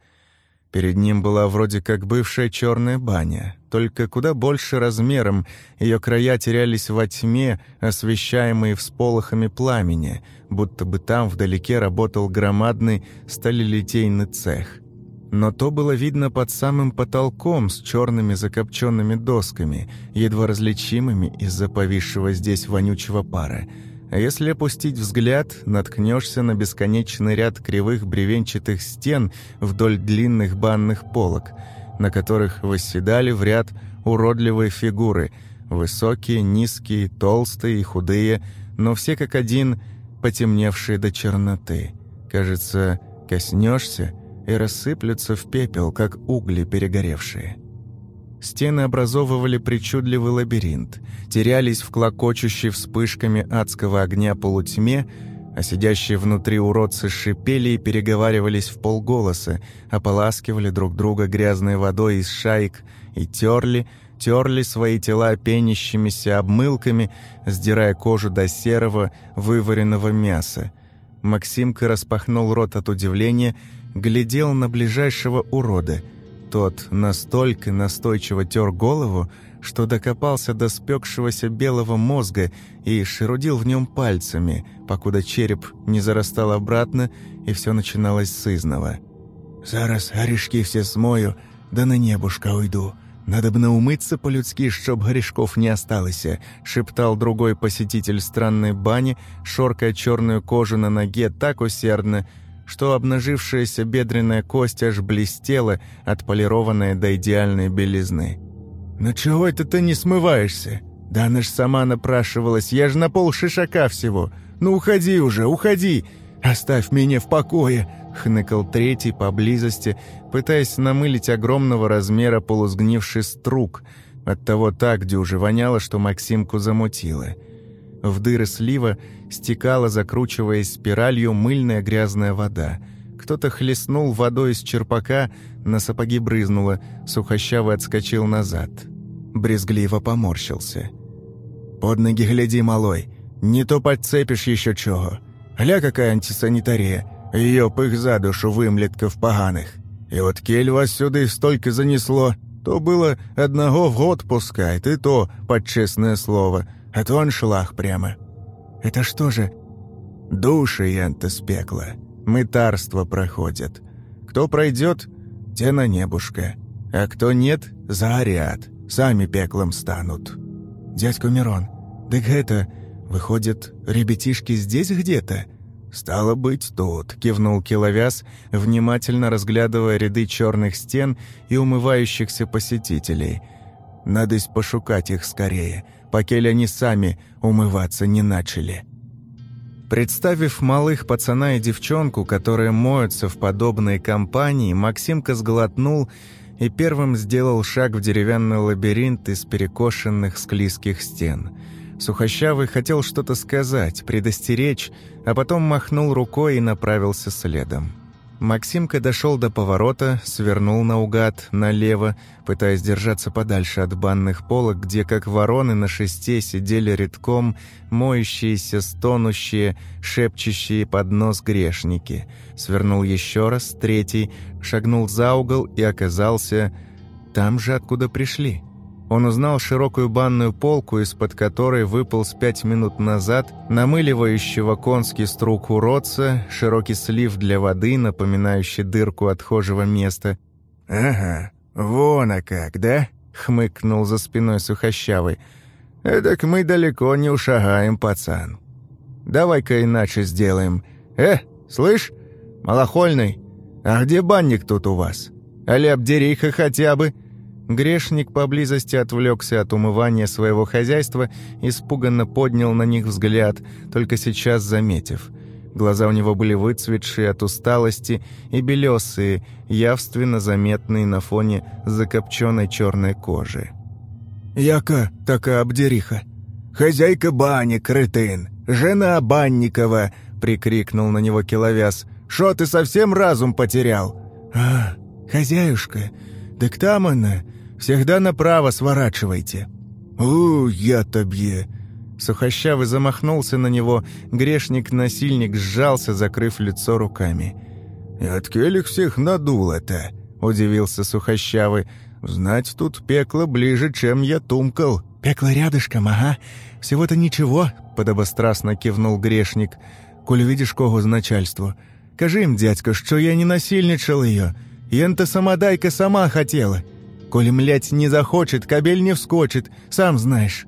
Перед ним была вроде как бывшая черная баня, только куда больше размером, ее края терялись во тьме, освещаемые всполохами пламени, будто бы там вдалеке работал громадный сталелитейный цех. Но то было видно под самым потолком с черными закопченными досками, едва различимыми из-за повисшего здесь вонючего пара — а если опустить взгляд, наткнешься на бесконечный ряд кривых бревенчатых стен вдоль длинных банных полок, на которых восседали в ряд уродливые фигуры, высокие, низкие, толстые и худые, но все как один потемневшие до черноты. Кажется, коснешься и рассыплются в пепел, как угли перегоревшие. Стены образовывали причудливый лабиринт, терялись в клокочущей вспышками адского огня полутьме, а сидящие внутри уродцы шипели и переговаривались в полголоса, ополаскивали друг друга грязной водой из шаек и терли, терли свои тела пенящимися обмылками, сдирая кожу до серого, вываренного мяса. Максимка распахнул рот от удивления, глядел на ближайшего урода — тот настолько настойчиво тер голову, что докопался до спекшегося белого мозга и шерудил в нем пальцами, покуда череп не зарастал обратно, и все начиналось с изного. «Зараз орешки все смою, да на небушка уйду. Надо бы наумыться по-людски, чтоб грешков не осталось», — шептал другой посетитель странной бани, шоркая черную кожу на ноге так усердно, что обнажившаяся бедренная кость аж блестела, отполированная до идеальной белизны. «Ну чего это ты не смываешься? Да она ж сама напрашивалась, я ж на пол шишака всего. Ну уходи уже, уходи! Оставь меня в покое!» — хныкал третий поблизости, пытаясь намылить огромного размера полусгнивший струк. Оттого так дюже воняло, что Максимку замутило. В дыры слива стекала, закручиваясь спиралью, мыльная грязная вода. Кто-то хлестнул водой из черпака, на сапоги брызнуло, сухощавый отскочил назад. Брезгливо поморщился. «Под ноги гляди, малой, не то подцепишь еще чего. Гля какая антисанитария, ее пых за душу вымлетков поганых. И вот кель вас сюда столько занесло, то было одного в год пускает, и то под честное слово, а то аншлаг прямо». «Это что же?» «Души янта с пекла, мытарство проходят. Кто пройдет, те на небушка, а кто нет, загорят, сами пеклом станут». «Дядька Мирон, так это, выходит, ребятишки здесь где-то?» «Стало быть, тут», — кивнул Киловяз, внимательно разглядывая ряды черных стен и умывающихся посетителей. «Надось пошукать их скорее, покель они сами умываться не начали». Представив малых пацана и девчонку, которые моются в подобной компании, Максимка сглотнул и первым сделал шаг в деревянный лабиринт из перекошенных склизких стен — Сухощавый хотел что-то сказать, предостеречь, а потом махнул рукой и направился следом. Максимка дошел до поворота, свернул наугад, налево, пытаясь держаться подальше от банных полок, где, как вороны на шесте, сидели редком моющиеся, стонущие, шепчущие под нос грешники. Свернул еще раз, третий, шагнул за угол и оказался там же, откуда пришли. Он узнал широкую банную полку, из-под которой выполз пять минут назад, намыливающего конский струк уродца, широкий слив для воды, напоминающий дырку отхожего места. «Ага, вон а как, да?» — хмыкнул за спиной сухощавый. «Эдак мы далеко не ушагаем, пацан. Давай-ка иначе сделаем. Э, слышь, малохольный, а где банник тут у вас? Али обдери-ка хотя бы!» Грешник поблизости отвлекся от умывания своего хозяйства, испуганно поднял на них взгляд, только сейчас заметив. Глаза у него были выцветшие от усталости и белесые, явственно заметные на фоне закопченной черной кожи. «Яка така обдериха? Хозяйка бани, крытын! Жена Банникова!» — прикрикнул на него киловяз. «Шо ты совсем разум потерял?» «А, хозяюшка, так там она, Всегда направо сворачивайте». «У, я тобье!» Сухощавый замахнулся на него, грешник-насильник сжался, закрыв лицо руками. «И от келих всех надул это?» — удивился Сухощавый. «Знать тут пекло ближе, чем я тумкал». «Пекло рядышком, ага. Всего-то ничего», — подобострастно кивнул грешник. «Коль видишь кого з начальству, кажи им, дядька, что я не насильничал ее. Ян-то самодайка сама хотела. Коли, млять, не захочет, кобель не вскочит, сам знаешь».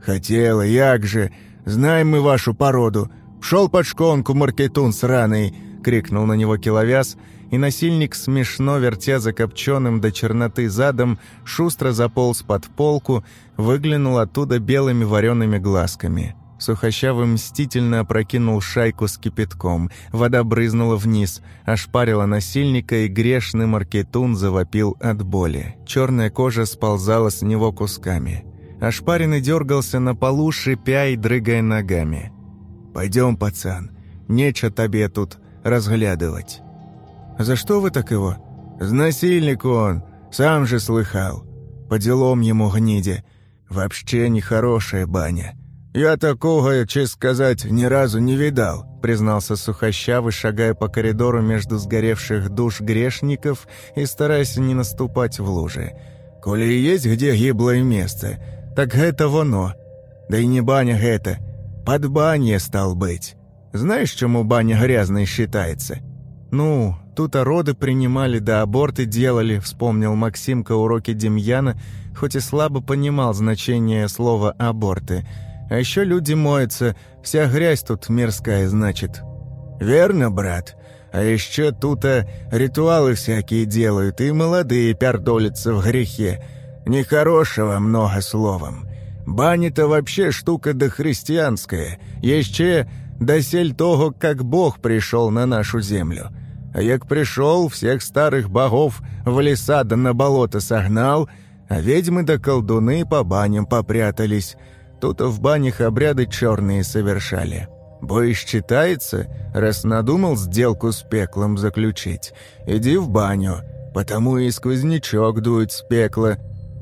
«Хотела, як же! Знаем мы вашу породу! Шел под шконку, маркетун сраный!» — крикнул на него киловяз, и насильник, смешно вертя закопченным до черноты задом, шустро заполз под полку, выглянул оттуда белыми вареными глазками. Сухощавый мстительно опрокинул шайку с кипятком. Вода брызнула вниз, ошпарила насильника, и грешный маркетун завопил от боли. Черная кожа сползала с него кусками. Ошпаренный дергался на полу, шипя и дрыгая ногами. «Пойдем, пацан, нечего тебе тут разглядывать». «За что вы так его?» «Знасильник он, сам же слыхал. По делам ему гниде. Вообще нехорошая баня». Я такого, честно сказать, ни разу не видал. признался Сухощавый, шагая по коридору между сгоревших душ грешников и стараясь не наступать в лужи. «Коли есть где гиблое место, так это воно. Да и не баня это, под баня стал быть. Знаешь, чему баня грязной считается?» «Ну, тут роды принимали, да аборты делали», — вспомнил Максимка уроки Демьяна, хоть и слабо понимал значение слова «аборты». А еще люди моются, вся грязь тут мирская, значит». «Верно, брат. А еще тут-то ритуалы всякие делают, и молодые пердолятся в грехе. Нехорошего много словом. Баня-то вообще штука дохристианская. Еще досель того, как Бог пришел на нашу землю. А як пришел, всех старых богов в леса да на болото согнал, а ведьмы да колдуны по баням попрятались». Тут в банях обряды черные совершали. Бой считается, раз надумал сделку с пеклом заключить. Иди в баню, потому и сквознячок дует с пекла.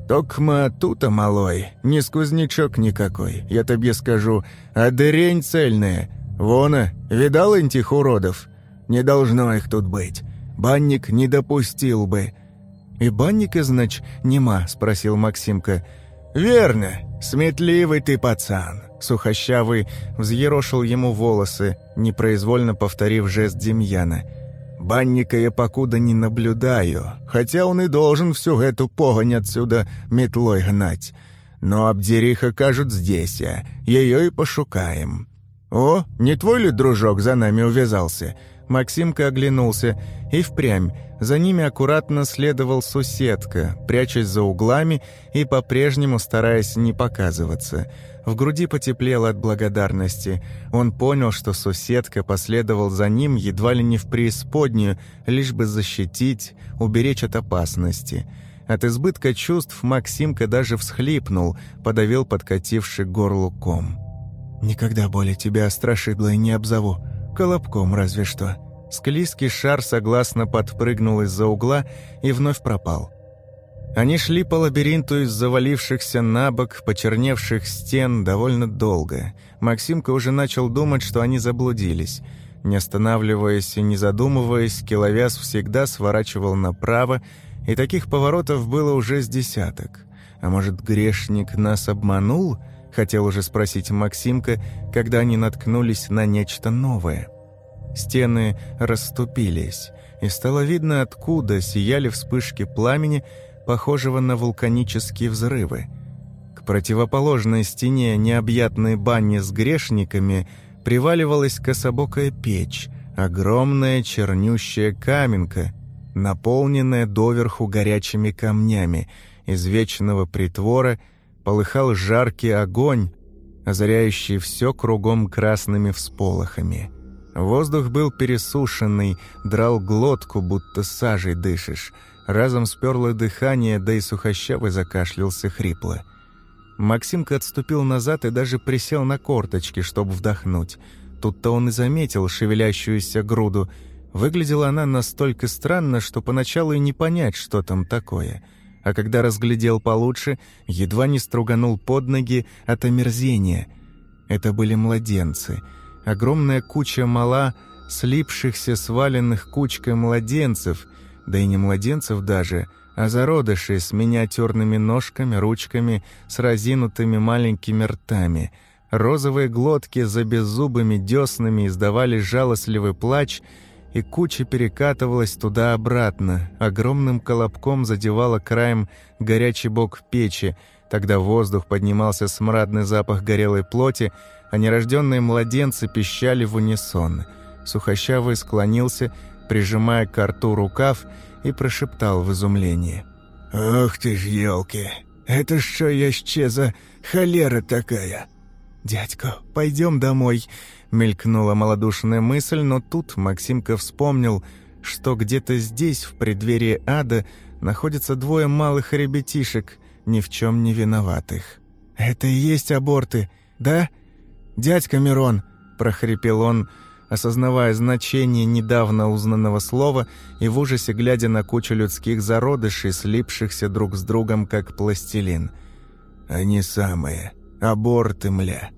Токма тута малой, не сквознячок никакой, я тебе скажу, а дырень цельная. Вона, видал этих уродов? Не должно их тут быть. Банник не допустил бы». «И банника, значит, нема?» – спросил Максимка. «Верно, сметливый ты пацан». Сухощавый взъерошил ему волосы, непроизвольно повторив жест Демьяна. «Банника я покуда не наблюдаю, хотя он и должен всю эту погонь отсюда метлой гнать. Но обдериха, кажут, здесь, а ее и пошукаем». «О, не твой ли дружок за нами увязался?» Максимка оглянулся, и впрямь, за ними аккуратно следовал суседка, прячась за углами и по-прежнему стараясь не показываться. В груди потеплело от благодарности. Он понял, что суседка последовал за ним едва ли не в преисподнюю, лишь бы защитить, уберечь от опасности. От избытка чувств Максимка даже всхлипнул, подавил подкативший горлу ком. «Никогда более тебя страшидлой не обзову», Колобком разве что. Склизкий шар согласно подпрыгнул из-за угла и вновь пропал. Они шли по лабиринту из завалившихся на бок, почерневших стен довольно долго. Максимка уже начал думать, что они заблудились. Не останавливаясь и не задумываясь, Киловяз всегда сворачивал направо, и таких поворотов было уже с десяток. А может, грешник нас обманул –— хотел уже спросить Максимка, когда они наткнулись на нечто новое. Стены расступились, и стало видно, откуда сияли вспышки пламени, похожего на вулканические взрывы. К противоположной стене необъятной бани с грешниками приваливалась кособокая печь, огромная чернющая каменка, наполненная доверху горячими камнями, из вечного притвора — полыхал жаркий огонь, озаряющий все кругом красными всполохами. Воздух был пересушенный, драл глотку, будто сажей дышишь. Разом сперло дыхание, да и сухощавый закашлялся хрипло. Максимка отступил назад и даже присел на корточки, чтобы вдохнуть. Тут-то он и заметил шевелящуюся груду. Выглядела она настолько странно, что поначалу и не понять, что там такое — а когда разглядел получше, едва не струганул под ноги от омерзения. Это были младенцы. Огромная куча мала, слипшихся, сваленных кучкой младенцев, да и не младенцев даже, а зародышей с миниатюрными ножками, ручками, с разинутыми маленькими ртами. Розовые глотки за беззубыми деснами издавали жалостливый плач — и куча перекатывалась туда-обратно, огромным колобком задевала краем горячий бок печи, тогда в воздух поднимался смрадный запах горелой плоти, а нерожденные младенцы пищали в унисон. Сухощавый склонился, прижимая к рту рукав, и прошептал в изумлении. «Ох ты ж, елки! Это что еще за холера такая?» «Дядька, пойдем домой», Мелькнула малодушная мысль, но тут Максимка вспомнил, что где-то здесь, в преддверии ада, находятся двое малых ребятишек, ни в чем не виноватых. «Это и есть аборты, да? Дядька Мирон!» – прохрипел он, осознавая значение недавно узнанного слова и в ужасе глядя на кучу людских зародышей, слипшихся друг с другом, как пластилин. «Они самые. Аборты, мля!»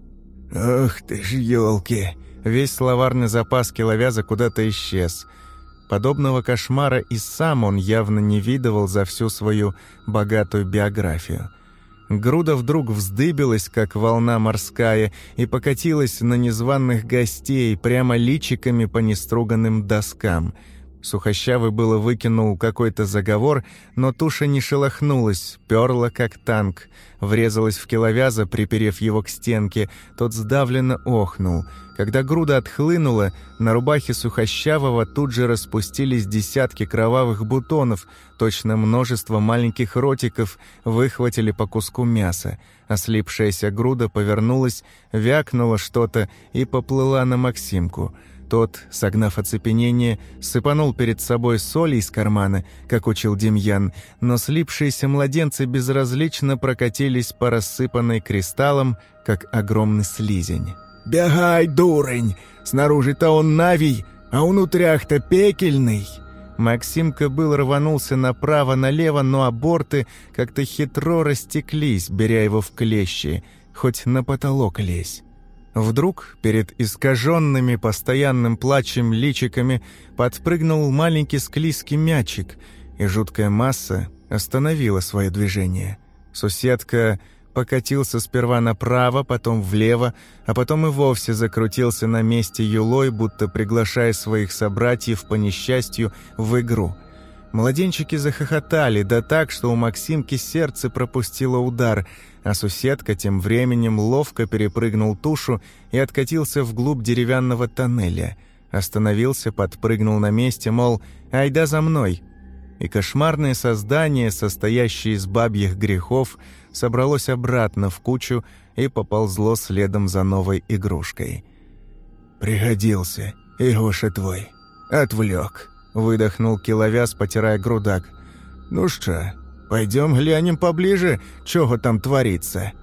«Ох ты ж, елки! Весь словарный запас киловяза куда-то исчез. Подобного кошмара и сам он явно не видывал за всю свою богатую биографию. Груда вдруг вздыбилась, как волна морская, и покатилась на незваных гостей прямо личиками по неструганным доскам — Сухощавый было выкинул какой-то заговор, но туша не шелохнулась, перла как танк. Врезалась в киловяза, приперев его к стенке. Тот сдавленно охнул. Когда груда отхлынула, на рубахе Сухощавого тут же распустились десятки кровавых бутонов, точно множество маленьких ротиков выхватили по куску мяса. Ослипшаяся груда повернулась, вякнула что-то и поплыла на Максимку — тот, согнав оцепенение, сыпанул перед собой соли из кармана, как учил Демьян, но слипшиеся младенцы безразлично прокатились по рассыпанной кристаллам, как огромный слизень. «Бегай, дурень! Снаружи-то он навий, а внутрях-то пекельный!» Максимка был рванулся направо-налево, но аборты как-то хитро растеклись, беря его в клещи, хоть на потолок лезь. Вдруг перед искаженными постоянным плачем личиками подпрыгнул маленький склизкий мячик, и жуткая масса остановила свое движение. Суседка покатился сперва направо, потом влево, а потом и вовсе закрутился на месте юлой, будто приглашая своих собратьев по несчастью в игру. Младенчики захохотали, да так, что у Максимки сердце пропустило удар — а суседка тем временем ловко перепрыгнул тушу и откатился вглубь деревянного тоннеля. Остановился, подпрыгнул на месте, мол, «Айда за мной!» И кошмарное создание, состоящее из бабьих грехов, собралось обратно в кучу и поползло следом за новой игрушкой. «Пригодился, Игоша твой. Отвлек», — выдохнул киловяз, потирая грудак. «Ну что, Пойдем глянем поближе, чего там творится».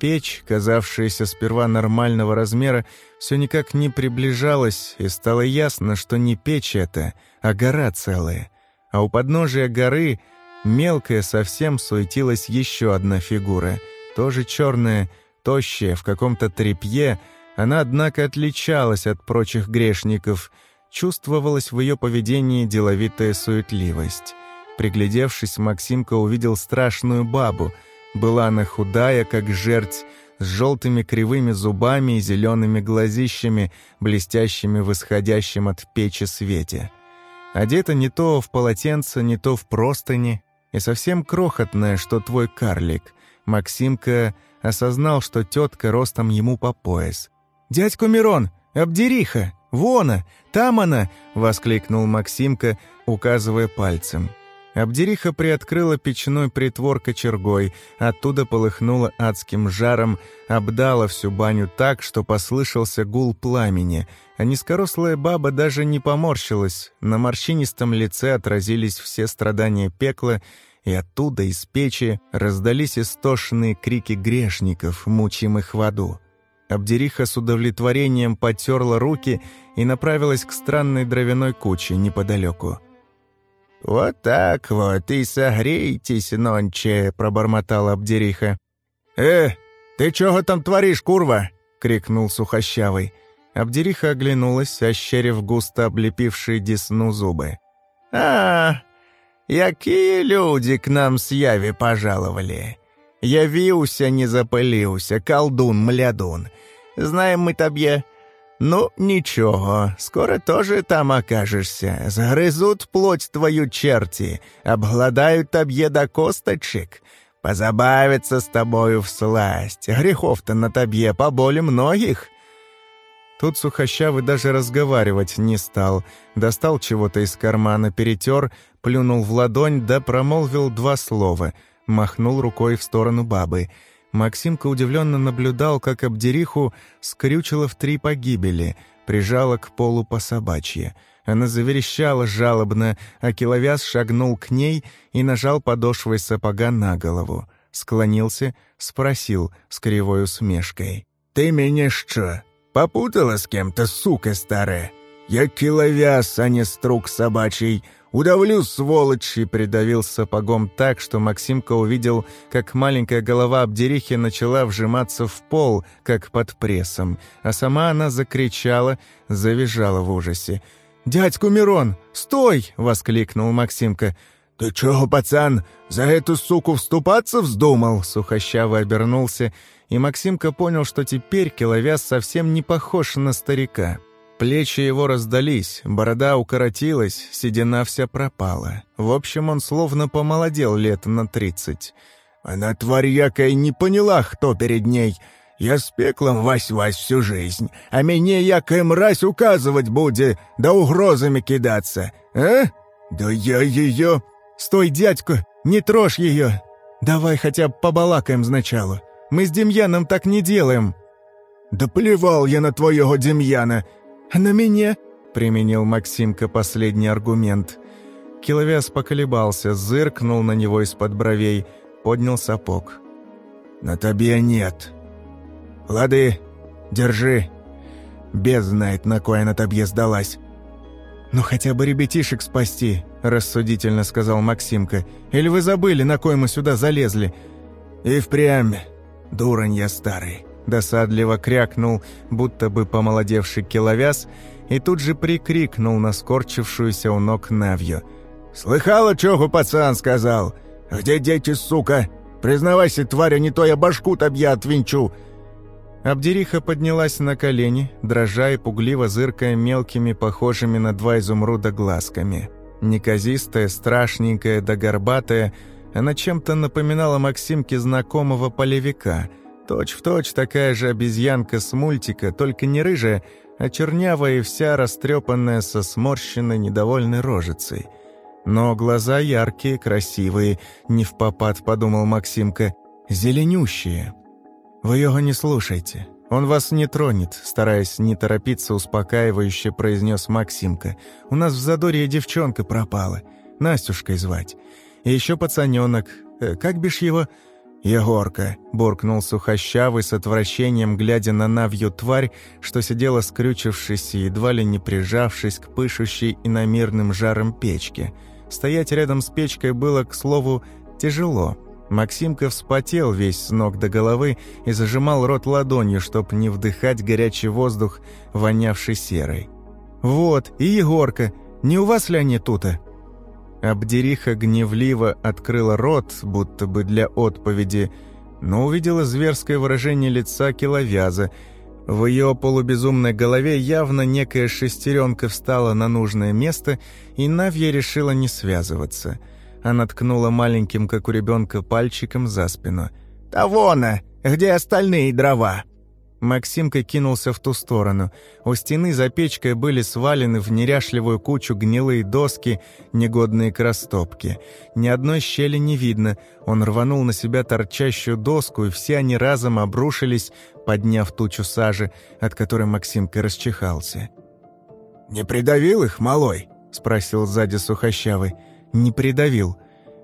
Печь, казавшаяся сперва нормального размера, все никак не приближалась, и стало ясно, что не печь это, а гора целая. А у подножия горы, мелкая совсем, суетилась еще одна фигура, тоже черная, тощая, в каком-то тряпье, она, однако, отличалась от прочих грешников, чувствовалась в ее поведении деловитая суетливость. Приглядевшись, Максимка увидел страшную бабу. Была она худая, как жерть, с желтыми кривыми зубами и зелеными глазищами, блестящими в исходящем от печи свете. Одета не то в полотенце, не то в простыни, и совсем крохотная, что твой карлик. Максимка осознал, что тетка ростом ему по пояс. «Дядьку Мирон, обдериха! Вона! Там она!» — воскликнул Максимка, указывая пальцем. Абдериха приоткрыла печной притвор кочергой, оттуда полыхнула адским жаром, обдала всю баню так, что послышался гул пламени, а низкорослая баба даже не поморщилась, на морщинистом лице отразились все страдания пекла, и оттуда из печи раздались истошные крики грешников, мучимых в аду. Абдериха с удовлетворением потерла руки и направилась к странной дровяной куче неподалеку. «Вот так вот и согрейтесь нонче», — пробормотал Абдериха. «Э, ты чего там творишь, курва?» — крикнул Сухощавый. Абдериха оглянулась, ощерив густо облепившие десну зубы. «А, якие люди к нам с Яви пожаловали! Явился, не запылился, колдун-млядун. Знаем мы тебе, «Ну, ничего, скоро тоже там окажешься. Загрызут плоть твою черти, обгладают табье до косточек, позабавятся с тобою в сласть. Грехов-то на табье поболе многих». Тут Сухощавый даже разговаривать не стал. Достал чего-то из кармана, перетер, плюнул в ладонь, да промолвил два слова. Махнул рукой в сторону бабы — Максимка удивленно наблюдал, как Абдериху скрючила в три погибели, прижала к полу по собачье. Она заверещала жалобно, а киловяз шагнул к ней и нажал подошвой сапога на голову. Склонился, спросил с кривой усмешкой. «Ты меня что, попутала с кем-то, сука старая? Я киловяз, а не струк собачий. Удавлю, сволочь!» и придавил сапогом так, что Максимка увидел, как маленькая голова Абдерихи начала вжиматься в пол, как под прессом, а сама она закричала, завизжала в ужасе. «Дядьку Мирон, стой!» — воскликнул Максимка. «Ты чего, пацан, за эту суку вступаться вздумал?» Сухощавый обернулся, и Максимка понял, что теперь Киловяз совсем не похож на старика. Плечи его раздались, борода укоротилась, седина вся пропала. В общем, он словно помолодел лет на тридцать. «Она, тварь якая, не поняла, кто перед ней. Я с пеклом вась-вась всю жизнь, а мне якая мразь указывать будет, да угрозами кидаться, а? Да я ее...» «Стой, дядька, не трожь ее! Давай хотя бы побалакаем сначала. Мы с Демьяном так не делаем!» «Да плевал я на твоего Демьяна! «На меня?» — применил Максимка последний аргумент. Киловяз поколебался, зыркнул на него из-под бровей, поднял сапог. «На тебе нет. Лады, держи. Без знает, на кое на тебе сдалась». «Ну хотя бы ребятишек спасти», — рассудительно сказал Максимка. «Или вы забыли, на кой мы сюда залезли?» «И впрямь, дурань я старый досадливо крякнул, будто бы помолодевший киловяз, и тут же прикрикнул на скорчившуюся у ног Навью. «Слыхала, чего пацан сказал? Где дети, сука? Признавайся, тварь, не то я башку тебе отвинчу!» Абдериха поднялась на колени, дрожа и пугливо зыркая мелкими, похожими на два изумруда глазками. Неказистая, страшненькая да горбатая, она чем-то напоминала Максимке знакомого полевика — Точь-в-точь точь такая же обезьянка с мультика, только не рыжая, а чернявая и вся растрепанная со сморщенной недовольной рожицей. Но глаза яркие, красивые, не в попад, подумал Максимка, зеленющие. «Вы его не слушайте, он вас не тронет», стараясь не торопиться, успокаивающе произнес Максимка. «У нас в задоре девчонка пропала, Настюшкой звать. И еще пацаненок, э, как бишь его...» «Егорка!» — буркнул сухощавый с отвращением, глядя на навью тварь, что сидела скрючившись и едва ли не прижавшись к пышущей иномирным жаром печке. Стоять рядом с печкой было, к слову, тяжело. Максимка вспотел весь с ног до головы и зажимал рот ладонью, чтоб не вдыхать горячий воздух, вонявший серой. «Вот, и Егорка! Не у вас ли они тут-то?» Абдериха гневливо открыла рот, будто бы для отповеди, но увидела зверское выражение лица киловяза. В ее полубезумной голове явно некая шестеренка встала на нужное место, и Навья решила не связываться. Она ткнула маленьким, как у ребенка, пальчиком за спину. «Да вон, где остальные дрова?» Максимка кинулся в ту сторону. У стены за печкой были свалены в неряшливую кучу гнилые доски, негодные к растопке. Ни одной щели не видно. Он рванул на себя торчащую доску, и все они разом обрушились, подняв тучу сажи, от которой Максимка расчихался. «Не придавил их, малой?» — спросил сзади сухощавый. «Не придавил».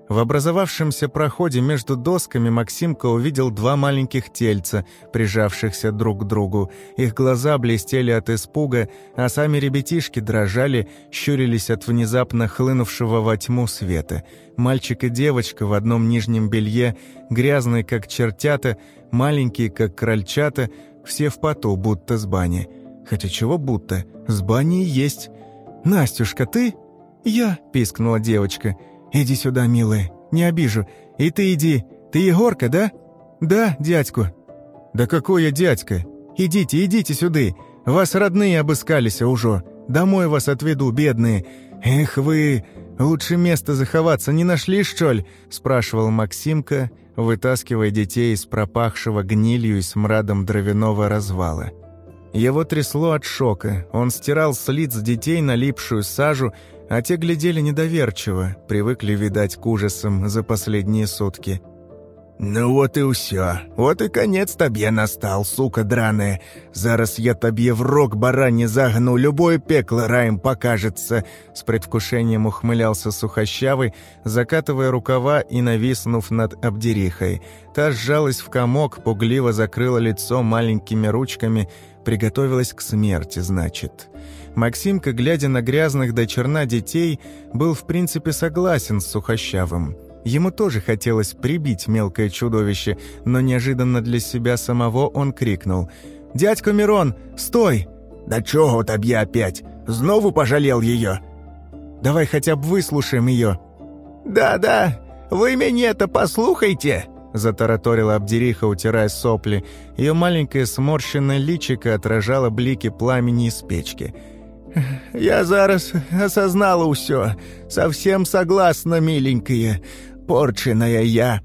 В образовавшемся проходе между досками Максимка увидел два маленьких тельца, прижавшихся друг к другу. Их глаза блестели от испуга, а сами ребятишки дрожали, щурились от внезапно хлынувшего во тьму света. Мальчик и девочка в одном нижнем белье, грязные, как чертята, маленькие, как крольчата, все в поту, будто с бани. Хотя чего будто? С бани есть. «Настюшка, ты?» «Я», — пискнула девочка, — «Иди сюда, милая, не обижу. И ты иди. Ты Егорка, да?» «Да, дядьку». «Да какой я дядька? Идите, идите сюда. Вас родные обыскались уже. Домой вас отведу, бедные. Эх вы, лучше место заховаться не нашли, что ли?» спрашивал Максимка, вытаскивая детей из пропахшего гнилью и смрадом дровяного развала. Его трясло от шока. Он стирал с лиц детей налипшую сажу, а те глядели недоверчиво, привыкли, видать, к ужасам за последние сутки. «Ну вот и все. Вот и конец тебе настал, сука драная. Зараз я тебе в рог баране загну, любое пекло раем покажется!» С предвкушением ухмылялся сухощавый, закатывая рукава и нависнув над обдерихой. Та сжалась в комок, пугливо закрыла лицо маленькими ручками, приготовилась к смерти, значит. Максимка, глядя на грязных до черна детей, был в принципе согласен с Сухощавым. Ему тоже хотелось прибить мелкое чудовище, но неожиданно для себя самого он крикнул «Дядька Мирон, стой!» «Да чого тобі опять? Знову пожалел ее?» «Давай хотя бы выслушаем ее». «Да-да, вы меня-то послухайте!» затараторила Абдериха, утирая сопли. Ее маленькое сморщенное личико отражало блики пламени из печки. «Я зараз осознала все. Совсем согласна, миленькая. Порченая я».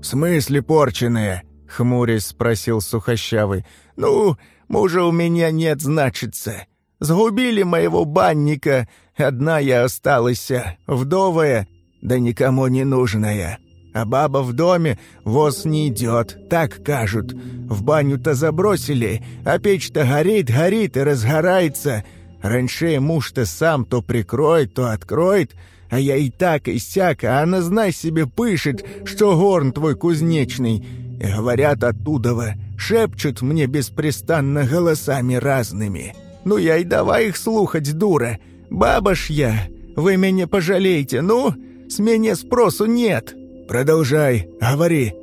«В смысле порченая?» — хмурясь спросил Сухощавый. «Ну, мужа у меня нет, значится. Сгубили моего банника. Одна я осталась, вдовая, да никому не нужная. А баба в доме воз не идет, так кажут. В баню-то забросили, а печь-то горит, горит и разгорается. Раньше муж-то сам то прикроет, то откроет, а я и так, и сяк, а она, знай себе, пышет, что горн твой кузнечный. И говорят оттуда, шепчут мне беспрестанно голосами разными. Ну я и давай их слухать, дура. Баба ж я, вы меня пожалейте, ну, с меня спросу нет». «Продолжай, говори».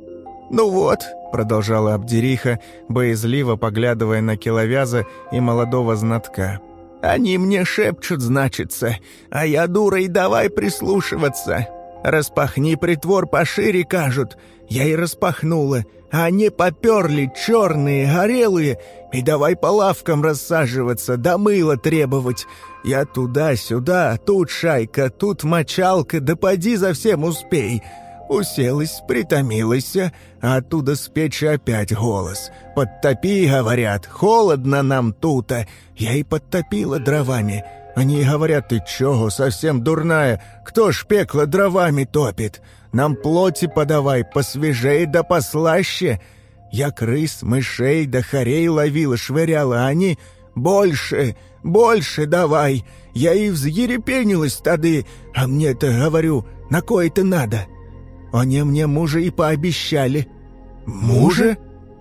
«Ну вот», — продолжала Абдериха, боязливо поглядывая на киловяза и молодого знатка. «Они мне шепчут, значится, а я дура и давай прислушиваться. Распахни притвор пошире, кажут. Я и распахнула, а они поперли, черные, горелые, и давай по лавкам рассаживаться, да мыло требовать. Я туда-сюда, тут шайка, тут мочалка, да поди за всем успей». Уселась, притомилась, а оттуда с печи опять голос. «Подтопи, — говорят, — холодно нам тута». Я и подтопила дровами. Они говорят, ты чего, совсем дурная? Кто ж пекло дровами топит? Нам плоти подавай, посвежей да послаще. Я крыс, мышей да хорей ловила, швыряла, а они... Больше, больше давай. Я и взъерепенилась тады, а мне-то, говорю, на кое-то надо». Они мне мужа и пообещали». «Мужа?»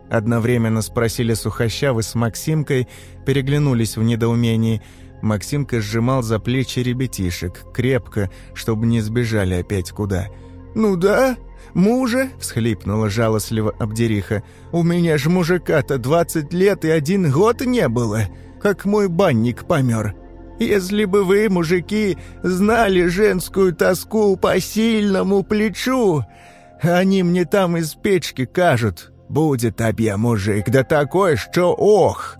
Одновременно спросили Сухощавы с Максимкой, переглянулись в недоумении. Максимка сжимал за плечи ребятишек, крепко, чтобы не сбежали опять куда. «Ну да, мужа?» — всхлипнула жалостливо Абдериха. «У меня ж мужика-то двадцать лет и один год не было, как мой банник помер. Если бы вы, мужики, знали женскую тоску по сильному плечу, они мне там из печки кажут, будет объя мужик, да такой, что ох!»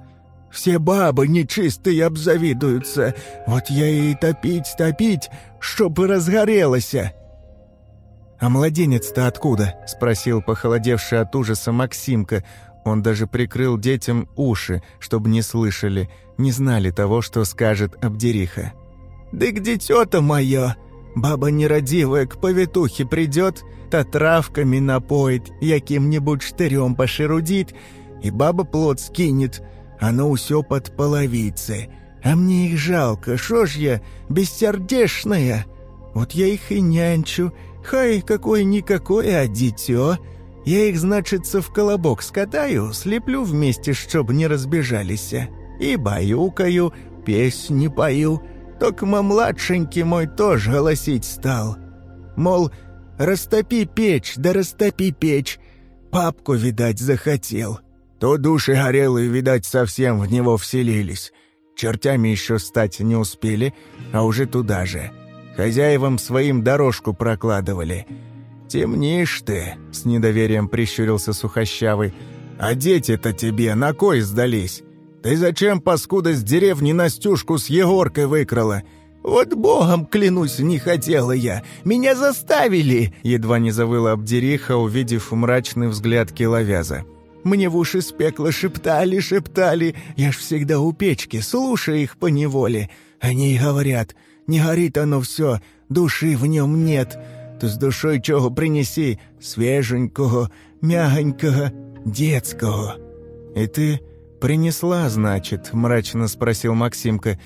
Все бабы нечистые обзавидуются. Вот я и топить, топить, чтобы разгорелось. «А младенец-то откуда?» — спросил похолодевший от ужаса Максимка. Он даже прикрыл детям уши, чтобы не слышали не знали того, что скажет Абдериха. «Да где тёта моя? Баба нерадивая к повитухе придет, та травками напоит, яким-нибудь штырем пошерудит, и баба плод скинет, оно усё под половицы. А мне их жалко, шо ж я, бессердечная? Вот я их и нянчу, хай какое-никакое, а дитё. Я их, значится, в колобок скатаю, слеплю вместе, чтоб не разбежались». И баюкаю, песни пою. Только младшенький мой тоже голосить стал. Мол, растопи печь, да растопи печь. Папку, видать, захотел. То души горелые, видать, совсем в него вселились. Чертями еще стать не успели, а уже туда же. Хозяевам своим дорожку прокладывали. «Темнишь ты», — с недоверием прищурился Сухощавый. «А дети-то тебе на кой сдались? «Ты зачем, паскуда, с деревни Настюшку с Егоркой выкрала?» «Вот богом, клянусь, не хотела я! Меня заставили!» Едва не завыла Абдериха, увидев мрачный взгляд киловяза. «Мне в уши с шептали, шептали. Я ж всегда у печки, слушай их поневоле. Они и говорят, не горит оно все, души в нем нет. Ты с душой чего принеси, свеженького, мягонького, детского». «И ты «Принесла, значит?» – мрачно спросил Максимка.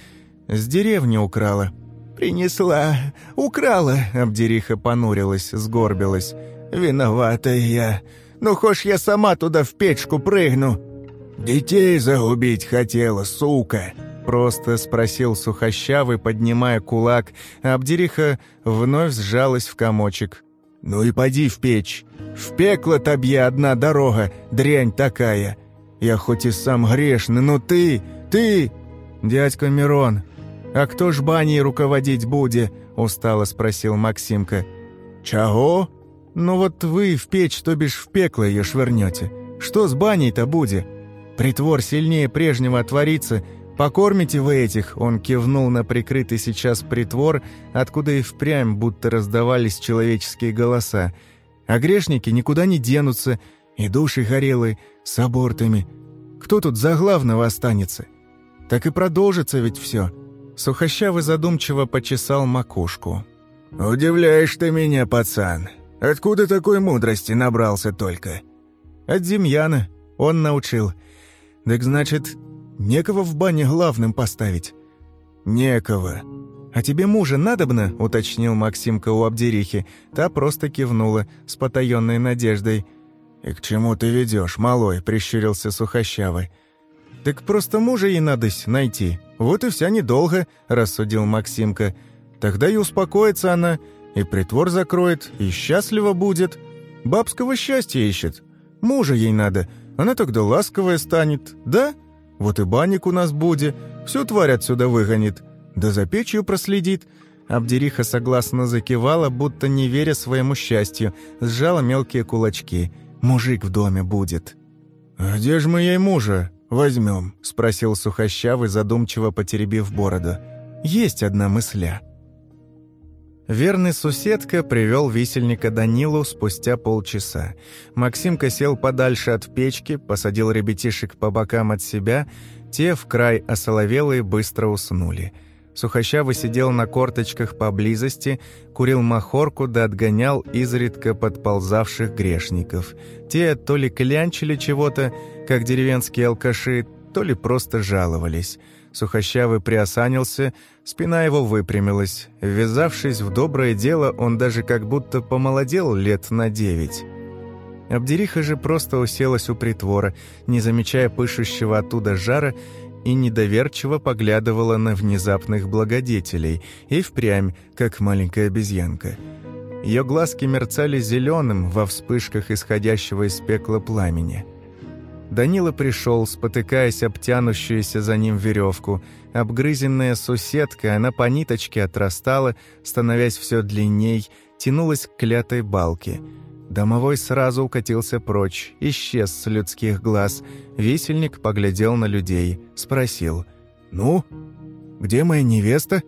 «С деревни украла». «Принесла, украла», – Абдериха понурилась, сгорбилась. «Виновата я. Ну, хошь я сама туда в печку прыгну». «Детей загубить хотела, сука!» Просто спросил Сухощавый, поднимая кулак, а Абдериха вновь сжалась в комочек. «Ну и поди в печь. В пекло тебе одна дорога, дрянь такая. Я хоть и сам грешный, но ты, ты...» «Дядька Мирон, а кто ж баней руководить будет?» — устало спросил Максимка. «Чего?» «Ну вот вы в печь, то бишь в пекло ее швырнете. Что с баней-то будет? Притвор сильнее прежнего отворится. Покормите вы этих?» Он кивнул на прикрытый сейчас притвор, откуда и впрямь будто раздавались человеческие голоса. «А грешники никуда не денутся, и души горелые, с абортами. Кто тут за главного останется? Так и продолжится ведь все». Сухощавый задумчиво почесал макушку. «Удивляешь ты меня, пацан. Откуда такой мудрости набрался только?» «От Демьяна. Он научил. Так значит, некого в бане главным поставить?» «Некого». «А тебе мужа надобно?» — уточнил Максимка у Абдерихи. Та просто кивнула с потаенной надеждой. «И к чему ты ведешь, малой?» — прищурился Сухощавый. «Так просто мужа ей надось найти. Вот и вся недолго», — рассудил Максимка. «Тогда и успокоится она, и притвор закроет, и счастлива будет. Бабского счастья ищет. Мужа ей надо, она тогда ласковая станет, да? Вот и банник у нас будет, всю тварь отсюда выгонит, да за печью проследит». Абдериха согласно закивала, будто не веря своему счастью, сжала мелкие кулачки. «Мужик в доме будет». «А где же мы ей мужа возьмем?» — спросил Сухощавый, задумчиво потеребив бороду. «Есть одна мысля». Верный суседка привел висельника Данилу спустя полчаса. Максимка сел подальше от печки, посадил ребятишек по бокам от себя, те в край осоловелые быстро уснули. Сухощавый сидел на корточках поблизости, курил махорку да отгонял изредка подползавших грешников. Те то ли клянчили чего-то, как деревенские алкаши, то ли просто жаловались – Сухощавый приосанился, спина его выпрямилась. Ввязавшись в доброе дело, он даже как будто помолодел лет на девять. Абдериха же просто уселась у притвора, не замечая пышущего оттуда жара, и недоверчиво поглядывала на внезапных благодетелей, и впрямь, как маленькая обезьянка. Ее глазки мерцали зеленым во вспышках исходящего из пекла пламени. Данила пришел, спотыкаясь об за ним веревку. Обгрызенная суседка, она по ниточке отрастала, становясь все длинней, тянулась к клятой балке. Домовой сразу укатился прочь, исчез с людских глаз. Висельник поглядел на людей, спросил. «Ну, где моя невеста?»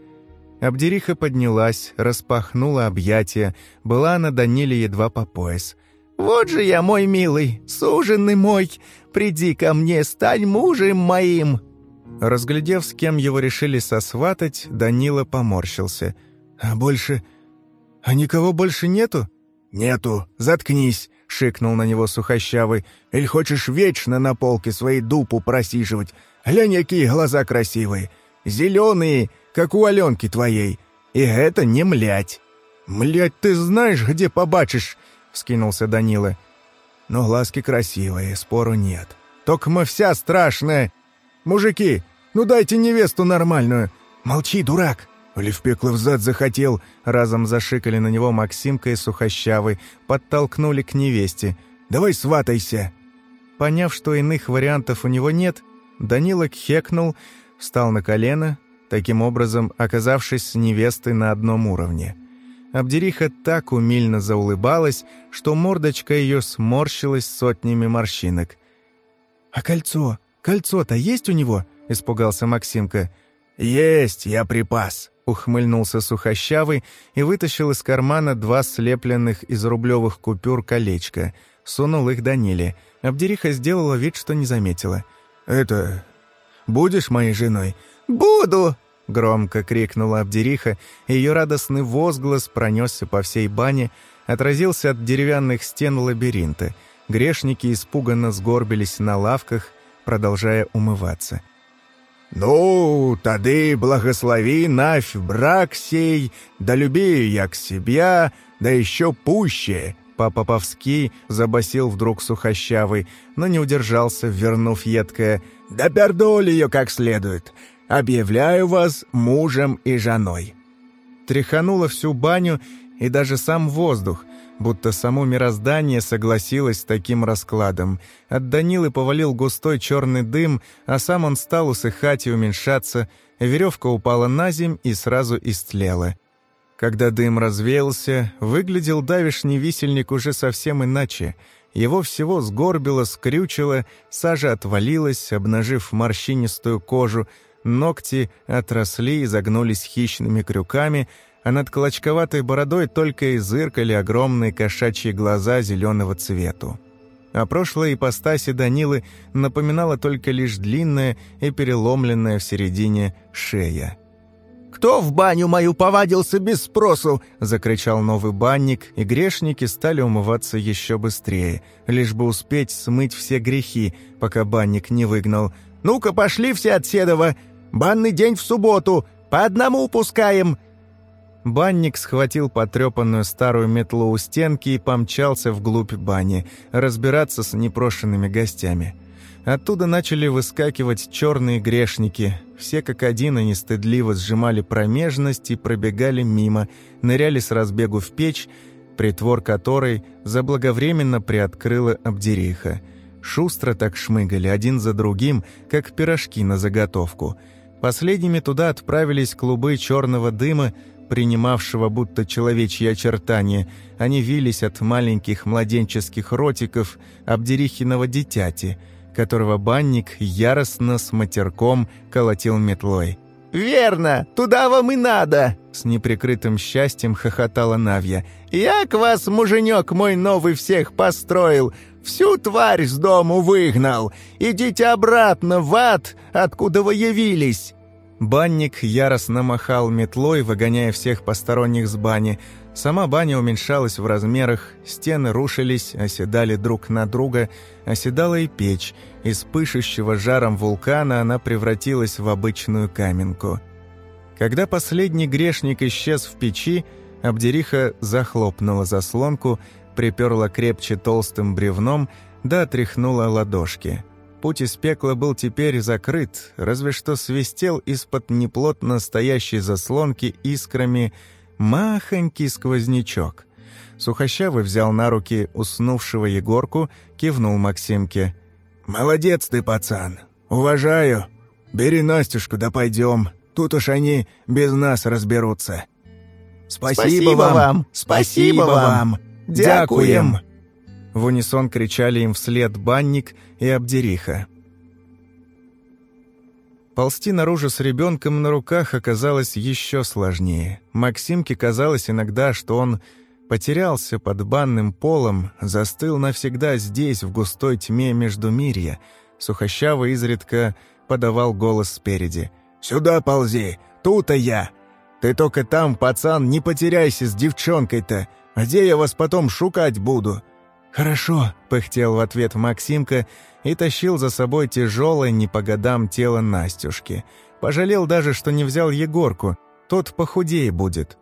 Абдериха поднялась, распахнула объятия. Была она Даниле едва по пояс. «Вот же я, мой милый, суженный мой! Приди ко мне, стань мужем моим!» Разглядев, с кем его решили сосватать, Данила поморщился. «А больше... А никого больше нету?» «Нету, заткнись!» — шикнул на него сухощавый. «Или хочешь вечно на полке своей дупу просиживать? Глянь, какие глаза красивые! Зеленые, как у Аленки твоей! И это не млять!» «Млять ты знаешь, где побачишь!» — вскинулся Данила. Но глазки красивые, спору нет. Только мы вся страшная. Мужики, ну дайте невесту нормальную. Молчи, дурак. Или в пекло взад захотел. Разом зашикали на него Максимка и Сухощавый, подтолкнули к невесте. Давай сватайся. Поняв, что иных вариантов у него нет, Данила кхекнул, встал на колено, таким образом оказавшись с невестой на одном уровне. Абдериха так умильно заулыбалась, что мордочка ее сморщилась сотнями морщинок. «А кольцо? Кольцо-то есть у него?» — испугался Максимка. «Есть, я припас», — ухмыльнулся сухощавый и вытащил из кармана два слепленных из рублевых купюр колечка. Сунул их Даниле. Абдериха сделала вид, что не заметила. «Это... будешь моей женой?» «Буду!» — громко крикнула Абдериха, и ее радостный возглас пронесся по всей бане, отразился от деревянных стен лабиринта. Грешники испуганно сгорбились на лавках, продолжая умываться. «Ну, тады благослови нафь брак сей, да люби я к себе, да еще пуще!» Папа Павский забасил вдруг сухощавый, но не удержался, вернув едкое «Да пердоль ее как следует! Объявляю вас мужем и женой». Тряхануло всю баню и даже сам воздух, будто само мироздание согласилось с таким раскладом. От Данилы повалил густой черный дым, а сам он стал усыхать и уменьшаться, веревка упала на земь и сразу истлела. Когда дым развеялся, выглядел давишний висельник уже совсем иначе. Его всего сгорбило, скрючило, сажа отвалилась, обнажив морщинистую кожу, ногти отросли и загнулись хищными крюками — а над клочковатой бородой только и зыркали огромные кошачьи глаза зеленого цвету. А прошлая ипостаси Данилы напоминала только лишь длинная и переломленная в середине шея. «Кто в баню мою повадился без спросу?» — закричал новый банник, и грешники стали умываться еще быстрее, лишь бы успеть смыть все грехи, пока банник не выгнал. «Ну-ка, пошли все от Седова! Банный день в субботу! По одному упускаем!» Банник схватил потрепанную старую метлу у стенки и помчался вглубь бани, разбираться с непрошенными гостями. Оттуда начали выскакивать черные грешники. Все как один они стыдливо сжимали промежность и пробегали мимо, ныряли с разбегу в печь, притвор которой заблаговременно приоткрыла обдериха. Шустро так шмыгали один за другим, как пирожки на заготовку. Последними туда отправились клубы черного дыма, принимавшего будто человечьи очертания, они вились от маленьких младенческих ротиков обдерихиного дитяти, которого банник яростно с матерком колотил метлой. «Верно! Туда вам и надо!» С неприкрытым счастьем хохотала Навья. «Як вас, муженек мой новый, всех построил! Всю тварь с дому выгнал! Идите обратно в ад, откуда вы явились!» Банник яростно махал метлой, выгоняя всех посторонних с бани. Сама баня уменьшалась в размерах, стены рушились, оседали друг на друга, оседала и печь. Из пышущего жаром вулкана она превратилась в обычную каменку. Когда последний грешник исчез в печи, Абдериха захлопнула заслонку, приперла крепче толстым бревном, да отряхнула ладошки – Путь из пекла был теперь закрыт, разве что свистел из-под неплотно стоящей заслонки искрами махонький сквознячок. Сухощавый взял на руки уснувшего Егорку, кивнул Максимке. «Молодец ты, пацан! Уважаю! Бери Настюшку, да пойдем. Тут уж они без нас разберутся». «Спасибо, Спасибо вам! вам! Спасибо вам! Дякуем!» В унисон кричали им вслед банник и обдериха. Ползти наружу с ребенком на руках оказалось еще сложнее. Максимке казалось иногда, что он потерялся под банным полом, застыл навсегда здесь, в густой тьме между мирья. Сухощаво изредка подавал голос спереди. «Сюда ползи! Тут-то я! Ты только там, пацан, не потеряйся с девчонкой-то! Где я вас потом шукать буду?» «Хорошо», — пыхтел в ответ Максимка и тащил за собой тяжелое не по годам тело Настюшки. Пожалел даже, что не взял Егорку, тот похудее будет.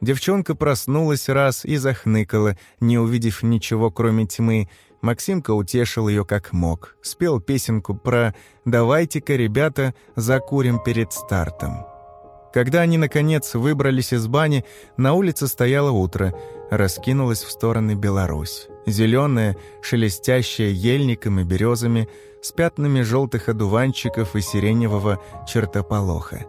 Девчонка проснулась раз и захныкала, не увидев ничего, кроме тьмы. Максимка утешил ее как мог. Спел песенку про «Давайте-ка, ребята, закурим перед стартом». Когда они, наконец, выбрались из бани, на улице стояло утро, раскинулась в стороны Беларусь. Зеленая, шелестящая ельником и березами, с пятнами желтых одуванчиков и сиреневого чертополоха.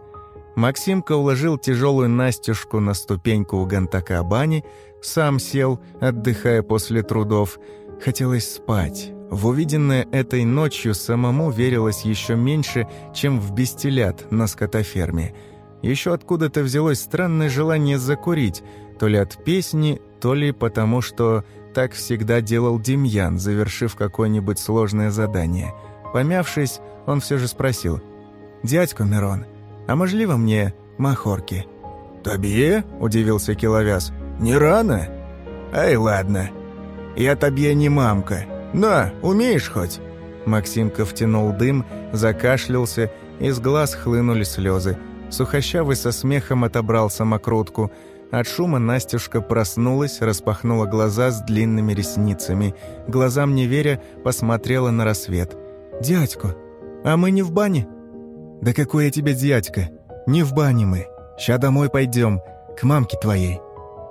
Максимка уложил тяжелую Настюшку на ступеньку у гантака бани, сам сел, отдыхая после трудов. Хотелось спать. В увиденное этой ночью самому верилось еще меньше, чем в бестелят на скотоферме – еще откуда-то взялось странное желание закурить, то ли от песни, то ли потому, что так всегда делал Демьян, завершив какое-нибудь сложное задание. Помявшись, он все же спросил. «Дядька Мирон, а можливо мне махорки?» «Тобе?» – удивился Киловяз. «Не рано?» «Ай, ладно. Я тебе не мамка. На, умеешь хоть?» Максимка втянул дым, закашлялся, из глаз хлынули слезы. Сухощавый со смехом отобрал самокрутку. От шума Настюшка проснулась, распахнула глаза с длинными ресницами. Глазам не веря, посмотрела на рассвет. «Дядьку, а мы не в бане?» «Да какой я тебе дядька? Не в бане мы. Ща домой пойдем, к мамке твоей.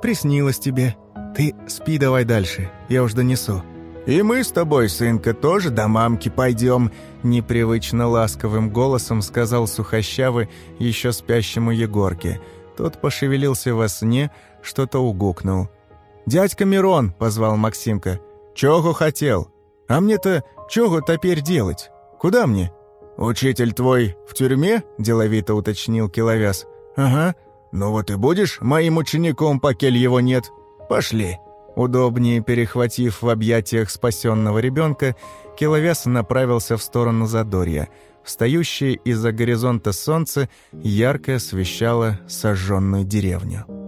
Приснилось тебе. Ты спи давай дальше, я уж донесу». «И мы с тобой, сынка, тоже до мамки пойдем», — непривычно ласковым голосом сказал Сухощавый еще спящему Егорке. Тот пошевелился во сне, что-то угукнул. «Дядька Мирон!» — позвал Максимка. «Чего хотел? А мне-то чего теперь делать? Куда мне?» «Учитель твой в тюрьме?» — деловито уточнил Киловяз. «Ага. Ну вот и будешь моим учеником, покель его нет. Пошли». Удобнее перехватив в объятиях спасенного ребенка, Киловяз направился в сторону Задорья. Встающее из-за горизонта солнце ярко освещало сожженную деревню.